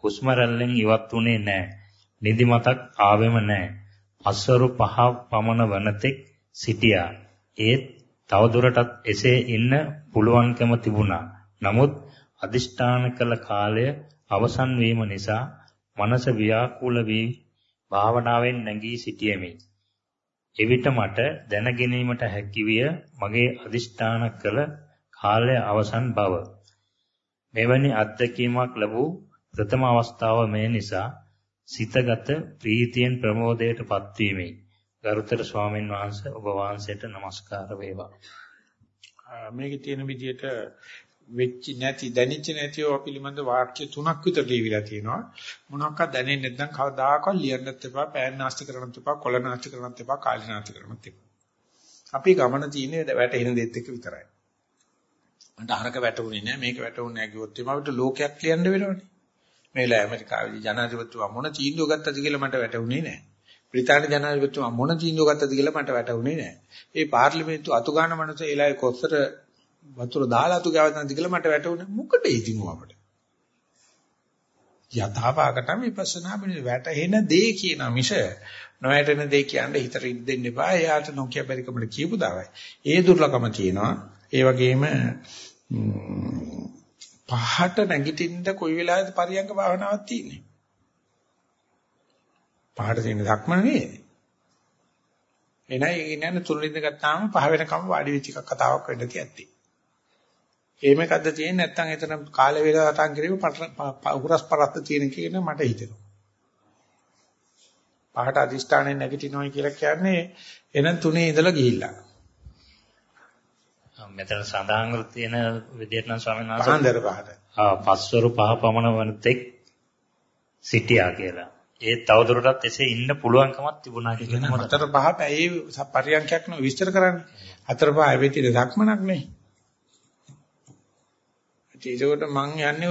හුස්ම රැල්ලෙන් ඉවත් වුණේ නැහැ. නිදිමතක් ආවෙම නැහැ. අස්වරු පහ පමණ වනතෙක් සිටියා. ඒත් තවදුරටත් එසේ ඉන්න පුළුවන්කම තිබුණා. නමුත් අදිෂ්ඨාන කළ කාලය අවසන් වීම නිසා මනස ව්‍යාකූල වී භාවනාවෙන් නැගී සිටියෙමි. එවිට මට දැනගැනීමට හැකිවිය මගේ අදිෂ්ඨාන කළ කාලය අවසන් බව. මෙවැනි අත්දැකීමක් ලැබූ ප්‍රථම අවස්ථාව මේ නිසා සිතගත ප්‍රීතියෙන් ප්‍රමෝදයට පත්වීමයි. ගරුතර ස්වාමීන් වහන්සේ ඔබ වහන්සේට নমස්කාර වේවා. මේකේ තියෙන විදිහට වෙච්ච නැති දැනෙච්ච නැතිව පිළිබඳ වාක්‍ය තුනක් විතර ලියවිලා තියෙනවා. මොනවාක්වත් දැනෙන්නේ නැත්නම් කවදාකවත් ලියන්නත් එපා, පෑන් නාස්ති කරන්නත් එපා, කොළ නාස්ති කරන්නත් එපා, කාලි නාස්ති කරන්නත් එපා. අපි ගමන තියෙන්නේ වැටෙන දෙත් එක විතරයි. මට අරක වැටුනේ නැහැ, මේක වැටුනේ නැහැ කිව්වොත් එimhe අපිට ලෝකයක් කියන්න වෙනවනේ. මේ වෙලාවේ ඇමරිකාවේදී ජනාධිපතිතුමා මොන තීන්දුව ගත්තද කියලා මට වැටුනේ නැහැ. බ්‍රිතාන්‍ය ජනාධිපතිතුමා මොන තීන්දුව ගත්තද කියලා මට වැටුනේ නැහැ. ඒ පාර්ලිමේන්තු අතු ගන්න මනස ඒලාවේ කොස්සර වතුර දාලා අතු ගාවතනද කියලා මට වැටුනේ මොකද ඉතින් අපට. යථාභාගට විපස්සනා පිළිවෙල වැටෙන දේ කියන මිස නොවැටෙන දේ කියන්නේ හිතට ඉද්දෙන්න එපා. එයාට නොකිය බැරිකමට කියපු දාවයි. ඒ දුර්ලභම තියෙනවා. ඒ වගේම පහට නැගිටින්න කොයි වෙලාවෙද පරියංග භාවනාවක් තියෙන්නේ. පහට තියෙන ධක්මන නේද? එනයි ඉන්නේ තුනින්ද ගත්තාම පහ වෙනකම් වාඩි වෙච්ච එකක් කතාවක් වෙන්න තියද්දී. එහෙම එකක්ද තියෙන්නේ නැත්නම් එතන කාල වේලාව සටහන් කිරීම උගරස් පරත්ත තියෙන කියන මට හිතෙනවා. පහට අදිෂ්ඨානයෙන් නැගිටිනවයි කියලා කියන්නේ එන තුනේ ඉඳලා ගිහිල්ලා. මෙතන සඳහන් කර තියෙන විදිහට නම් ස්වාමීන් වහන්සේ පහන්දර පහට. ආ පස්වරු පහ පමණ වනතෙක් සිටියා කියලා. ඒ තවදුරටත් එසේ ඉන්න පුළුවන්කමක් තිබුණා කියන හතර පහ පැයේ පරියන්ඛයක් නෙවෙයි විස්තර කරන්නේ. හතර පහ වෙච්ච දක්මනක් නෙවෙයි. ඒකෝට මං යන්නේ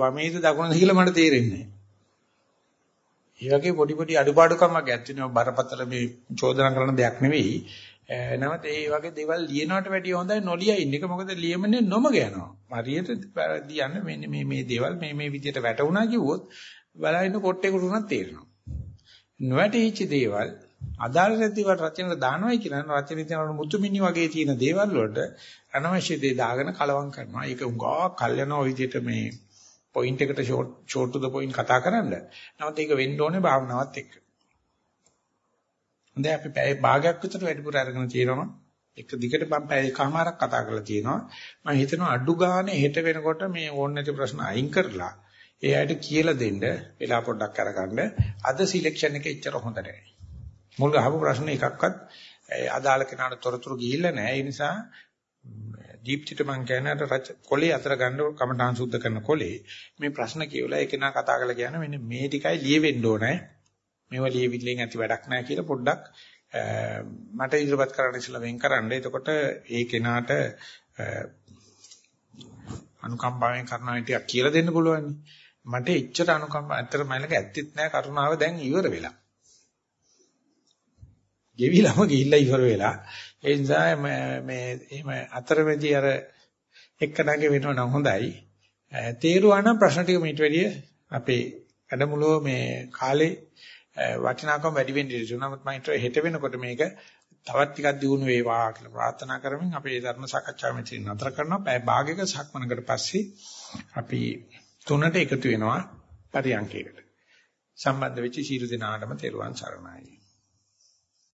වමේද දකුණද කියලා මට තේරෙන්නේ නැහැ. ඒ වගේ පොඩි පොඩි අඩුපාඩුකමක් ඇත්තනේ බරපතල මේ චෝදනා කරන දෙයක් නෙවෙයි. නැවත ඒ වගේ දේවල් ලියනවට වැඩිය හොඳයි නොලිය ඉන්න එක මොකද ලියමනේ නොමග යනවා. හරියට දියන්න මෙන්න මේ මේ දේවල් මේ මේ විදිහට වැටුණා කිව්වොත් බලහින්න කොට්ටේකට උනත් තේරෙනවා. නොවැටීච්ච දේවල් අදාළ නැතිව රචනෙට දානවයි කියලා රචනෙ තියෙන මුතුමිනි වගේ තියෙන දේවල් වලට අනවශ්‍ය දේ දාගෙන කලවම් කරනවා. ඒක උඟා කල් යන ඔය විදිහට මේ පොයින්ට් එකට short short to the point කතා කරන්න. නමුත් ඒක වෙන්න ඕනේ භාවනාවත් එක්ක. හොඳයි අපි පැය භාගයක් විතර වැඩිපුර අරගෙන තියෙනවා. එක දිගට මම පැය එකමාරක් කතා කරලා තියෙනවා. මම හිතනවා අඩු ගානේ හෙට වෙනකොට මේ ඕන නැති ප්‍රශ්න අයින් කරලා ඒ අයට කියලා දෙන්න වෙලා පොඩ්ඩක් අරගන්න. අද සිලෙක්ෂන් එක එච්චර හොඳ නැහැ. මුල් අහපු ප්‍රශ්න එකක්වත් අදාළ කෙනාට තොරතුරු ගිහිල්ලා නැහැ. ඒ නිසා දීප්තිට මම කියන්නේ රච කොලේ අතර ගන්න කමඨාන් සුද්ධ කරන කොලේ මේ ප්‍රශ්න කියවලා ඒක නා කතා කරලා කියන මෙන්න මේ ටිකයි ලියෙන්න ඕනේ. මේවා ලියවිල්ලෙන් ඇති වැඩක් නැහැ කියලා පොඩ්ඩක් මට ඉදිරිපත් කරන්න ඉස්සලා වෙන් කරන්න. එතකොට ඒ කෙනාට අනුකම්පාවෙන් කරනවා ටිකක් කියලා දෙන්න පුළුවන්. මට එච්චර අනුකම්පා ඇත්තට මයිලක ඇත්තෙත් නැහැ කරුණාව දැන් ඉවර වෙලා. ගෙවිලම ගිහිල්ලා ඉවර වෙලා. ඒ නිසා මේ එහෙම අතරමැදි අර එක්කනගේ වෙනව නම් හොඳයි. තේරුවා නම් ප්‍රශ්න ටික මීට වැඩිය අපේ වැඩමුළුව මේ කාලේ වටිනාකම වැඩි වෙන්න ඉඩ තියෙනවා. නමුත් මම හිතුවා හෙට වෙනකොට මේක තවත් ටිකක් දියුණු වේවා කියලා ප්‍රාර්ථනා කරමින් අපේ ධර්ම සාකච්ඡාව මෙතන නතර කරනවා. පැය භාගයක සක්මනකට පස්සේ අපි තුනට එකතු වෙනවා පරියන්කයකට. සම්බන්ධ වෙච්ච සීල දිනාටම තෙරුවන් සරණයි.